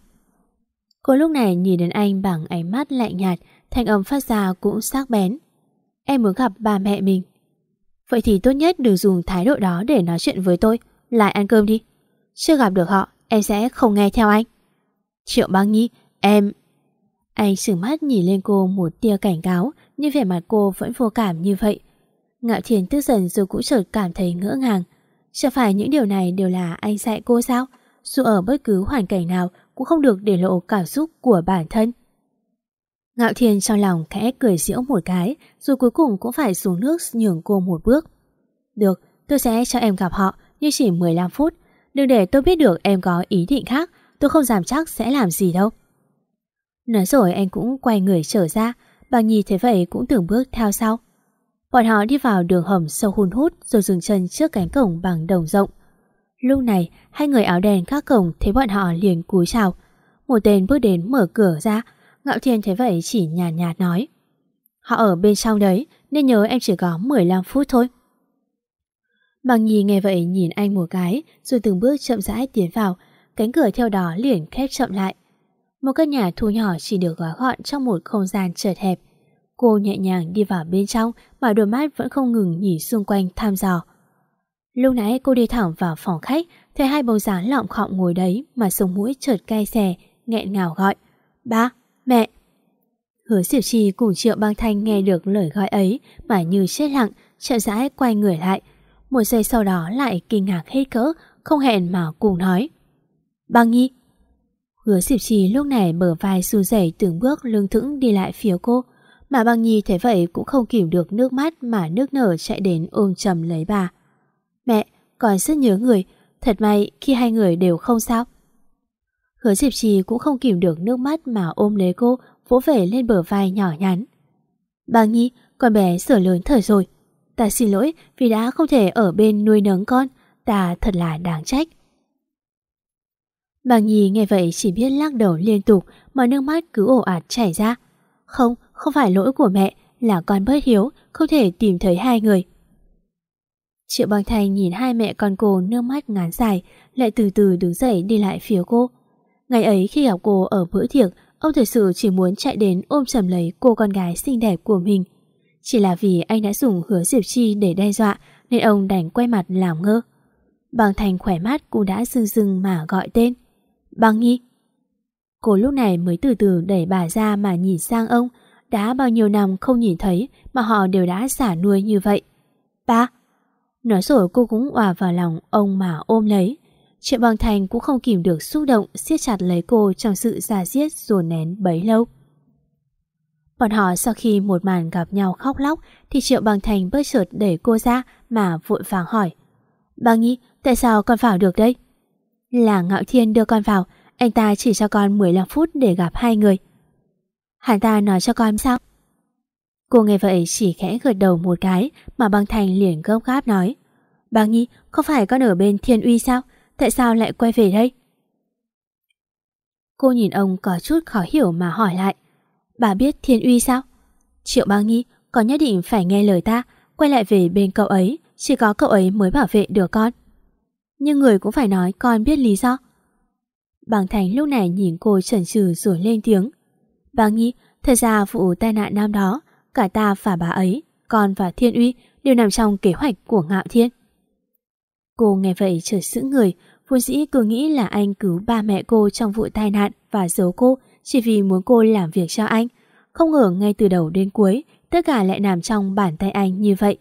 Cô lúc này nhìn đến anh bằng ánh mắt lạnh nhạt, thanh âm phát ra cũng sắc bén. Em muốn gặp ba mẹ mình. Vậy thì tốt nhất đừng dùng thái độ đó để nói chuyện với tôi, lại ăn cơm đi. Chưa gặp được họ, em sẽ không nghe theo anh. Triệu băng nhi, em... Anh sửng mắt nhìn lên cô một tia cảnh cáo, nhưng vẻ mặt cô vẫn vô cảm như vậy. Ngạo Thiền tức giận rồi cũng chợt cảm thấy ngỡ ngàng. Chẳng phải những điều này đều là anh dạy cô sao? Dù ở bất cứ hoàn cảnh nào cũng không được để lộ cảm xúc của bản thân. Ngạo Thiền trong lòng khẽ cười giễu một cái, rồi cuối cùng cũng phải xuống nước nhường cô một bước. Được, tôi sẽ cho em gặp họ, nhưng chỉ 15 phút, Đừng để tôi biết được em có ý định khác Tôi không dám chắc sẽ làm gì đâu. Nói rồi anh cũng quay người trở ra Bà Nhi thấy vậy cũng từng bước theo sau. Bọn họ đi vào đường hầm sâu hun hút Rồi dừng chân trước cánh cổng bằng đồng rộng. Lúc này Hai người áo đen các cổng thấy bọn họ liền cúi chào. Một tên bước đến mở cửa ra Ngạo Thiên thấy vậy chỉ nhàn nhạt, nhạt nói. Họ ở bên trong đấy Nên nhớ em chỉ có 15 phút thôi. Bằng Nhi nghe vậy nhìn anh một cái rồi từng bước chậm rãi tiến vào, cánh cửa theo đó liền khép chậm lại. Một căn nhà thu nhỏ chỉ được gói gọn trong một không gian chật hẹp. Cô nhẹ nhàng đi vào bên trong mà đôi mắt vẫn không ngừng nhìn xung quanh tham dò. Lúc nãy cô đi thẳng vào phòng khách thấy hai bóng dáng lọng khọng ngồi đấy mà sống mũi chợt cay xè, nghẹn ngào gọi. Ba, Mẹ! Hứa Diệp Chi cùng Triệu Bang Thanh nghe được lời gọi ấy mà như chết lặng, chậm rãi quay người lại. Một giây sau đó lại kinh ngạc hết cỡ, không hẹn mà cùng nói. "Băng Nhi! Hứa Diệp Chi lúc này mở vai run rẩy từng bước lưng thững đi lại phía cô. Mà băng nhi thấy vậy cũng không kìm được nước mắt mà nước nở chạy đến ôm chầm lấy bà. Mẹ, con rất nhớ người, thật may khi hai người đều không sao. Hứa Diệp Trì cũng không kìm được nước mắt mà ôm lấy cô, vỗ về lên bờ vai nhỏ nhắn. Băng nhi, con bé sửa lớn thở rồi. Ta xin lỗi vì đã không thể ở bên nuôi nấng con, ta thật là đáng trách. Bàng Nhi nghe vậy chỉ biết lắc đầu liên tục mà nước mắt cứ ồ ạt chảy ra. Không, không phải lỗi của mẹ, là con bất hiếu, không thể tìm thấy hai người. Triệu Bằng Thành nhìn hai mẹ con cô nước mắt ngán dài, lại từ từ đứng dậy đi lại phía cô. Ngày ấy khi gặp cô ở bữa tiệc, ông thật sự chỉ muốn chạy đến ôm chầm lấy cô con gái xinh đẹp của mình. Chỉ là vì anh đã dùng hứa Diệp Chi để đe dọa nên ông đành quay mặt làm ngơ. Bằng Thành khỏe mắt cũng đã rưng rưng mà gọi tên. Bằng Nhi. Cô lúc này mới từ từ đẩy bà ra mà nhìn sang ông, đã bao nhiêu năm không nhìn thấy mà họ đều đã xả nuôi như vậy. Ba! Nói rồi cô cũng òa vào lòng ông mà ôm lấy. Triệu Bằng Thành cũng không kìm được xúc động siết chặt lấy cô trong sự già diết dồn nén bấy lâu. Bọn họ sau khi một màn gặp nhau khóc lóc thì Triệu Bằng Thành bất chợt đẩy cô ra mà vội vàng hỏi. Bà Nhi, tại sao con vào được đây? Là Ngạo Thiên đưa con vào, anh ta chỉ cho con 15 phút để gặp hai người. Hắn ta nói cho con sao? Cô nghe vậy chỉ khẽ gật đầu một cái mà bằng thành liền gấp gáp nói. Bà Nhi, không phải con ở bên Thiên Uy sao? Tại sao lại quay về đây? Cô nhìn ông có chút khó hiểu mà hỏi lại. Bà biết Thiên Uy sao? Triệu Băng nghi có nhất định phải nghe lời ta, quay lại về bên cậu ấy, chỉ có cậu ấy mới bảo vệ được con. Nhưng người cũng phải nói con biết lý do. Bàng Thành lúc này nhìn cô chần chừ rồi lên tiếng. Bà nghi thật ra vụ tai nạn năm đó, cả ta và bà ấy, con và Thiên Uy đều nằm trong kế hoạch của Ngạo Thiên. Cô nghe vậy trở sững người, vốn dĩ cứ nghĩ là anh cứu ba mẹ cô trong vụ tai nạn và giấu cô chỉ vì muốn cô làm việc cho anh. Không ngờ ngay từ đầu đến cuối, tất cả lại nằm trong bàn tay anh như vậy.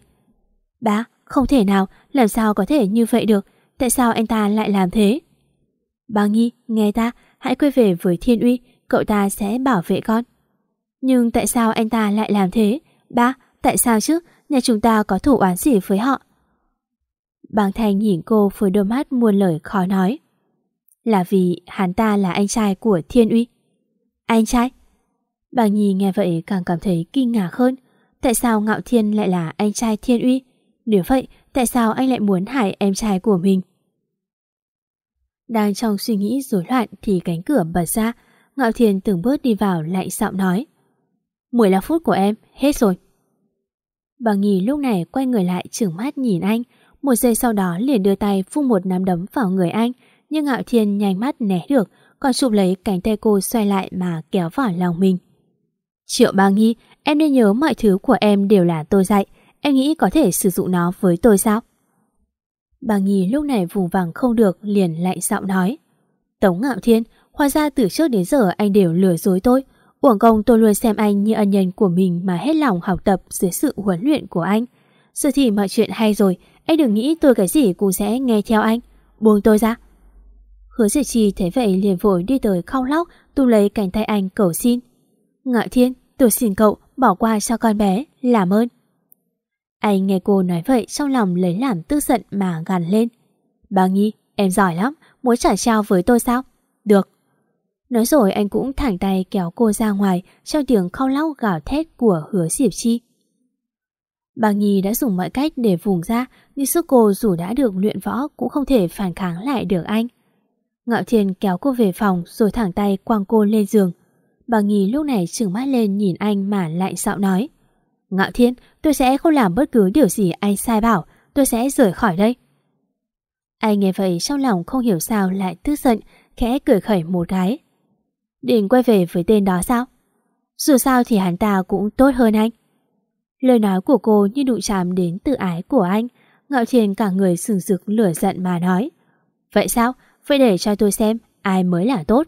Bá, không thể nào, làm sao có thể như vậy được, tại sao anh ta lại làm thế? Bà nghi nghe ta, hãy quay về với Thiên Uy, cậu ta sẽ bảo vệ con. Nhưng tại sao anh ta lại làm thế? Ba, tại sao chứ? Nhà chúng ta có thủ oán gì với họ? Bàng Thành nhìn cô với đôi mắt muôn lời khó nói. Là vì hắn ta là anh trai của Thiên Uy. Anh trai? Bàng Nhi nghe vậy càng cảm thấy kinh ngạc hơn. Tại sao Ngạo Thiên lại là anh trai Thiên Uy? Nếu vậy, tại sao anh lại muốn hại em trai của mình? Đang trong suy nghĩ rối loạn thì cánh cửa bật ra, Ngạo Thiên từng bước đi vào lạnh giọng nói. 15 phút của em, hết rồi. Bà Nhi lúc này quay người lại trừng mắt nhìn anh, một giây sau đó liền đưa tay phung một nắm đấm vào người anh, nhưng Ngạo Thiên nhanh mắt né được, còn chụp lấy cánh tay cô xoay lại mà kéo vào lòng mình. Triệu Bà Nghi, em nên nhớ mọi thứ của em đều là tôi dạy, em nghĩ có thể sử dụng nó với tôi sao? Bà Nghi lúc này vùng vàng không được liền lại giọng nói. Tống Ngạo Thiên, hóa ra từ trước đến giờ anh đều lừa dối tôi. Uổng công tôi luôn xem anh như ân nhân của mình mà hết lòng học tập dưới sự huấn luyện của anh. Giờ thì mọi chuyện hay rồi, anh đừng nghĩ tôi cái gì cũng sẽ nghe theo anh. Buông tôi ra. Hứa diệt trì thấy vậy liền vội đi tới khóc lóc, tu lấy cánh tay anh cầu xin. Ngạo Thiên, tôi xin cậu bỏ qua cho con bé, làm ơn. Anh nghe cô nói vậy trong lòng lấy làm tức giận mà gằn lên. Bà Nhi, em giỏi lắm, muốn trả trao với tôi sao? Được. Nói rồi anh cũng thẳng tay kéo cô ra ngoài trong tiếng khóc lóc gào thét của hứa Diệp Chi. Bà Nhi đã dùng mọi cách để vùng ra nhưng sức cô dù đã được luyện võ cũng không thể phản kháng lại được anh. Ngạo Thiên kéo cô về phòng rồi thẳng tay quăng cô lên giường. Bà Nghi lúc này trừng mắt lên nhìn anh mà lại sạo nói. Ngạo Thiên, tôi sẽ không làm bất cứ điều gì anh sai bảo, tôi sẽ rời khỏi đây. Anh nghe vậy trong lòng không hiểu sao lại tức giận, khẽ cười khẩy một cái. Định quay về với tên đó sao? Dù sao thì hắn ta cũng tốt hơn anh. Lời nói của cô như đụng chạm đến tự ái của anh. Ngạo Thiên cả người sừng sực lửa giận mà nói. Vậy sao? Vậy để cho tôi xem ai mới là tốt.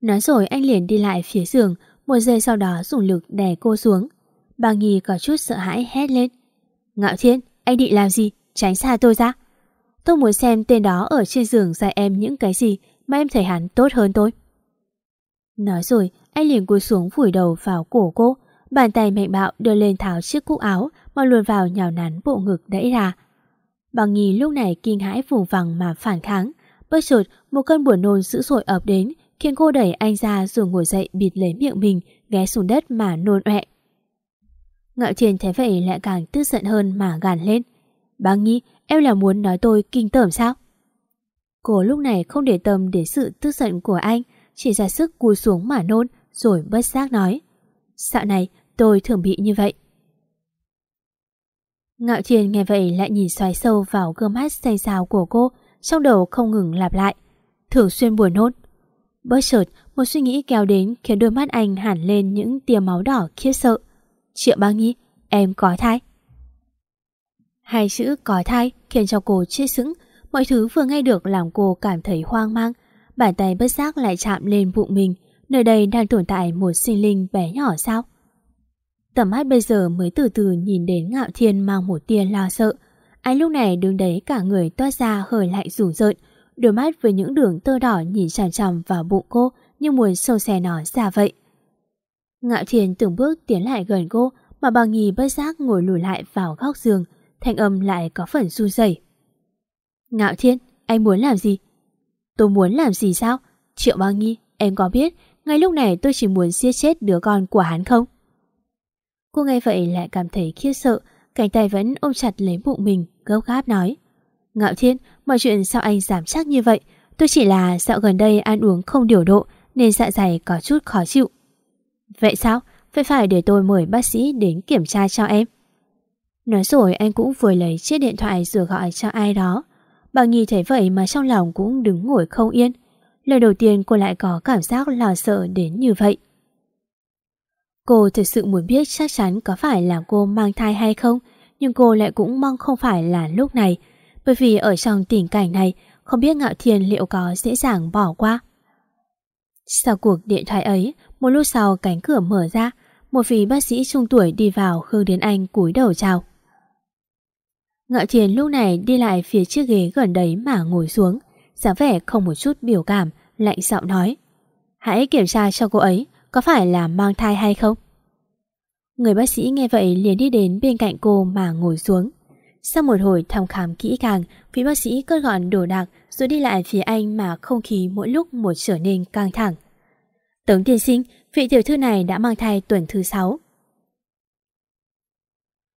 Nói rồi anh liền đi lại phía giường, một giây sau đó dùng lực đè cô xuống. Bà nghi có chút sợ hãi hét lên. Ngạo Thiên, anh định làm gì? Tránh xa tôi ra. Tôi muốn xem tên đó ở trên giường dạy em những cái gì mà em thấy hắn tốt hơn tôi. Nói rồi, anh liền cúi xuống vùi đầu vào cổ cô, bàn tay mạnh bạo đưa lên tháo chiếc cúc áo mà luồn vào nhào nắn bộ ngực đẩy ra. Bằng Nhi lúc này kinh hãi vùng vằng mà phản kháng, bất chợt một cơn buồn nôn dữ dội ập đến, khiến cô đẩy anh ra rồi ngồi dậy bịt lấy miệng mình, ghé xuống đất mà nôn ọe. Ngạo Thiên thấy vậy lại càng tức giận hơn mà gàn lên. Băng Nhi, em là muốn nói tôi kinh tởm sao? Cô lúc này không để tâm đến sự tức giận của anh, chỉ ra sức cúi xuống mà nôn, rồi bất giác nói. Dạo này tôi thường bị như vậy. Ngạo Thiên nghe vậy lại nhìn xoáy sâu vào gương mắt say xào của cô, trong đầu không ngừng lặp lại. Thường xuyên buồn hốt. Bất chợt, một suy nghĩ kéo đến khiến đôi mắt anh hẳn lên những tia máu đỏ khiếp sợ. Triệu Băng Nhi, em có thai. Hai chữ có thai khiến cho cô chết sững, mọi thứ vừa nghe được làm cô cảm thấy hoang mang. Bàn tay bất giác lại chạm lên bụng mình, nơi đây đang tồn tại một sinh linh bé nhỏ sao? Tầm mắt bây giờ mới từ từ nhìn đến ngạo thiên mang một tia lo sợ. Anh lúc này đứng đấy cả người toát ra hơi lạnh rủ rợn, đôi mắt với những đường tơ đỏ nhìn chằm chằm vào bụng cô như muốn sâu xè nó ra vậy. Ngạo Thiên từng bước tiến lại gần cô mà bà Nghi bất giác ngồi lùi lại vào góc giường, thanh âm lại có phần run rẩy. Ngạo Thiên, anh muốn làm gì? Tôi muốn làm gì sao? Triệu băng Nghi, em có biết ngay lúc này tôi chỉ muốn giết chết đứa con của hắn không? Cô nghe vậy lại cảm thấy khiếp sợ, cánh tay vẫn ôm chặt lấy bụng mình, gấp gáp nói. Ngạo Thiên, mọi chuyện sao anh giảm chắc như vậy? Tôi chỉ là dạo gần đây ăn uống không điều độ nên dạ dày có chút khó chịu. Vậy sao? Phải phải để tôi mời bác sĩ đến kiểm tra cho em. Nói rồi anh cũng vừa lấy chiếc điện thoại rồi gọi cho ai đó. Bà Nhi thấy vậy mà trong lòng cũng đứng ngồi không yên. Lần đầu tiên cô lại có cảm giác lo sợ đến như vậy. Cô thực sự muốn biết chắc chắn có phải là cô mang thai hay không, nhưng cô lại cũng mong không phải là lúc này, bởi vì ở trong tình cảnh này, không biết Ngạo Thiên liệu có dễ dàng bỏ qua. Sau cuộc điện thoại ấy, một lúc sau cánh cửa mở ra, một vị bác sĩ trung tuổi đi vào khương đến anh cúi đầu chào. Ngạo Thiên lúc này đi lại phía chiếc ghế gần đấy mà ngồi xuống, dáng vẻ không một chút biểu cảm, lạnh giọng nói. Hãy kiểm tra cho cô ấy, có phải là mang thai hay không? Người bác sĩ nghe vậy liền đi đến bên cạnh cô mà ngồi xuống. Sau một hồi thăm khám kỹ càng, vị bác sĩ cất gọn đồ đạc rồi đi lại phía anh mà không khí mỗi lúc một trở nên căng thẳng. Tống tiên sinh, vị tiểu thư này đã mang thai tuần thứ 6.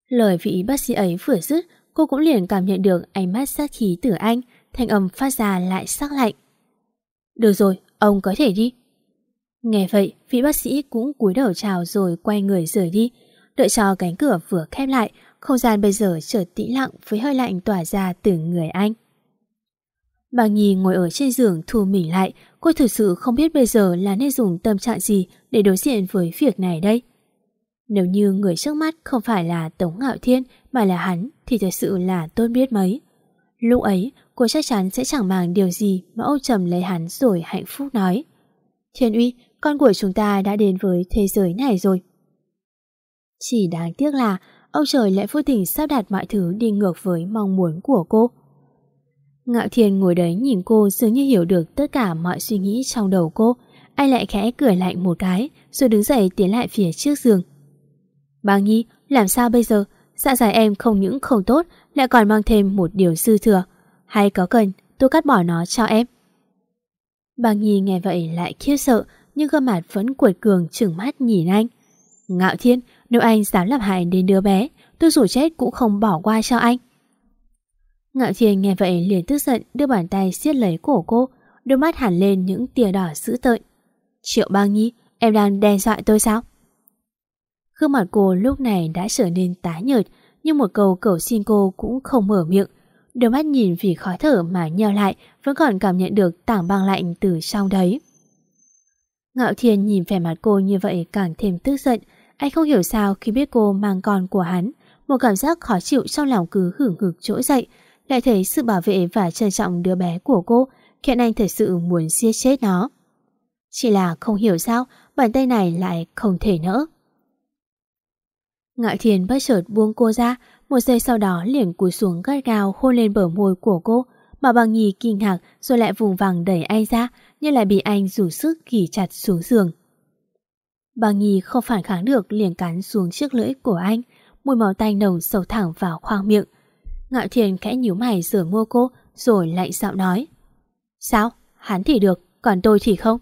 Lời vị bác sĩ ấy vừa dứt, cô cũng liền cảm nhận được ánh mắt sát khí từ anh, thanh âm phát ra lại sắc lạnh. Được rồi, ông có thể đi. Nghe vậy, vị bác sĩ cũng cúi đầu chào rồi quay người rời đi. Đợi cho cánh cửa vừa khép lại, không gian bây giờ trở tĩnh lặng với hơi lạnh tỏa ra từ người anh. Bà Nhi ngồi ở trên giường thu mình lại, cô thực sự không biết bây giờ là nên dùng tâm trạng gì để đối diện với việc này đây. Nếu như người trước mắt không phải là Tống Ngạo Thiên mà là hắn thì thật sự là tốt biết mấy. Lúc ấy, cô chắc chắn sẽ chẳng màng điều gì mà âu trầm lấy hắn rồi hạnh phúc nói. Thiên uy, con của chúng ta đã đến với thế giới này rồi. Chỉ đáng tiếc là ông trời lại vô tình sắp đặt mọi thứ đi ngược với mong muốn của cô. Ngạo Thiên ngồi đấy nhìn cô dường như hiểu được tất cả mọi suy nghĩ trong đầu cô. Anh lại khẽ cười lạnh một cái rồi đứng dậy tiến lại phía trước giường. Bà Nhi, làm sao bây giờ? Dạ dày em không những không tốt lại còn mang thêm một điều dư thừa. Hay có cần tôi cắt bỏ nó cho em? Bà Nhi nghe vậy lại khiếp sợ nhưng gương mặt vẫn cuột cường trừng mắt nhìn anh. Ngạo Thiên, nếu anh dám làm hại đến đứa bé, tôi dù chết cũng không bỏ qua cho anh. Ngạo Thiên nghe vậy liền tức giận đưa bàn tay siết lấy cổ cô, đôi mắt hẳn lên những tia đỏ dữ tợn. Triệu Bang Nhi, em đang đe dọa tôi sao? Gương mặt cô lúc này đã trở nên tái nhợt, nhưng một câu cầu xin cô cũng không mở miệng. Đôi mắt nhìn vì khó thở mà nheo lại, vẫn còn cảm nhận được tảng băng lạnh từ trong đấy. Ngạo Thiên nhìn vẻ mặt cô như vậy càng thêm tức giận. Anh không hiểu sao khi biết cô mang con của hắn, một cảm giác khó chịu trong lòng cứ hưởng hực trỗi dậy, lại thấy sự bảo vệ và trân trọng đứa bé của cô khiến anh thật sự muốn giết chết nó. Chỉ là không hiểu sao bàn tay này lại không thể nỡ. Ngạo Thiên bất chợt buông cô ra, một giây sau đó liền cúi xuống gắt gao hôn lên bờ môi của cô, mà bằng nhì kinh ngạc rồi lại vùng vằng đẩy anh ra, như lại bị anh dùng sức ghi chặt xuống giường. bà nhi không phản kháng được liền cắn xuống chiếc lưỡi của anh, mùi máu tanh nồng sâu thẳng vào khoang miệng. Ngạo thiền khẽ nhíu mày rửa mua cô, rồi lạnh giọng nói. Sao? Hắn thì được, còn tôi thì không.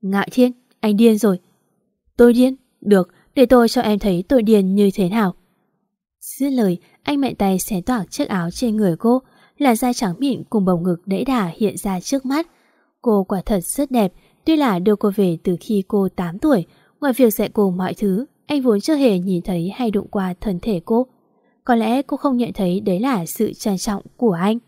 Ngạo Thiên, anh điên rồi. Tôi điên? Được, để tôi cho em thấy tôi điên như thế nào. Dứt lời, anh mạnh tay xé toạc chiếc áo trên người cô, là da trắng mịn cùng bầu ngực đẫy đà hiện ra trước mắt. Cô quả thật rất đẹp, tuy là đưa cô về từ khi cô 8 tuổi, ngoài việc dạy cô mọi thứ, anh vốn chưa hề nhìn thấy hay đụng qua thân thể cô. Có lẽ cô không nhận thấy đấy là sự trân trọng của anh.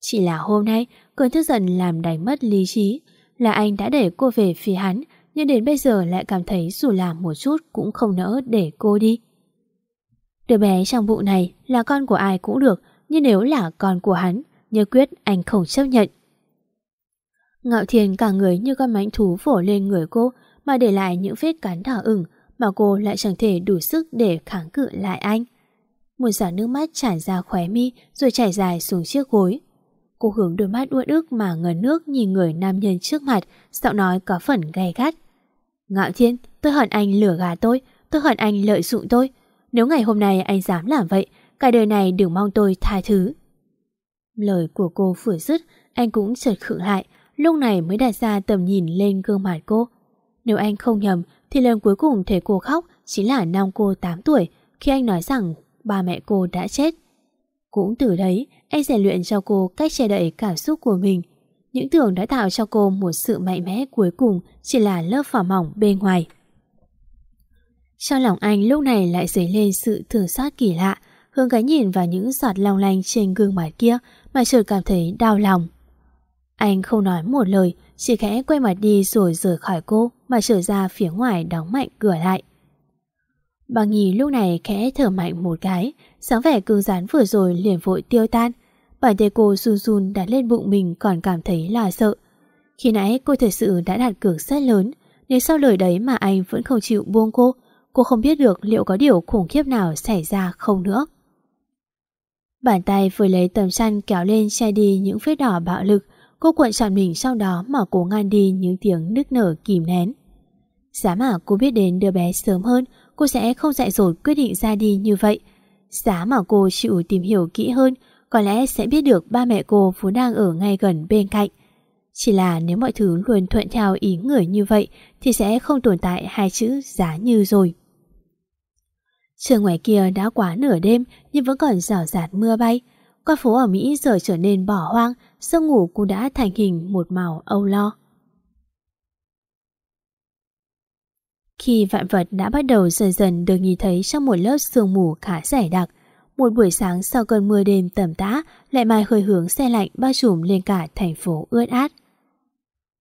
Chỉ là hôm nay, cơn tức giận làm đánh mất lý trí, là anh đã để cô về phía hắn, nhưng đến bây giờ lại cảm thấy dù làm một chút cũng không nỡ để cô đi. Đứa bé trong bụng này là con của ai cũng được, nhưng nếu là con của hắn, nhớ quyết anh không chấp nhận. Ngạo Thiên cả người như con mánh thú vỗ lên người cô mà để lại những vết cắn đỏ ửng mà cô lại chẳng thể đủ sức để kháng cự lại anh. Một giọt nước mắt tràn ra khóe mi rồi chảy dài xuống chiếc gối. Cô hướng đôi mắt uất ức mà ngấn nước nhìn người nam nhân trước mặt, giọng nói có phần gay gắt. Ngạo Thiên, tôi hận anh lừa gạt tôi, tôi hận anh lợi dụng tôi. Nếu ngày hôm nay anh dám làm vậy, cả đời này đừng mong tôi tha thứ. Lời của cô vừa dứt, anh cũng chợt khựng lại, lúc này mới đặt ra tầm nhìn lên gương mặt cô. Nếu anh không nhầm, thì lần cuối cùng thấy cô khóc chính là năm cô 8 tuổi khi anh nói rằng ba mẹ cô đã chết. Cũng từ đấy, anh rèn luyện cho cô cách che đậy cảm xúc của mình. Những tưởng đã tạo cho cô một sự mạnh mẽ cuối cùng chỉ là lớp vỏ mỏng bên ngoài. Trong lòng anh lúc này lại dấy lên sự thương xót kỳ lạ, hướng cái nhìn vào những giọt long lanh trên gương mặt kia mà chợt cảm thấy đau lòng. Anh không nói một lời, chỉ khẽ quay mặt đi rồi rời khỏi cô mà trở ra phía ngoài đóng mạnh cửa lại. Bà Nhi lúc này khẽ thở mạnh một cái, sáng vẻ cứng rắn vừa rồi liền vội tiêu tan. Bàn tay cô run run đặt lên bụng mình còn cảm thấy là sợ. Khi nãy cô thật sự đã đặt cược rất lớn, nếu sau lời đấy mà anh vẫn không chịu buông cô, cô không biết được liệu có điều khủng khiếp nào xảy ra không nữa. Bàn tay vừa lấy tầm chăn kéo lên che đi những vết đỏ bạo lực, cô cuộn tròn mình sau đó mà cố ngăn đi những tiếng nức nở kìm nén. Giá mà cô biết đến đứa bé sớm hơn, cô sẽ không dại dột quyết định ra đi như vậy. Giá mà cô chịu tìm hiểu kỹ hơn, có lẽ sẽ biết được ba mẹ cô vốn đang ở ngay gần bên cạnh. Chỉ là nếu mọi thứ luôn thuận theo ý người như vậy thì sẽ không tồn tại hai chữ giá như rồi. Trời ngoài kia đã quá nửa đêm nhưng vẫn còn rào rạt mưa bay. Con phố ở Mỹ giờ trở nên bỏ hoang, giấc ngủ cũng đã thành hình một màu âu lo. Khi vạn vật đã bắt đầu dần dần được nhìn thấy trong một lớp sương mù khá dày đặc, một buổi sáng sau cơn mưa đêm tầm tã lại mai hơi hướng xe lạnh bao trùm lên cả thành phố ướt át.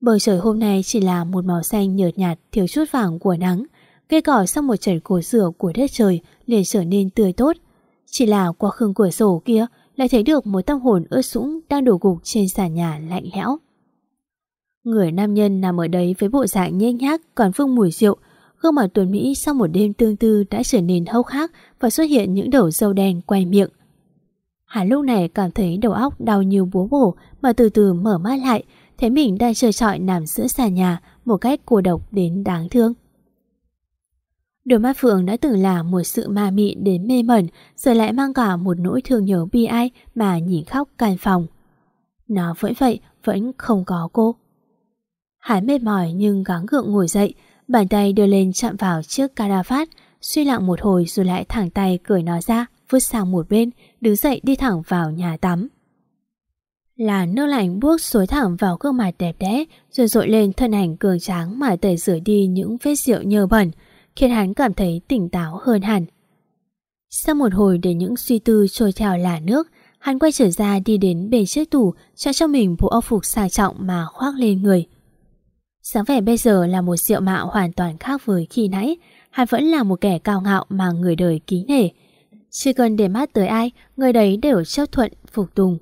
Bầu trời hôm nay chỉ là một màu xanh nhợt nhạt thiếu chút vàng của nắng, cây cỏ sau một trận cổ rửa của đất trời liền trở nên tươi tốt. Chỉ là qua khương cửa sổ kia lại thấy được một tâm hồn ướt sũng đang đổ gục trên sàn nhà lạnh lẽo. Người nam nhân nằm ở đấy với bộ dạng nhếch nhác còn vương mùi rượu, gương mặt tuần Mỹ sau một đêm tương tư đã trở nên hốc hác và xuất hiện những đầu dâu đen quay miệng. hà lúc này cảm thấy đầu óc đau như búa bổ mà từ từ mở mắt lại, thấy mình đang chơi trọi nằm giữa sàn nhà một cách cô độc đến đáng thương. Đôi mắt Phượng đã từng là một sự ma mị đến mê mẩn, rồi lại mang cả một nỗi thương nhớ bi ai mà nhìn khóc can phòng. Nó vẫn vậy, vẫn không có cô. Hải mệt mỏi nhưng gắng gượng ngồi dậy, bàn tay đưa lên chạm vào chiếc caravat, suy lặng một hồi rồi lại thẳng tay cười nó ra, vứt sang một bên, đứng dậy đi thẳng vào nhà tắm. Là nước lạnh bước xối thẳng vào gương mặt đẹp đẽ, rồi dội lên thân ảnh cường tráng mà tẩy rửa đi những vết rượu nhờ bẩn, khiến hắn cảm thấy tỉnh táo hơn hẳn. Sau một hồi để những suy tư trôi theo là nước, hắn quay trở ra đi đến bên chiếc tủ, cho cho mình bộ áo phục sang trọng mà khoác lên người. Sáng vẻ bây giờ là một diệu mạo hoàn toàn khác với khi nãy, hắn vẫn là một kẻ cao ngạo mà người đời kính nể. Chỉ cần để mắt tới ai, người đấy đều chấp thuận, phục tùng.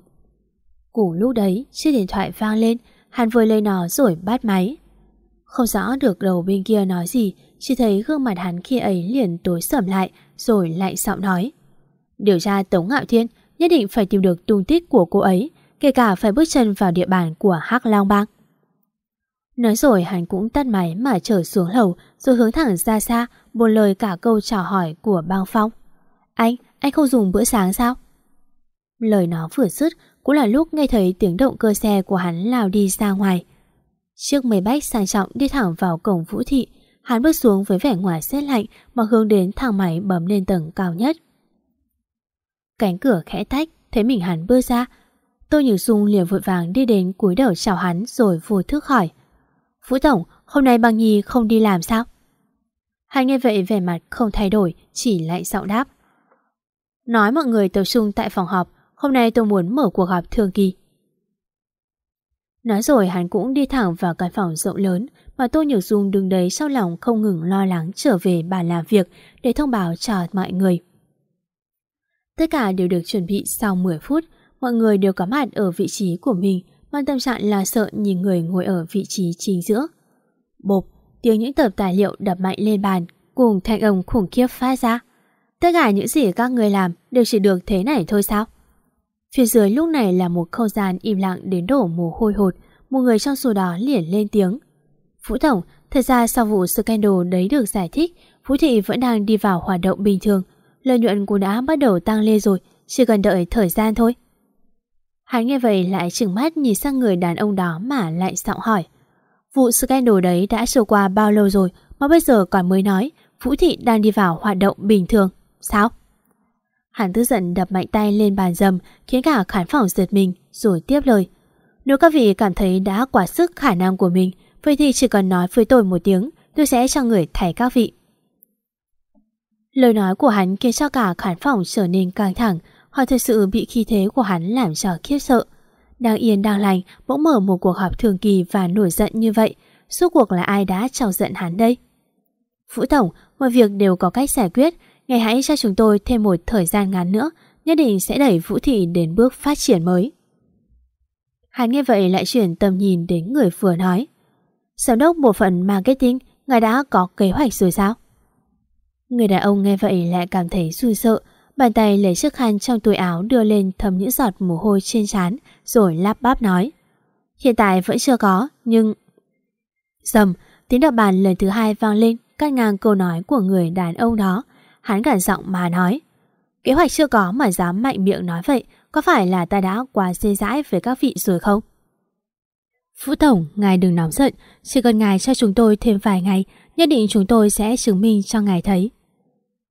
Cùng lúc đấy, chiếc điện thoại vang lên, hắn vừa lấy nó rồi bắt máy. Không rõ được đầu bên kia nói gì, chỉ thấy gương mặt hắn khi ấy liền tối sầm lại, rồi lại giọng nói. Điều tra Tống Ngạo Thiên nhất định phải tìm được tung tích của cô ấy, kể cả phải bước chân vào địa bàn của Hắc Long Bang. Nói rồi hắn cũng tắt máy mà trở xuống lầu rồi hướng thẳng ra xa, buồn lời cả câu chào hỏi của bang phong. Anh, anh không dùng bữa sáng sao? Lời nó vừa dứt cũng là lúc nghe thấy tiếng động cơ xe của hắn lao đi ra ngoài. Chiếc máy bách sang trọng đi thẳng vào cổng vũ thị, hắn bước xuống với vẻ ngoài rét lạnh mà hướng đến thang máy bấm lên tầng cao nhất. Cánh cửa khẽ tách, thấy mình hắn bước ra. Tô Nhược Dung liền vội vàng đi đến cúi đầu chào hắn rồi vô thức hỏi. Vũ Tổng, hôm nay bằng nhi không đi làm sao? Hắn nghe vậy vẻ mặt không thay đổi, chỉ lại giọng đáp. Nói mọi người tập trung tại phòng họp, hôm nay tôi muốn mở cuộc họp thường kỳ. Nói rồi hắn cũng đi thẳng vào căn phòng rộng lớn mà Tô Nhược Dung đứng đấy sau lòng không ngừng lo lắng trở về bàn làm việc để thông báo cho mọi người. Tất cả đều được chuẩn bị sau 10 phút, mọi người đều có mặt ở vị trí của mình, mang tâm trạng là sợ nhìn người ngồi ở vị trí chính giữa. Bộp, tiếng những tập tài liệu đập mạnh lên bàn, cùng thanh âm khủng khiếp phát ra. Tất cả những gì các người làm đều chỉ được thế này thôi sao? Phía dưới lúc này là một không gian im lặng đến đổ mồ hôi hột, một người trong số đó liền lên tiếng. Vũ Tổng, thật ra sau vụ scandal đấy được giải thích, Vũ Thị vẫn đang đi vào hoạt động bình thường, lợi nhuận cũng đã bắt đầu tăng lên rồi, chỉ cần đợi thời gian thôi. Hắn nghe vậy lại chừng mắt nhìn sang người đàn ông đó mà lại giọng hỏi. Vụ scandal đấy đã trôi qua bao lâu rồi mà bây giờ còn mới nói Vũ Thị đang đi vào hoạt động bình thường. Sao? Hắn tức giận đập mạnh tay lên bàn dầm khiến cả khán phòng giật mình, rồi tiếp lời. Nếu các vị cảm thấy đã quá sức khả năng của mình, vậy thì chỉ cần nói với tôi một tiếng, tôi sẽ cho người thay các vị. Lời nói của hắn khiến cho cả khán phòng trở nên căng thẳng Họ thật sự bị khí thế của hắn làm cho khiếp sợ Đang yên, đang lành, Bỗng mở một cuộc họp thường kỳ và nổi giận như vậy, Suốt cuộc là ai đã trào giận hắn đây Vũ Tổng, Mọi việc đều có cách giải quyết Ngày hãy cho chúng tôi thêm một thời gian ngắn nữa Nhất định sẽ đẩy Vũ Thị đến bước phát triển mới Hắn nghe vậy lại chuyển tầm nhìn đến người vừa nói Giám đốc bộ phận marketing Ngài đã có kế hoạch rồi sao? Người đàn ông nghe vậy lại cảm thấy run sợ, bàn tay lấy chiếc khăn trong túi áo đưa lên thấm những giọt mồ hôi trên trán, rồi lắp bắp nói. Hiện tại vẫn chưa có, nhưng... Dầm, tiếng đập bàn lần thứ hai vang lên, cắt ngang câu nói của người đàn ông đó. Hắn gằn giọng mà nói. Kế hoạch chưa có mà dám mạnh miệng nói vậy, có phải là ta đã quá dê dãi với các vị rồi không? Phú Tổng, ngài đừng nóng giận, chỉ cần ngài cho chúng tôi thêm vài ngày, nhất định chúng tôi sẽ chứng minh cho ngài thấy.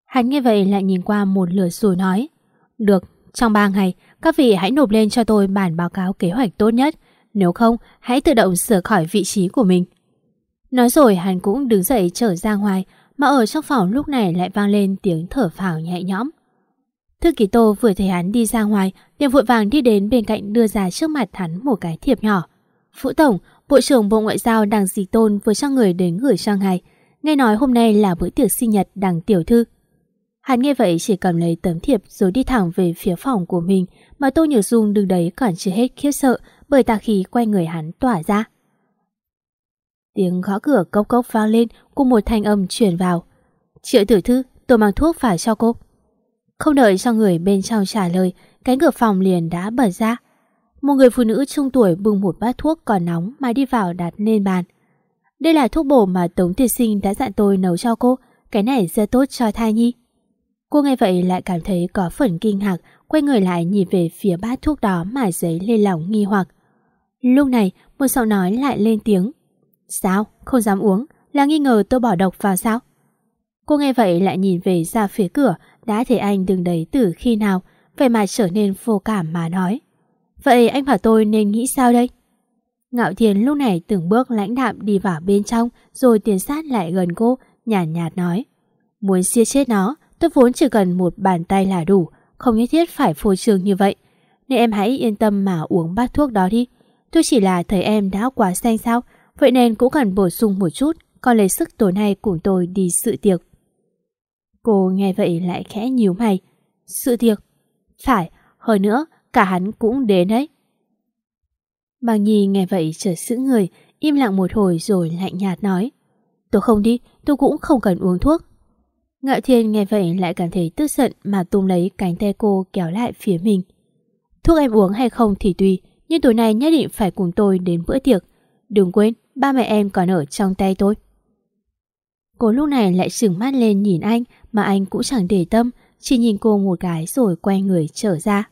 Hắn nghe vậy lại nhìn qua một lửa rồi nói Được, trong 3 ngày các vị hãy nộp lên cho tôi bản báo cáo kế hoạch tốt nhất Nếu không hãy tự động sửa khỏi vị trí của mình Nói rồi hắn cũng đứng dậy trở ra ngoài mà ở trong phòng lúc này lại vang lên tiếng thở phào nhẹ nhõm. Thư ký Tô vừa thấy hắn đi ra ngoài liền vội vàng đi đến bên cạnh đưa ra trước mặt hắn một cái thiệp nhỏ. Phụ Tổng, Bộ trưởng Bộ Ngoại giao Đằng Dì Tôn vừa cho người đến gửi sang ngài. Nghe nói hôm nay là bữa tiệc sinh nhật Đằng Tiểu Thư. Hắn nghe vậy chỉ cầm lấy tấm thiệp rồi đi thẳng về phía phòng của mình mà Tô Nhược Dung đứng đấy còn chưa hết khiếp sợ bởi tà khí quay người hắn tỏa ra. Tiếng gõ cửa cốc cốc vang lên cùng một thanh âm truyền vào. Triệu tử thư, tôi mang thuốc phải cho cô. Không đợi cho người bên trong trả lời, cánh cửa phòng liền đã bật ra. Một người phụ nữ trung tuổi bưng một bát thuốc còn nóng mà đi vào đặt lên bàn. Đây là thuốc bổ mà Tống Tiệt Sinh đã dặn tôi nấu cho cô, cái này rất tốt cho thai nhi. Cô nghe vậy lại cảm thấy có phần kinh ngạc, quay người lại nhìn về phía bát thuốc đó mà giấy lên lòng nghi hoặc. Lúc này, một giọng nói lại lên tiếng. Sao? Không dám uống? Là nghi ngờ tôi bỏ độc vào sao? Cô nghe vậy lại nhìn về ra phía cửa, đã thấy anh đứng đấy từ khi nào, vậy mà trở nên vô cảm mà nói. Vậy anh bảo tôi nên nghĩ sao đây? Ngạo Thiên lúc này từng bước lãnh đạm đi vào bên trong rồi tiến sát lại gần cô, nhàn nhạt, nhạt nói. Muốn xia chết nó, Tôi vốn chỉ cần một bàn tay là đủ, không nhất thiết phải phô trương như vậy. Nên em hãy yên tâm mà uống bát thuốc đó đi. Tôi chỉ là thấy em đã quá xanh sao, vậy nên cũng cần bổ sung một chút, còn lấy sức tối nay cùng tôi đi sự tiệc. Cô nghe vậy lại khẽ nhíu mày. Sự tiệc? Phải, hơn nữa, cả hắn cũng đến đấy. Bằng Nhi nghe vậy trở sững người, im lặng một hồi rồi lạnh nhạt nói. Tôi không đi, tôi cũng không cần uống thuốc. Ngạo Thiên nghe vậy lại cảm thấy tức giận mà tung lấy cánh tay cô kéo lại phía mình. Thuốc em uống hay không thì tùy, nhưng tối nay nhất định phải cùng tôi đến bữa tiệc. Đừng quên, ba mẹ em còn ở trong tay tôi. Cô lúc này lại sừng mắt lên nhìn anh mà anh cũng chẳng để tâm, chỉ nhìn cô một cái rồi quay người trở ra.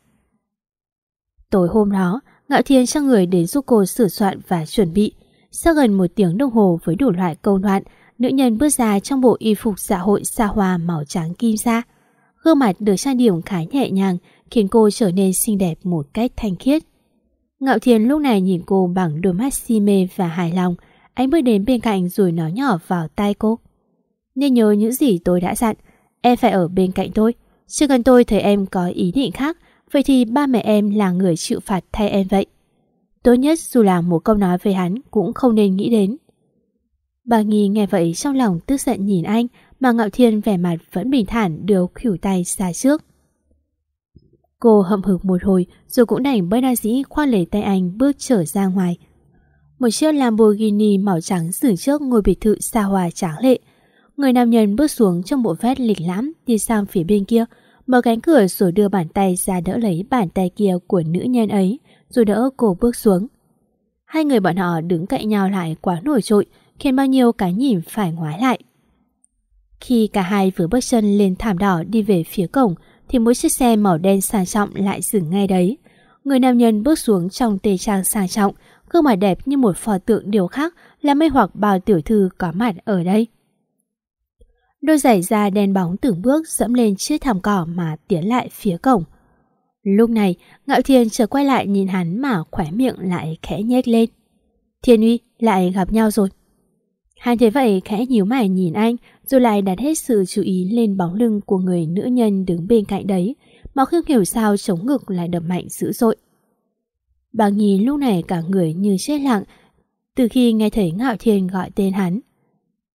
Tối hôm đó, Ngạo Thiên cho người đến giúp cô sửa soạn và chuẩn bị. Sau gần một tiếng đồng hồ với đủ loại câu đoạn, nữ nhân bước ra trong bộ y phục xã hội xa hoa màu trắng kim sa. Gương mặt được trang điểm khá nhẹ nhàng, khiến cô trở nên xinh đẹp một cách thanh khiết. Ngạo Thiên lúc này nhìn cô bằng đôi mắt si mê và hài lòng. Anh bước đến bên cạnh rồi nói nhỏ vào tai cô. Nên nhớ những gì tôi đã dặn, em phải ở bên cạnh tôi. Chỉ cần tôi thấy em có ý định khác, vậy thì ba mẹ em là người chịu phạt thay em vậy. Tốt nhất dù là một câu nói về hắn cũng không nên nghĩ đến. Bà Nghi nghe vậy trong lòng tức giận nhìn anh mà Ngạo Thiên vẻ mặt vẫn bình thản đưa khỉu tay ra trước. Cô hậm hực một hồi rồi cũng đành bơi đa dĩ khoan lấy tay anh bước trở ra ngoài. Một chiếc Lamborghini màu trắng dừng trước ngôi biệt thự xa hoa tráng lệ. Người nam nhân bước xuống trong bộ vest lịch lãm đi sang phía bên kia, mở cánh cửa rồi đưa bàn tay ra đỡ lấy bàn tay kia của nữ nhân ấy, rồi đỡ cô bước xuống. Hai người bọn họ đứng cạnh nhau lại quá nổi trội, khiến bao nhiêu cái nhìn phải ngoái lại. Khi cả hai vừa bước chân lên thảm đỏ đi về phía cổng, thì mỗi chiếc xe màu đen sang trọng lại dừng ngay đấy. Người nam nhân bước xuống trong tề trang sang trọng, gương mặt đẹp như một pho tượng điều khác làm mê hoặc bao tiểu thư có mặt ở đây. Đôi giày da đen bóng từng bước dẫm lên chiếc thảm cỏ mà tiến lại phía cổng. Lúc này, Ngạo Thiên trở quay lại nhìn hắn mà khỏe miệng lại khẽ nhếch lên. Thiên uy, lại gặp nhau rồi. Hắn thấy vậy khẽ nhíu mày nhìn anh rồi lại đặt hết sự chú ý lên bóng lưng của người nữ nhân đứng bên cạnh đấy mà không hiểu sao chống ngực lại đập mạnh dữ dội. Bà Nhi lúc này cả người như chết lặng từ khi nghe thấy Ngạo Thiên gọi tên hắn.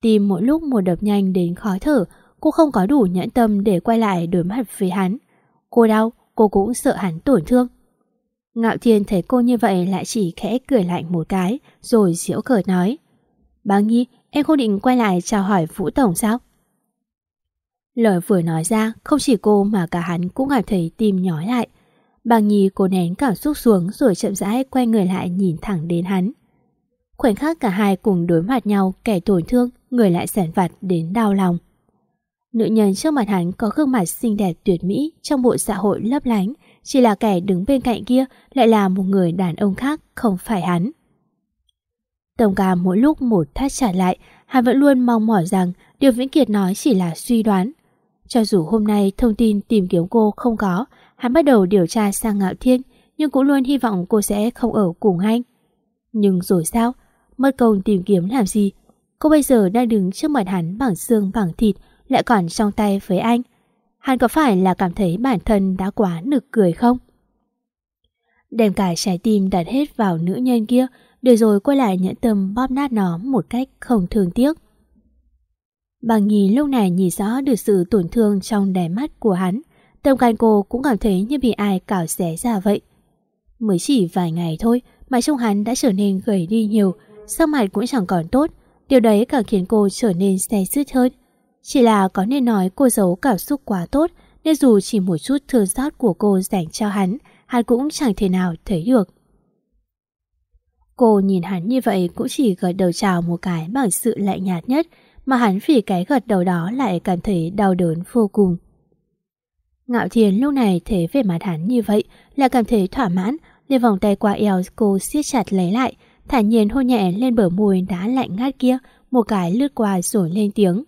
Tim mỗi lúc một đập nhanh đến khó thở cô không có đủ nhẫn tâm để quay lại đối mặt với hắn. Cô đau, cô cũng sợ hắn tổn thương. Ngạo Thiên thấy cô như vậy lại chỉ khẽ cười lạnh một cái rồi diễu cợt nói Bà Nhi, em không định quay lại chào hỏi Vũ Tổng sao? Lời vừa nói ra, không chỉ cô mà cả hắn cũng cảm thấy tim nhói lại. Bàng Nhi cố nén cảm xúc xuống rồi chậm rãi quay người lại nhìn thẳng đến hắn. Khoảnh khắc cả hai cùng đối mặt nhau kẻ tổn thương, người lại sản vặt đến đau lòng. Nữ nhân trước mặt hắn có gương mặt xinh đẹp tuyệt mỹ trong bộ xã hội lấp lánh, chỉ là kẻ đứng bên cạnh kia lại là một người đàn ông khác, không phải hắn. Tổng cảm mỗi lúc một thắt trả lại, hắn vẫn luôn mong mỏi rằng điều Vĩnh Kiệt nói chỉ là suy đoán. Cho dù hôm nay thông tin tìm kiếm cô không có, hắn bắt đầu điều tra sang Ngạo Thiên, nhưng cũng luôn hy vọng cô sẽ không ở cùng anh. Nhưng rồi sao? Mất công tìm kiếm làm gì? Cô bây giờ đang đứng trước mặt hắn bằng xương bằng thịt, lại còn trong tay với anh. Hắn có phải là cảm thấy bản thân đã quá nực cười không? Đem cả trái tim đặt hết vào nữ nhân kia, để rồi quay lại nhẫn tâm bóp nát nó một cách không thương tiếc. Bằng nhì lúc này nhìn rõ được sự tổn thương trong đáy mắt của hắn, tâm can cô cũng cảm thấy như bị ai cào xé ra vậy. Mới chỉ vài ngày thôi mà trông hắn đã trở nên gầy đi nhiều, sắc mặt cũng chẳng còn tốt, điều đấy càng khiến cô trở nên xe sứt hơn. Chỉ là có nên nói cô giấu cảm xúc quá tốt nên dù chỉ một chút thương xót của cô dành cho hắn, hắn cũng chẳng thể nào thấy được. Cô nhìn hắn như vậy cũng chỉ gật đầu chào một cái bằng sự lạnh nhạt nhất, mà hắn vì cái gật đầu đó lại cảm thấy đau đớn vô cùng. Ngạo Thiên lúc này thấy về mặt hắn như vậy là cảm thấy thỏa mãn, liền vòng tay qua eo cô siết chặt lấy lại, thản nhiên hôn nhẹ lên bờ môi đã lạnh ngắt kia, một cái lướt qua rồi lên tiếng.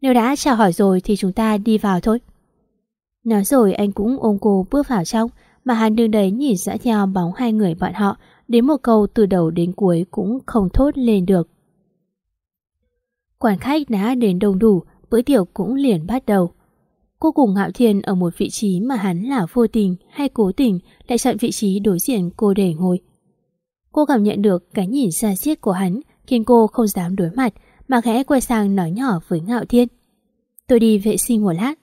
Nếu đã chào hỏi rồi thì chúng ta đi vào thôi. Nói rồi anh cũng ôm cô bước vào trong, mà hắn đứng đấy nhìn dã theo bóng hai người bọn họ đến một câu từ đầu đến cuối cũng không thốt lên được. Quản khách đã đến đông đủ, bữa tiệc cũng liền bắt đầu. Cô cùng Ngạo Thiên ở một vị trí mà hắn là vô tình hay cố tình lại chọn vị trí đối diện cô để ngồi. Cô cảm nhận được cái nhìn xa xiết của hắn khiến cô không dám đối mặt mà khẽ quay sang nói nhỏ với Ngạo Thiên. Tôi đi vệ sinh một lát.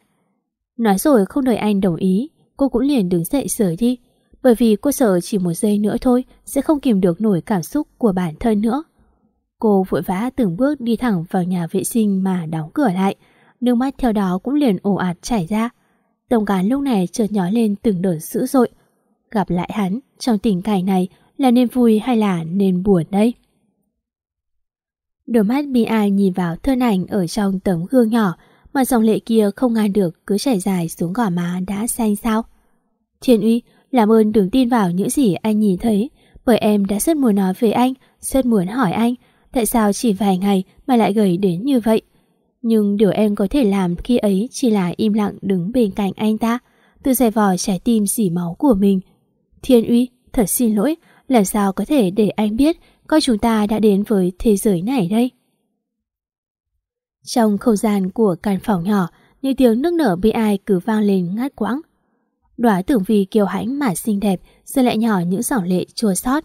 Nói rồi không đợi anh đồng ý, cô cũng liền đứng dậy rời đi bởi vì cô sợ chỉ một giây nữa thôi sẽ không kìm được nổi cảm xúc của bản thân nữa. Cô vội vã từng bước đi thẳng vào nhà vệ sinh mà đóng cửa lại. Nước mắt theo đó cũng liền ồ ạt chảy ra. Tổng cán lúc này chợt nhói lên từng đợt dữ dội. Gặp lại hắn trong tình cảnh này là nên vui hay là nên buồn đây? Đôi mắt bi ai nhìn vào thân ảnh ở trong tấm gương nhỏ mà dòng lệ kia không ngăn được cứ chảy dài xuống gò má đã xanh sao. Thiên uy, làm ơn đừng tin vào những gì anh nhìn thấy bởi em đã rất muốn nói về anh, rất muốn hỏi anh tại sao chỉ vài ngày mà lại gầy đến như vậy. Nhưng điều em có thể làm khi ấy chỉ là im lặng đứng bên cạnh anh ta, tự giải vò trái tim dỉ máu của mình. Thiên uy, thật xin lỗi, làm sao có thể để anh biết coi chúng ta đã đến với thế giới này đây. Trong không gian của căn phòng nhỏ, những tiếng nước nở bi ai cứ vang lên ngắt quãng. Đóa tưởng vì kiều hãnh mà xinh đẹp, giờ lại nhỏ những giỏ lệ chua xót.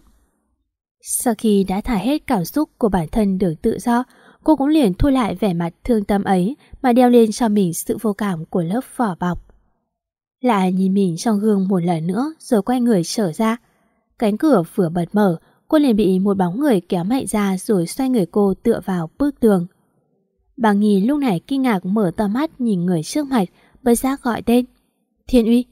Sau khi đã thả hết cảm xúc của bản thân được tự do, cô cũng liền thu lại vẻ mặt thương tâm ấy mà đeo lên cho mình sự vô cảm của lớp vỏ bọc. Lại nhìn mình trong gương một lần nữa rồi quay người trở ra. Cánh cửa vừa bật mở, cô liền bị một bóng người kéo mạnh ra rồi xoay người cô tựa vào bức tường. Bà Nghi lúc này kinh ngạc mở to mắt nhìn người trước mặt, bất giác gọi tên. Thiên uy.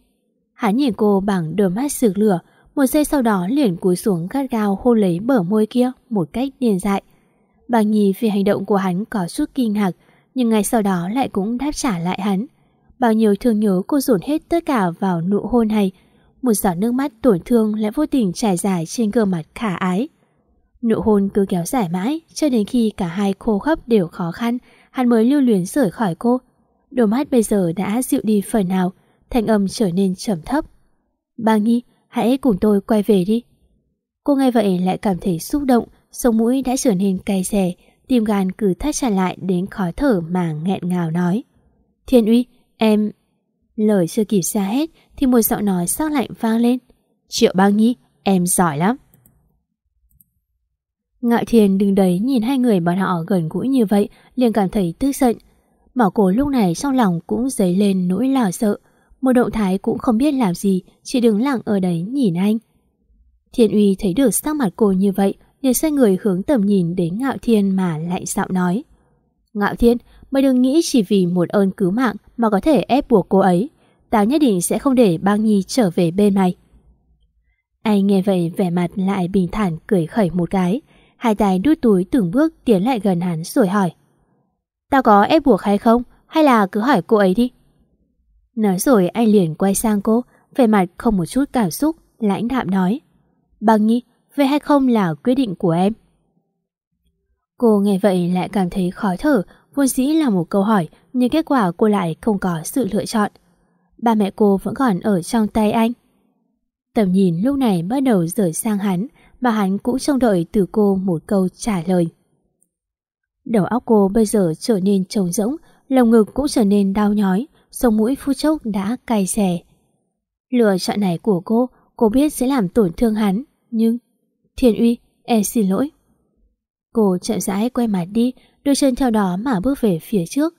Hắn nhìn cô bằng đôi mắt sực lửa, một giây sau đó liền cúi xuống gắt gao hôn lấy bờ môi kia một cách điên dại. Bà Nhi vì hành động của hắn có chút kinh ngạc, nhưng ngay sau đó lại cũng đáp trả lại hắn. Bao nhiêu thương nhớ cô dồn hết tất cả vào nụ hôn này. Một giọt nước mắt tổn thương lại vô tình trải dài trên gương mặt khả ái. Nụ hôn cứ kéo dài mãi, cho đến khi cả hai khô khắp đều khó khăn, hắn mới lưu luyến rời khỏi cô. Đôi mắt bây giờ đã dịu đi phần nào, thanh âm trở nên trầm thấp. Bang Nhi, hãy cùng tôi quay về đi. Cô nghe vậy lại cảm thấy xúc động, sống mũi đã trở nên cay xè, tim gan cứ thắt chặt lại đến khó thở mà nghẹn ngào nói. Thiên uy, em... Lời chưa kịp ra hết thì một giọng nói sắc lạnh vang lên. Triệu Bang nhi, em giỏi lắm. Ngạo Thiền đứng đấy nhìn hai người bọn họ gần gũi như vậy liền cảm thấy tức giận. Mà cổ lúc này trong lòng cũng dấy lên nỗi lo sợ. Một động thái cũng không biết làm gì, chỉ đứng lặng ở đấy nhìn anh. Thiên uy thấy được sắc mặt cô như vậy, liền xoay người hướng tầm nhìn đến Ngạo Thiên mà lạnh giọng nói. Ngạo Thiên, mày đừng nghĩ chỉ vì một ơn cứu mạng mà có thể ép buộc cô ấy. Tao nhất định sẽ không để băng nhi trở về bên mày. Anh nghe vậy vẻ mặt lại bình thản cười khẩy một cái. Hai tay đút túi từng bước tiến lại gần hắn rồi hỏi. Tao có ép buộc hay không? Hay là cứ hỏi cô ấy đi? Nói rồi anh liền quay sang cô, vẻ mặt không một chút cảm xúc, lãnh đạm nói. Băng nhi, về hay không là quyết định của em. Cô nghe vậy lại cảm thấy khó thở, vốn dĩ là một câu hỏi, nhưng kết quả cô lại không có sự lựa chọn. Ba mẹ cô vẫn còn ở trong tay anh. Tầm nhìn lúc này bắt đầu rời sang hắn, mà hắn cũng trông đợi từ cô một câu trả lời. Đầu óc cô bây giờ trở nên trống rỗng, lồng ngực cũng trở nên đau nhói, sống mũi phu chốc đã cay xè. Lựa chọn này của cô, cô biết sẽ làm tổn thương hắn, nhưng... Thiên uy, em xin lỗi. Cô chậm rãi quay mặt đi, đôi chân theo đó mà bước về phía trước.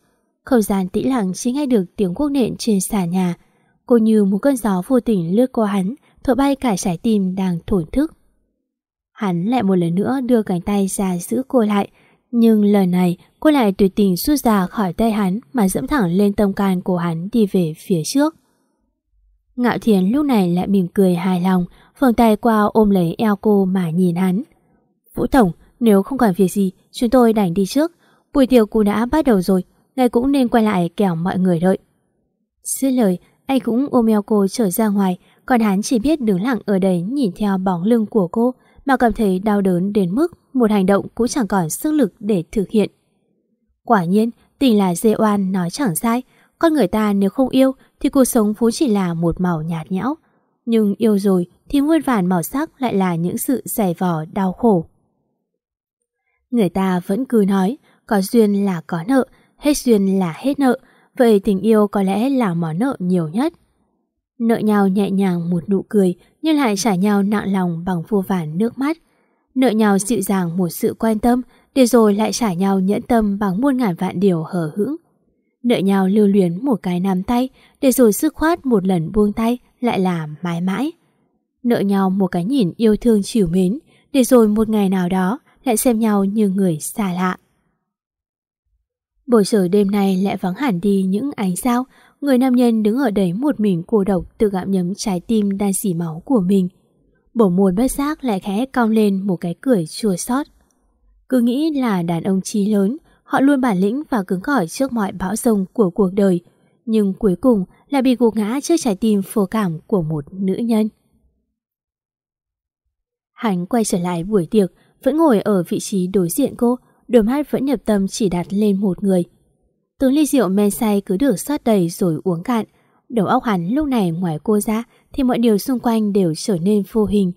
Không gian tĩnh lặng chỉ nghe được tiếng quốc nện trên sàn nhà. Cô như một cơn gió vô tình lướt qua hắn, thổi bay cả trái tim đang thổn thức. Hắn lại một lần nữa đưa cánh tay ra giữ cô lại, nhưng lời này cô lại tuyệt tình rút ra khỏi tay hắn mà dẫm thẳng lên tâm can của hắn đi về phía trước. Ngạo Thiền lúc này lại mỉm cười hài lòng, vòng tay qua ôm lấy eo cô mà nhìn hắn. Vũ Tổng, nếu không còn việc gì, chúng tôi đành đi trước. Buổi tiệc cũng đã bắt đầu rồi, ngài cũng nên quay lại kẻo mọi người đợi. Dứt lời, anh cũng ôm eo cô trở ra ngoài, còn hắn chỉ biết đứng lặng ở đấy nhìn theo bóng lưng của cô mà cảm thấy đau đớn đến mức một hành động cũng chẳng còn sức lực để thực hiện. Quả nhiên, tình là dê oan nói chẳng sai, con người ta nếu không yêu thì cuộc sống vốn chỉ là một màu nhạt nhẽo. Nhưng yêu rồi thì muôn vàn màu sắc lại là những sự dày vò đau khổ. Người ta vẫn cứ nói, có duyên là có nợ, hết duyên là hết nợ, vậy tình yêu có lẽ là món nợ nhiều nhất. Nợ nhau nhẹ nhàng một nụ cười nhưng lại trả nhau nặng lòng bằng vô vàn nước mắt. Nợ nhau dịu dàng một sự quan tâm để rồi lại trả nhau nhẫn tâm bằng muôn ngàn vạn điều hờ hững. Nợ nhau lưu luyến một cái nắm tay để rồi sức khoát một lần buông tay lại là mãi mãi. Nợ nhau một cái nhìn yêu thương chiều mến để rồi một ngày nào đó lại xem nhau như người xa lạ. Bầu trời đêm nay lại vắng hẳn đi những ánh sao, người nam nhân đứng ở đấy một mình cô độc tự gặm nhấm trái tim đang xỉ máu của mình. Bổ môi bất giác lại khẽ cong lên một cái cười chua xót. Cứ nghĩ là đàn ông trí lớn, họ luôn bản lĩnh và cứng cỏi trước mọi bão rông của cuộc đời, nhưng cuối cùng lại bị gục ngã trước trái tim phô cảm của một nữ nhân. Hắn quay trở lại buổi tiệc, vẫn ngồi ở vị trí đối diện cô, đôi mắt vẫn nhập tâm chỉ đặt lên một người. Từng ly rượu men say cứ được xoát đầy rồi uống cạn. Đầu óc hắn lúc này ngoài cô ra thì mọi điều xung quanh đều trở nên vô hình.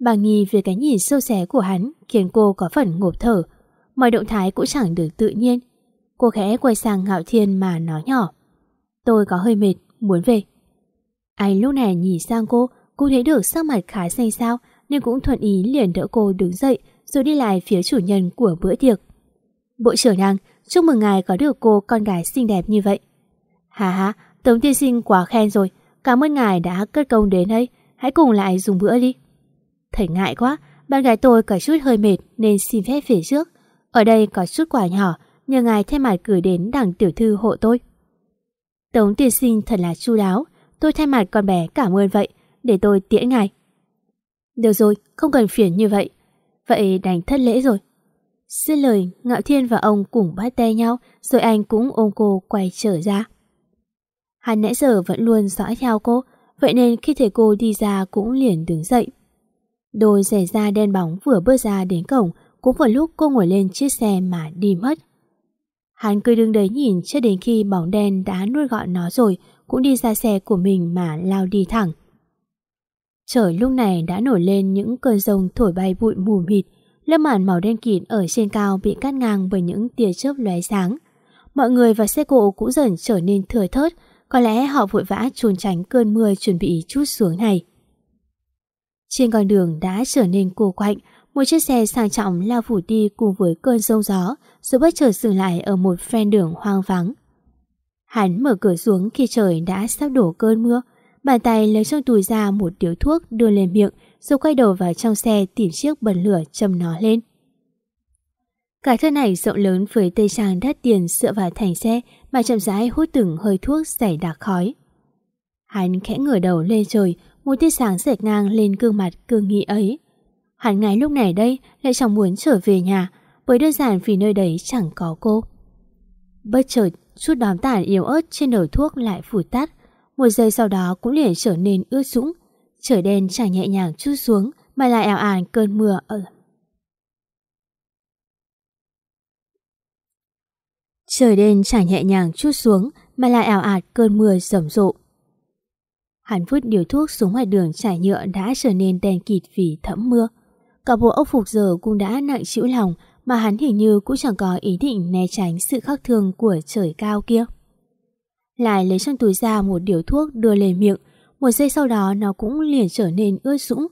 Bà nghi về cái nhìn sâu xé của hắn khiến cô có phần ngộp thở. Mọi động thái cũng chẳng được tự nhiên. Cô khẽ quay sang Ngạo Thiên mà nói nhỏ. Tôi có hơi mệt, muốn về. Anh lúc này nhìn sang cô, cô thấy được sắc mặt khá xanh xao nên cũng thuận ý liền đỡ cô đứng dậy rồi đi lại phía chủ nhân của bữa tiệc. Bộ trưởng năng chúc mừng ngài có được cô con gái xinh đẹp như vậy. Hà hà, Tống tiên sinh quá khen rồi, cảm ơn ngài đã cất công đến đây, hãy cùng lại dùng bữa đi. Thầy ngại quá, bạn gái tôi có chút hơi mệt nên xin phép về trước. Ở đây có chút quà nhỏ, nhờ ngài thay mặt gửi đến đảng tiểu thư hộ tôi. Tống tiên sinh thật là chu đáo, tôi thay mặt con bé cảm ơn vậy, để tôi tiễn ngài. Được rồi, không cần phiền như vậy. Vậy đành thất lễ rồi. Xin lời, Ngạo Thiên và ông cùng bắt tay nhau, rồi anh cũng ôm cô quay trở ra. Hắn nãy giờ vẫn luôn dõi theo cô, vậy nên khi thấy cô đi ra cũng liền đứng dậy. Đôi giày da đen bóng vừa bước ra đến cổng, cũng vào lúc cô ngồi lên chiếc xe mà đi mất. Hắn cứ đứng đấy nhìn cho đến khi bóng đen đã nuôi gọn nó rồi, cũng đi ra xe của mình mà lao đi thẳng. Trời lúc này đã nổi lên những cơn rông thổi bay bụi mù mịt, lớp màn màu đen kịt ở trên cao bị cắt ngang bởi những tia chớp lóe sáng. Mọi người và xe cộ cũng dần trở nên thừa thớt, có lẽ họ vội vã trốn tránh cơn mưa chuẩn bị chút xuống này. Trên con đường đã trở nên cô quạnh, một chiếc xe sang trọng lao phủ đi cùng với cơn rông gió, rồi bất chợt dừng lại ở một phen đường hoang vắng. Hắn mở cửa xuống khi trời đã sắp đổ cơn mưa, Bàn tay lấy trong túi ra một điếu thuốc đưa lên miệng rồi quay đầu vào trong xe tìm chiếc bật lửa châm nó lên. Cái thân này rộng lớn với tây trang đắt tiền dựa vào thành xe mà chậm rãi hút từng hơi thuốc dày đặc khói. Hắn khẽ ngửa đầu lên trời, một tia sáng rệt ngang lên gương mặt cương nghị ấy. Hắn ngay lúc này đây lại chẳng muốn trở về nhà, bởi đơn giản vì nơi đấy chẳng có cô. Bất chợt, chút đóm tản yếu ớt trên đầu thuốc lại phủ tắt, một giây sau đó cũng liền trở nên ướt sũng. Trời đen chẳng nhẹ nhàng chút xuống mà lại ảo àn cơn mưa ở Trời đen chẳng nhẹ nhàng chút xuống mà lại ảo ạt cơn mưa rầm rộ. Hắn vứt điều thuốc xuống ngoài đường trải nhựa đã trở nên đen kịt vì thấm mưa. Cả bộ ốc phục giờ cũng đã nặng chịu lòng mà hắn hình như cũng chẳng có ý định né tránh sự khắc thương của trời cao kia lại lấy trong túi ra một điều thuốc đưa lên miệng, một giây sau đó nó cũng liền trở nên ướt sũng.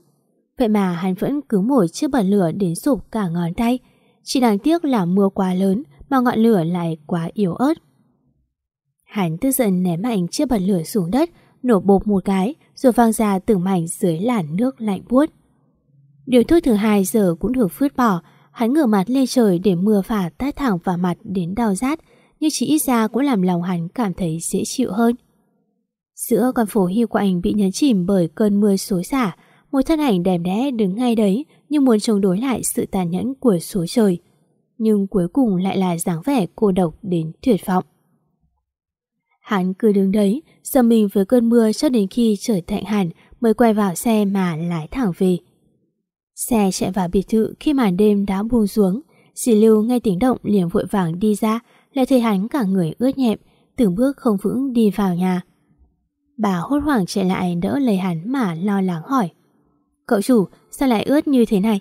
Vậy mà hắn vẫn cứ mồi chiếc bật lửa đến sụp cả ngón tay. Chỉ đáng tiếc là mưa quá lớn mà ngọn lửa lại quá yếu ớt. Hắn tức giận ném mạnh chiếc bật lửa xuống đất, nổ bột một cái rồi vang ra từng mảnh dưới làn nước lạnh buốt. Điều thuốc thứ hai giờ cũng được phứt bỏ, hắn ngửa mặt lên trời để mưa phả tát thẳng vào mặt đến đau rát, nhưng chỉ ít ra cũng làm lòng hắn cảm thấy dễ chịu hơn. Giữa con phố hiu quạnh bị nhấn chìm bởi cơn mưa xối xả, một thân ảnh đẹp đẽ đứng ngay đấy như muốn chống đối lại sự tàn nhẫn của số trời. Nhưng cuối cùng lại là dáng vẻ cô độc đến tuyệt vọng. Hắn cứ đứng đấy, dầm mình với cơn mưa cho đến khi trời thạnh hẳn mới quay vào xe mà lái thẳng về. Xe chạy vào biệt thự khi màn đêm đã buông xuống, dì Lưu nghe tiếng động liền vội vàng đi ra lại thấy hắn cả người ướt nhẹp, từng bước không vững đi vào nhà. Bà hốt hoảng chạy lại đỡ lấy hắn mà lo lắng hỏi. Cậu chủ, sao lại ướt như thế này?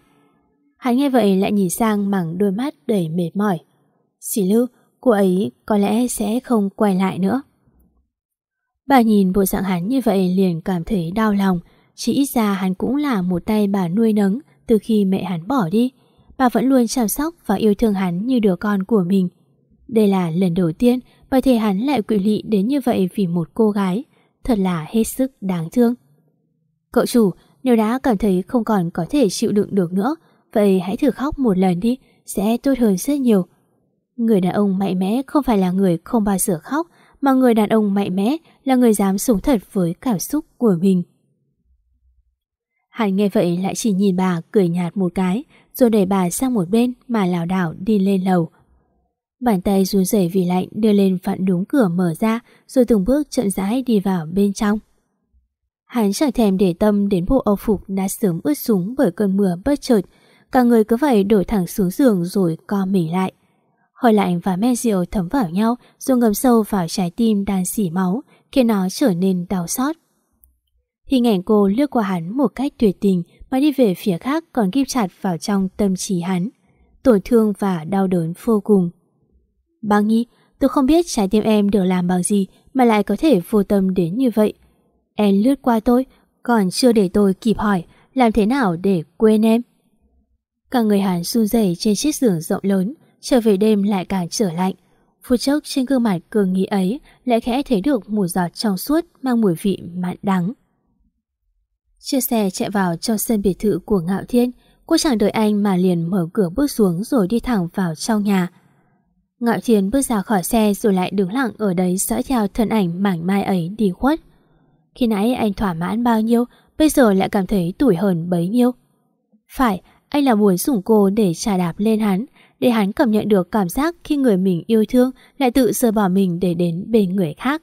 Hắn nghe vậy lại nhìn sang bằng đôi mắt đầy mệt mỏi. Xỉ lưu, cô ấy có lẽ sẽ không quay lại nữa. Bà nhìn bộ dạng hắn như vậy liền cảm thấy đau lòng, chỉ ít ra hắn cũng là một tay bà nuôi nấng từ khi mẹ hắn bỏ đi. Bà vẫn luôn chăm sóc và yêu thương hắn như đứa con của mình. Đây là lần đầu tiên bà thể hắn lại quỵ lị đến như vậy vì một cô gái. Thật là hết sức đáng thương. Cậu chủ, nếu đã cảm thấy không còn có thể chịu đựng được nữa, Vậy hãy thử khóc một lần đi, sẽ tốt hơn rất nhiều. Người đàn ông mạnh mẽ không phải là người không bao giờ khóc, mà người đàn ông mạnh mẽ là người dám sống thật với cảm xúc của mình. Hắn nghe vậy lại chỉ nhìn bà cười nhạt một cái, rồi đẩy bà sang một bên mà lảo đảo đi lên lầu. Bàn tay run rẩy vì lạnh đưa lên vặn đúng cửa mở ra rồi từng bước chậm rãi đi vào bên trong. Hắn chẳng thèm để tâm đến bộ âu phục đã sớm ướt súng bởi cơn mưa bất chợt. Cả người cứ vậy đổi thẳng xuống giường rồi co mình lại. Hồi lạnh và men rượu thấm vào nhau rồi ngầm sâu vào trái tim đang xỉ máu khiến nó trở nên đau xót. Hình ảnh cô lướt qua hắn một cách tuyệt tình mà đi về phía khác còn ghim chặt vào trong tâm trí hắn. Tổn thương và đau đớn vô cùng. Băng Nhi, tôi không biết trái tim em được làm bằng gì mà lại có thể vô tâm đến như vậy. Em lướt qua tôi, còn chưa để tôi kịp hỏi làm thế nào để quên em. Cả người Hàn run rẩy trên chiếc giường rộng lớn, trở về đêm lại càng trở lạnh. Phút chốc trên gương mặt cường nghĩ ấy lại khẽ thấy được một giọt trong suốt mang mùi vị mặn đắng. Chiếc xe chạy vào trong sân biệt thự của Ngạo Thiên, cô chẳng đợi anh mà liền mở cửa bước xuống rồi đi thẳng vào trong nhà. Ngạo Thiên bước ra khỏi xe rồi lại đứng lặng ở đấy dõi theo thân ảnh mảnh mai ấy đi khuất. Khi nãy anh thỏa mãn bao nhiêu, bây giờ lại cảm thấy tủi hờn bấy nhiêu. Phải, anh là muốn dùng cô để trả đạp lên hắn, để hắn cảm nhận được cảm giác khi người mình yêu thương lại tự rời bỏ mình để đến bên người khác.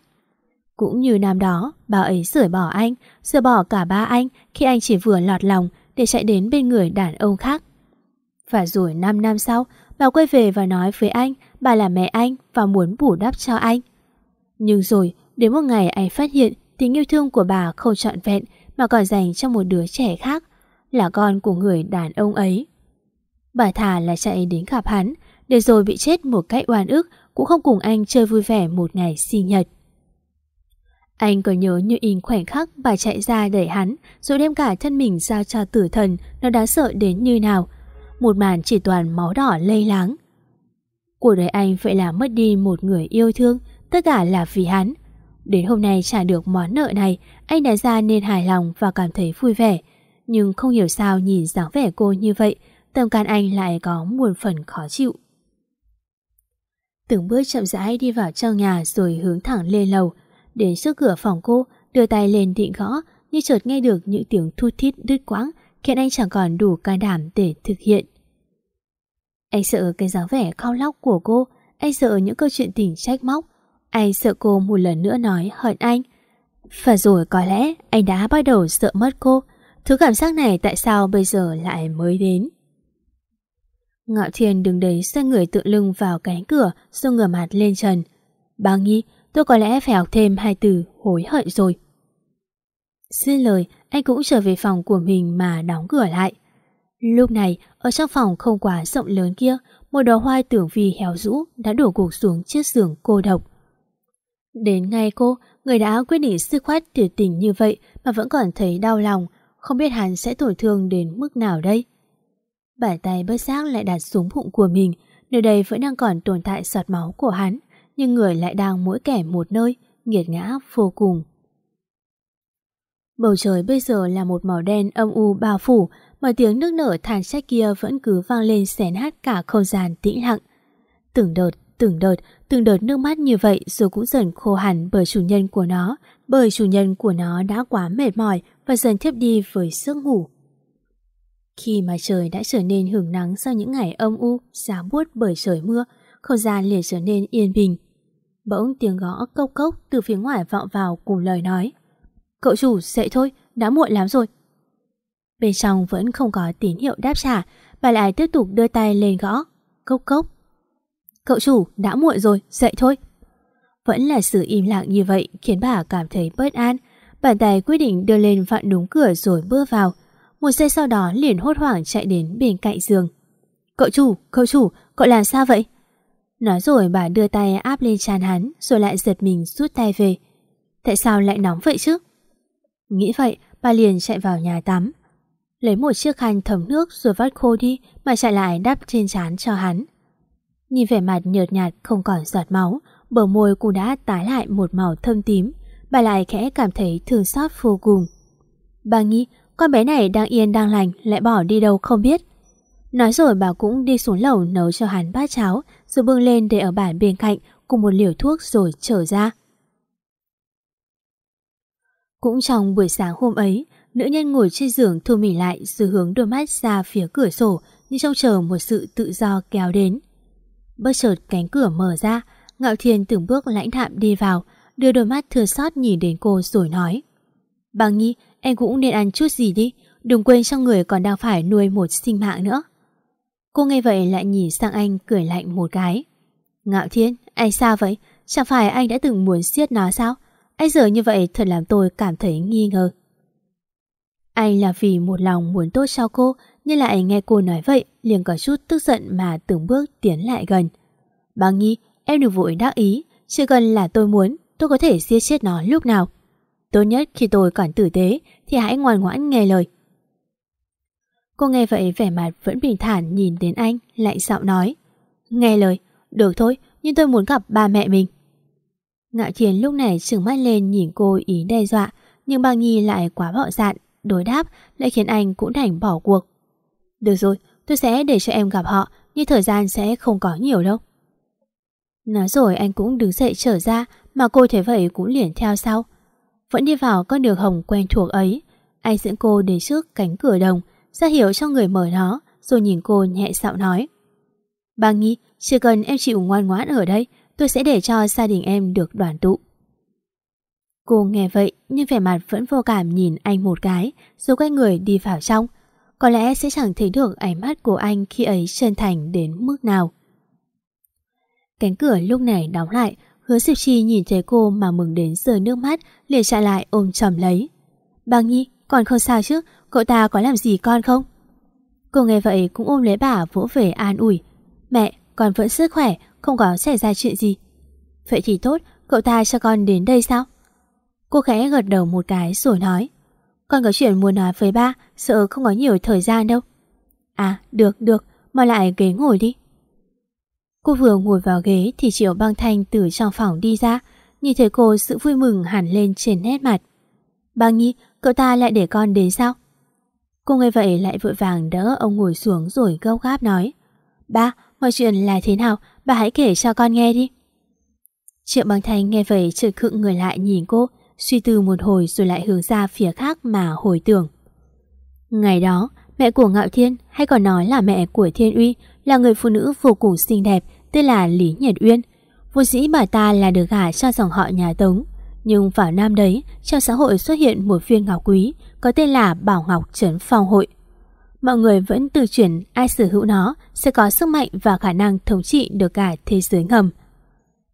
Cũng như năm đó, bà ấy rời bỏ anh, rời bỏ cả ba anh khi anh chỉ vừa lọt lòng để chạy đến bên người đàn ông khác. Và rồi 5 năm sau, bà quay về và nói với anh bà là mẹ anh và muốn bù đắp cho anh. Nhưng rồi, đến một ngày anh phát hiện tình yêu thương của bà không trọn vẹn mà còn dành cho một đứa trẻ khác, là con của người đàn ông ấy. Bà thà là chạy đến gặp hắn, để rồi bị chết một cách oan ức cũng không cùng anh chơi vui vẻ một ngày sinh nhật. Anh còn nhớ như in khoảnh khắc bà chạy ra đẩy hắn rồi đem cả thân mình giao cho tử thần nó đáng sợ đến như nào. Một màn chỉ toàn máu đỏ lây láng. Cuộc đời anh vậy là mất đi một người yêu thương, tất cả là vì hắn. Đến hôm nay trả được món nợ này, anh đã ra nên hài lòng và cảm thấy vui vẻ. Nhưng không hiểu sao nhìn dáng vẻ cô như vậy, tâm can anh lại có muôn phần khó chịu. Từng bước chậm rãi đi vào trong nhà rồi hướng thẳng lên lầu. Đến trước cửa phòng cô, đưa tay lên định gõ, nhưng chợt nghe được những tiếng thút thít đứt quãng, khiến anh chẳng còn đủ can đảm để thực hiện. Anh sợ cái dáng vẻ khao lóc của cô, anh sợ những câu chuyện tình trách móc, anh sợ cô một lần nữa nói hận anh. Và rồi có lẽ anh đã bắt đầu sợ mất cô, thứ cảm giác này tại sao bây giờ lại mới đến. Ngạo Thiên đứng đấy xoay người tự lưng vào cánh cửa rồi ngửa mặt lên trần. Bà nghĩ tôi có lẽ phải học thêm hai từ hối hận rồi. Xin lời, anh cũng trở về phòng của mình mà đóng cửa lại. Lúc này, ở trong phòng không quá rộng lớn kia, một đóa hoa tưởng vì héo rũ đã đổ gục xuống chiếc giường cô độc. Đến ngay cô, người đã quyết định sức khoát tuyệt tình như vậy mà vẫn còn thấy đau lòng, không biết hắn sẽ tổn thương đến mức nào đây. Bàn tay bất giác lại đặt xuống bụng của mình, nơi đây vẫn đang còn tồn tại giọt máu của hắn, nhưng người lại đang mỗi kẻ một nơi, nghiệt ngã vô cùng. Bầu trời bây giờ là một màu đen âm u bao phủ, mà tiếng nước nở than trách kia vẫn cứ vang lên xén hát cả không gian tĩnh lặng. Từng đợt, từng đợt, từng đợt nước mắt như vậy rồi cũng dần khô hẳn bởi chủ nhân của nó, bởi chủ nhân của nó đã quá mệt mỏi và dần thiếp đi với giấc ngủ. Khi mà trời đã trở nên hưởng nắng sau những ngày âm u, giá buốt bởi trời mưa, không gian liền trở nên yên bình. Bỗng tiếng gõ cốc cốc từ phía ngoài vọng vào cùng lời nói. Cậu chủ, dậy thôi, đã muộn lắm rồi. Bên trong vẫn không có tín hiệu đáp trả, bà lại tiếp tục đưa tay lên gõ. Cốc cốc. Cậu chủ, đã muộn rồi, dậy thôi. Vẫn là sự im lặng như vậy khiến bà cảm thấy bất an. Bàn tay quyết định đưa lên vặn đúng cửa rồi bước vào. Một giây sau đó liền hốt hoảng chạy đến bên cạnh giường. Cậu chủ, cậu chủ, cậu làm sao vậy? Nói rồi bà đưa tay áp lên tràn hắn rồi lại giật mình rút tay về. Tại sao lại nóng vậy chứ? Nghĩ vậy, bà liền chạy vào nhà tắm. Lấy một chiếc khăn thấm nước rồi vắt khô đi mà chạy lại đắp trên trán cho hắn. Nhìn vẻ mặt nhợt nhạt không còn giọt máu, bờ môi cũng đã tái lại một màu thâm tím. Bà lại khẽ cảm thấy thương xót vô cùng. Bà nghĩ con bé này đang yên đang lành lại bỏ đi đâu không biết. Nói rồi bà cũng đi xuống lầu nấu cho hắn bát cháo rồi bưng lên để ở bàn bên cạnh cùng một liều thuốc rồi trở ra. Cũng trong buổi sáng hôm ấy, nữ nhân ngồi trên giường thu mỉ lại rồi hướng đôi mắt ra phía cửa sổ như trông chờ một sự tự do kéo đến. Bất chợt cánh cửa mở ra, Ngạo Thiên từng bước lãnh đạm đi vào, đưa đôi mắt thừa sót nhìn đến cô rồi nói. Bằng nhi, em cũng nên ăn chút gì đi, đừng quên trong người còn đang phải nuôi một sinh mạng nữa. Cô nghe vậy lại nhìn sang anh cười lạnh một cái. Ngạo Thiên, anh sao vậy? Chẳng phải anh đã từng muốn siết nó sao? Anh giờ như vậy thật làm tôi cảm thấy nghi ngờ. Anh là vì một lòng muốn tốt cho cô, nhưng lại nghe cô nói vậy, liền có chút tức giận mà từng bước tiến lại gần. Bà Nghi, em đừng vội đắc ý, chỉ cần là tôi muốn, tôi có thể giết chết nó lúc nào. Tốt nhất khi tôi còn tử tế thì hãy ngoan ngoãn nghe lời. Cô nghe vậy vẻ mặt vẫn bình thản nhìn đến anh, lạnh giọng nói. Nghe lời, được thôi, nhưng tôi muốn gặp ba mẹ mình. Ngạo Thiên lúc này trừng mắt lên nhìn cô ý đe dọa, nhưng Bang nhi lại quá bạo dạn, đối đáp lại khiến anh cũng đành bỏ cuộc. Được rồi, tôi sẽ để cho em gặp họ, nhưng thời gian sẽ không có nhiều đâu. Nói rồi anh cũng đứng dậy trở ra, mà cô thấy vậy cũng liền theo sau. Vẫn đi vào con đường hồng quen thuộc ấy, anh dẫn cô đến trước cánh cửa đồng, ra hiểu cho người mở nó, rồi nhìn cô nhẹ giọng nói. Bà Nghi, chỉ cần em chịu ngoan ngoãn ở đây, tôi sẽ để cho gia đình em được đoàn tụ. Cô nghe vậy nhưng vẻ mặt vẫn vô cảm nhìn anh một cái rồi quay người đi vào trong. Có lẽ sẽ chẳng thấy được ánh mắt của anh khi ấy chân thành đến mức nào. Cánh cửa lúc này đóng lại, hứa Diệp Chi nhìn thấy cô mà mừng đến rơi nước mắt, liền chạy lại ôm chầm lấy. Băng Nhi, còn không sao chứ, cậu ta có làm gì con không? Cô nghe vậy cũng ôm lấy bà vỗ về an ủi. Mẹ, con vẫn sức khỏe, không có xảy ra chuyện gì. Vậy thì tốt, cậu ta cho con đến đây sao? Cô khẽ gật đầu một cái rồi nói. Con có chuyện muốn nói với ba, sợ không có nhiều thời gian đâu. À, được, được, mà lại ghế ngồi đi. Cô vừa ngồi vào ghế thì Triệu băng thanh từ trong phòng đi ra, nhìn thấy cô sự vui mừng hẳn lên trên nét mặt. Băng nhi, cậu ta lại để con đến sao? Cô nghe vậy lại vội vàng đỡ ông ngồi xuống rồi gâu gáp nói. Ba, mọi chuyện là thế nào? Bà hãy kể cho con nghe đi. Triệu băng thanh nghe vậy chợt khựng người lại nhìn cô, suy tư một hồi rồi lại hướng ra phía khác mà hồi tưởng. Ngày đó, mẹ của Ngạo Thiên hay còn nói là mẹ của Thiên Uy là người phụ nữ vô cùng xinh đẹp tên là Lý Nhật Uyên. Vô dĩ bà ta là được gả cho dòng họ nhà Tống. Nhưng vào năm đấy, trong xã hội xuất hiện một viên ngọc quý có tên là Bảo Ngọc Trấn Phong Hội. Mọi người vẫn tự chuyển ai sở hữu nó sẽ có sức mạnh và khả năng thống trị được cả thế giới ngầm.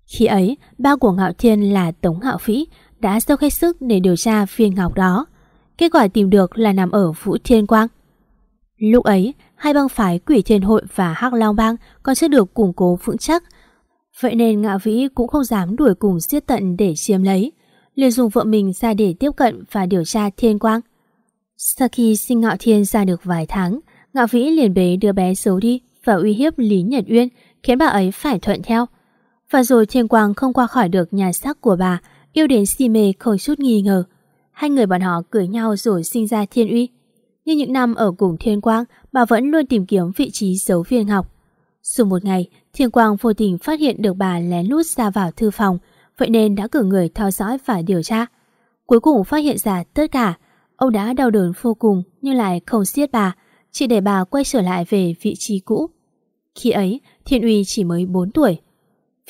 Khi ấy, ba của Ngạo Thiên là Tống Ngạo Phĩ đã dốc hết sức để điều tra viên ngọc đó. Kết quả tìm được là nằm ở Vũ Thiên Quang. Lúc ấy, hai bang phái Quỷ Thiên Hội và Hắc Long Bang còn chưa được củng cố vững chắc. Vậy nên Ngạo Vĩ cũng không dám đuổi cùng giết tận để chiếm lấy. liền dùng vợ mình ra để tiếp cận và điều tra Thiên Quang. Sau khi sinh Ngạo Thiên ra được vài tháng, Ngạo Vĩ liền bế đưa bé xấu đi và uy hiếp Lý Nhật Uyên, khiến bà ấy phải thuận theo. Và rồi Thiên Quang không qua khỏi được nhà xác của bà, yêu đến si mê không chút nghi ngờ. Hai người bọn họ cưới nhau rồi sinh ra Thiên Uy. Như những năm ở cùng Thiên Quang, bà vẫn luôn tìm kiếm vị trí giấu viên học. Dù một ngày, Thiên Quang vô tình phát hiện được bà lén lút ra vào thư phòng, vậy nên đã cử người theo dõi và điều tra. Cuối cùng phát hiện ra tất cả, ông đã đau đớn vô cùng nhưng lại không giết bà, chỉ để bà quay trở lại về vị trí cũ. Khi ấy, Thiên Uy chỉ mới 4 tuổi.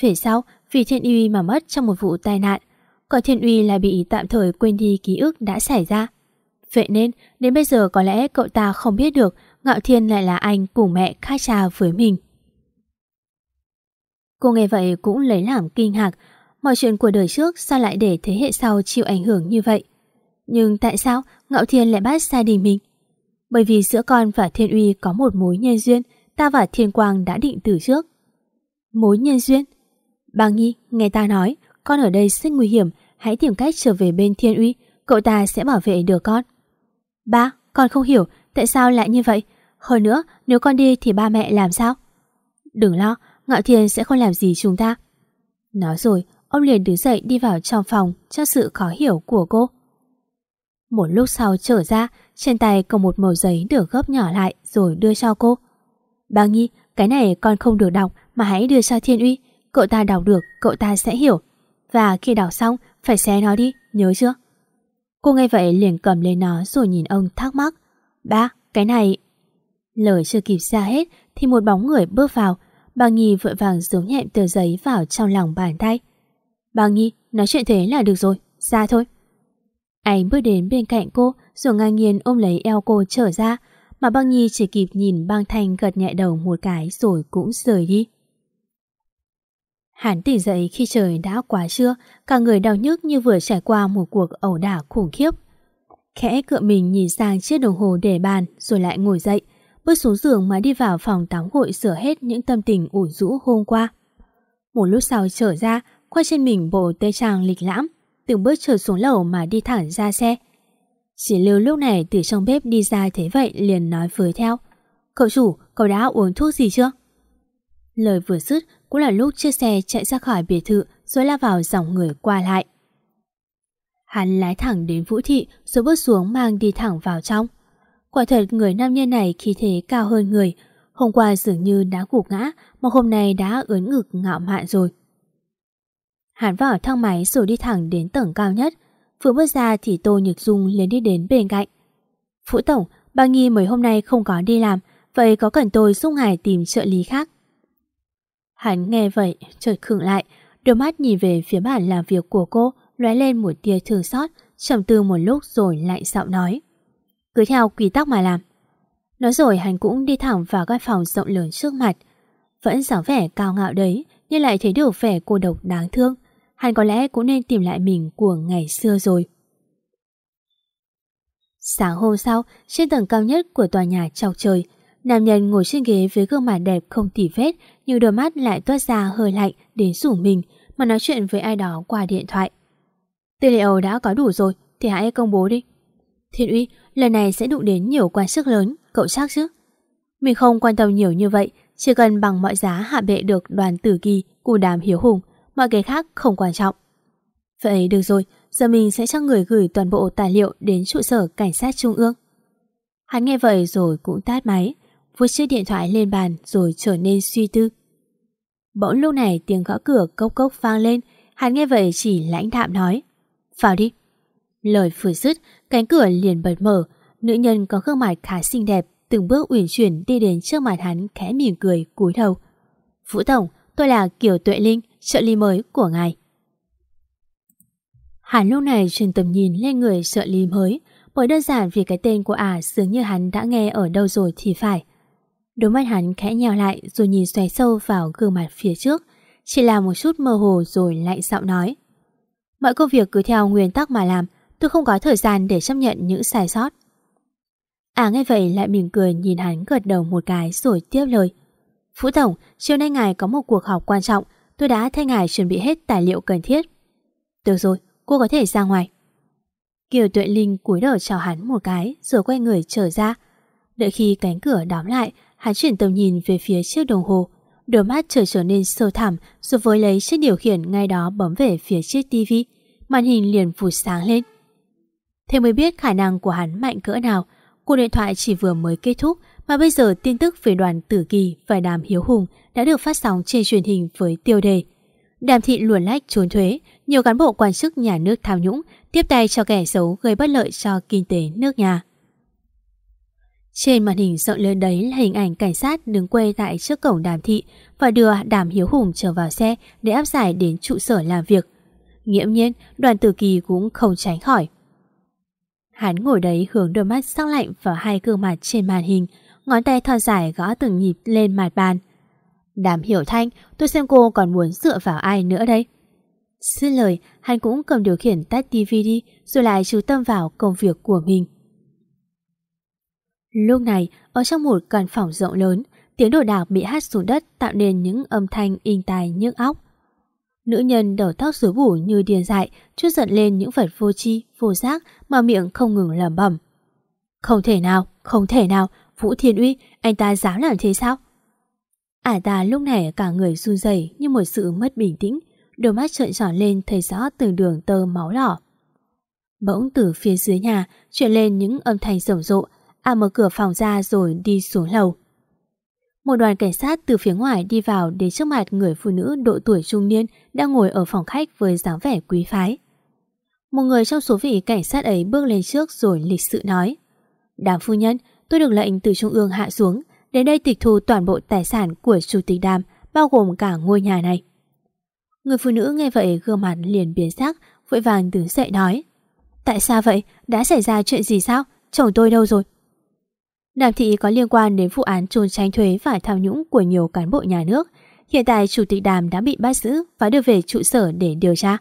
Về sau, vì Thiên Uy mà mất trong một vụ tai nạn, còn Thiên Uy lại bị tạm thời quên đi ký ức đã xảy ra. Vậy nên, đến bây giờ có lẽ cậu ta không biết được Ngạo Thiên lại là anh cùng mẹ khai trà với mình. Cô nghe vậy cũng lấy làm kinh ngạc, mọi chuyện của đời trước sao lại để thế hệ sau chịu ảnh hưởng như vậy. Nhưng tại sao Ngạo Thiên lại bắt gia đình mình? Bởi vì giữa con và Thiên Uy có một mối nhân duyên ta và Thiên Quang đã định từ trước. Mối nhân duyên? Bà Nhi, nghe ta nói, con ở đây rất nguy hiểm, hãy tìm cách trở về bên Thiên Uy, cậu ta sẽ bảo vệ được con. Ba, con không hiểu tại sao lại như vậy. Hơn nữa, nếu con đi thì ba mẹ làm sao? Đừng lo, Ngạo Thiên sẽ không làm gì chúng ta. Nói rồi, ông liền đứng dậy đi vào trong phòng cho sự khó hiểu của cô. Một lúc sau trở ra, trên tay cầm một mẩu giấy được gấp nhỏ lại rồi đưa cho cô. Bà Nhi, cái này con không được đọc mà hãy đưa cho Thiên Uy. Cậu ta đọc được, cậu ta sẽ hiểu. Và khi đọc xong, phải xé nó đi, nhớ chưa? Cô nghe vậy liền cầm lên nó rồi nhìn ông thắc mắc. Ba, cái này... Lời chưa kịp ra hết thì một bóng người bước vào. Bà Nhi vội vàng giống nhẹm tờ giấy vào trong lòng bàn tay. Bà Nhi, nói chuyện thế là được rồi, ra thôi. Anh bước đến bên cạnh cô rồi ngang nhiên ôm lấy eo cô trở ra mà băng nhi chỉ kịp nhìn băng thanh gật nhẹ đầu một cái rồi cũng rời đi. Hắn tỉnh dậy khi trời đã quá trưa, cả người đau nhức như vừa trải qua một cuộc ẩu đả khủng khiếp. Khẽ cựa mình nhìn sang chiếc đồng hồ để bàn rồi lại ngồi dậy, bước xuống giường mà đi vào phòng tắm gội sửa hết những tâm tình ủ rũ hôm qua. Một lúc sau trở ra, khoác trên mình bộ tây trang lịch lãm, từng bước trở xuống lầu mà đi thẳng ra xe. Chỉ lưu lúc này từ trong bếp đi ra thế vậy liền nói với theo. Cậu chủ, cậu đã uống thuốc gì chưa? Lời vừa dứt cũng là lúc chiếc xe chạy ra khỏi biệt thự rồi la vào dòng người qua lại. Hắn lái thẳng đến Vũ Thị rồi bước xuống mang đi thẳng vào trong. Quả thật người nam nhân này khí thế cao hơn người. Hôm qua dường như đã gục ngã mà hôm nay đã ướn ngực ngạo mạn rồi. Hắn vào thang máy rồi đi thẳng đến tầng cao nhất. Vừa bước ra thì Tô Nhược Dung liền đi đến bên cạnh. Phụ Tổng, bà Nghi mấy hôm nay không có đi làm, vậy có cần tôi giúp ngài tìm trợ lý khác? Hắn nghe vậy, chợt khựng lại, đôi mắt nhìn về phía bản làm việc của cô, lóe lên một tia thương xót, trầm tư một lúc rồi lại giọng nói. Cứ theo quy tắc mà làm. Nói rồi hắn cũng đi thẳng vào căn phòng rộng lớn trước mặt. Vẫn dáng vẻ cao ngạo đấy, nhưng lại thấy được vẻ cô độc đáng thương hắn có lẽ cũng nên tìm lại mình của ngày xưa rồi. Sáng hôm sau, trên tầng cao nhất của tòa nhà chọc trời, nam nhân ngồi trên ghế với gương mặt đẹp không tỉ vết nhưng đôi mắt lại toát ra hơi lạnh đến rủ mình mà nói chuyện với ai đó qua điện thoại. Tư liệu đã có đủ rồi thì hãy công bố đi. Thiên uy, lần này sẽ đụng đến nhiều quan sức lớn, cậu chắc chứ? Mình không quan tâm nhiều như vậy, chỉ cần bằng mọi giá hạ bệ được đoàn tử kỳ của đàm hiếu hùng mọi cái khác không quan trọng. Vậy được rồi, giờ mình sẽ cho người gửi toàn bộ tài liệu đến trụ sở cảnh sát trung ương. Hắn nghe vậy rồi cũng tắt máy, vứt chiếc điện thoại lên bàn rồi trở nên suy tư. Bỗng lúc này tiếng gõ cửa cốc cốc vang lên, hắn nghe vậy chỉ lãnh đạm nói. Vào đi. Lời vừa dứt, cánh cửa liền bật mở, nữ nhân có gương mặt khá xinh đẹp, từng bước uyển chuyển đi đến trước mặt hắn khẽ mỉm cười cúi đầu. Vũ Tổng, tôi là Kiều Tuệ Linh, trợ lý mới của ngài. Hắn lúc này truyền tầm nhìn lên người trợ lý mới, bởi đơn giản vì cái tên của ả à, dường như hắn đã nghe ở đâu rồi thì phải. Đôi mắt hắn khẽ nhào lại rồi nhìn xoáy sâu vào gương mặt phía trước, chỉ là một chút mơ hồ rồi lại giọng nói. Mọi công việc cứ theo nguyên tắc mà làm, tôi không có thời gian để chấp nhận những sai sót. À nghe vậy lại mỉm cười nhìn hắn gật đầu một cái rồi tiếp lời. Phú Tổng, chiều nay ngài có một cuộc họp quan trọng, tôi đã thay ngài chuẩn bị hết tài liệu cần thiết. Được rồi, cô có thể ra ngoài. Kiều Tuệ Linh cúi đầu chào hắn một cái rồi quay người trở ra. Đợi khi cánh cửa đóng lại, hắn chuyển tầm nhìn về phía chiếc đồng hồ. Đôi mắt trở trở nên sâu thẳm rồi với lấy chiếc điều khiển ngay đó bấm về phía chiếc tivi. Màn hình liền vụt sáng lên. Thế mới biết khả năng của hắn mạnh cỡ nào. Cuộc điện thoại chỉ vừa mới kết thúc mà bây giờ tin tức về đoàn Tử Kỳ và Đàm Hiếu Hùng đã được phát sóng trên truyền hình với tiêu đề Đàm thị luồn lách trốn thuế, nhiều cán bộ quan chức nhà nước tham nhũng tiếp tay cho kẻ xấu gây bất lợi cho kinh tế nước nhà. Trên màn hình rộng lớn đấy là hình ảnh cảnh sát đứng quê tại trước cổng đàm thị và đưa đàm hiếu hùng trở vào xe để áp giải đến trụ sở làm việc. Nghiễm nhiên, đoàn tử kỳ cũng không tránh khỏi. Hắn ngồi đấy hướng đôi mắt sắc lạnh vào hai gương mặt trên màn hình, ngón tay thon dài gõ từng nhịp lên mặt bàn. Đàm hiểu thanh, tôi xem cô còn muốn dựa vào ai nữa đây. Xin lời, hắn cũng cầm điều khiển tắt TV đi rồi lại chú tâm vào công việc của mình. Lúc này, ở trong một căn phòng rộng lớn, tiếng đồ đạc bị hát xuống đất tạo nên những âm thanh in tai nhức óc. Nữ nhân đầu tóc rối bù như điên dại, chút giận lên những vật vô tri, vô giác mà miệng không ngừng lẩm bẩm. Không thể nào, không thể nào, Vũ Thiên Uy, anh ta dám làm thế sao? Ả ta lúc này cả người run rẩy như một sự mất bình tĩnh, đôi mắt trợn tròn lên thấy rõ từng đường tơ máu đỏ. Bỗng từ phía dưới nhà chuyển lên những âm thanh rầm rộ, Ả mở cửa phòng ra rồi đi xuống lầu. Một đoàn cảnh sát từ phía ngoài đi vào đến trước mặt người phụ nữ độ tuổi trung niên đang ngồi ở phòng khách với dáng vẻ quý phái. Một người trong số vị cảnh sát ấy bước lên trước rồi lịch sự nói Đàm phu nhân, tôi được lệnh từ trung ương hạ xuống đến đây tịch thu toàn bộ tài sản của chủ tịch đàm bao gồm cả ngôi nhà này. Người phụ nữ nghe vậy gương mặt liền biến sắc vội vàng đứng dậy nói Tại sao vậy? Đã xảy ra chuyện gì sao? Chồng tôi đâu rồi? Đàm thị có liên quan đến vụ án trốn tránh thuế và tham nhũng của nhiều cán bộ nhà nước. Hiện tại Chủ tịch Đàm đã bị bắt giữ và đưa về trụ sở để điều tra.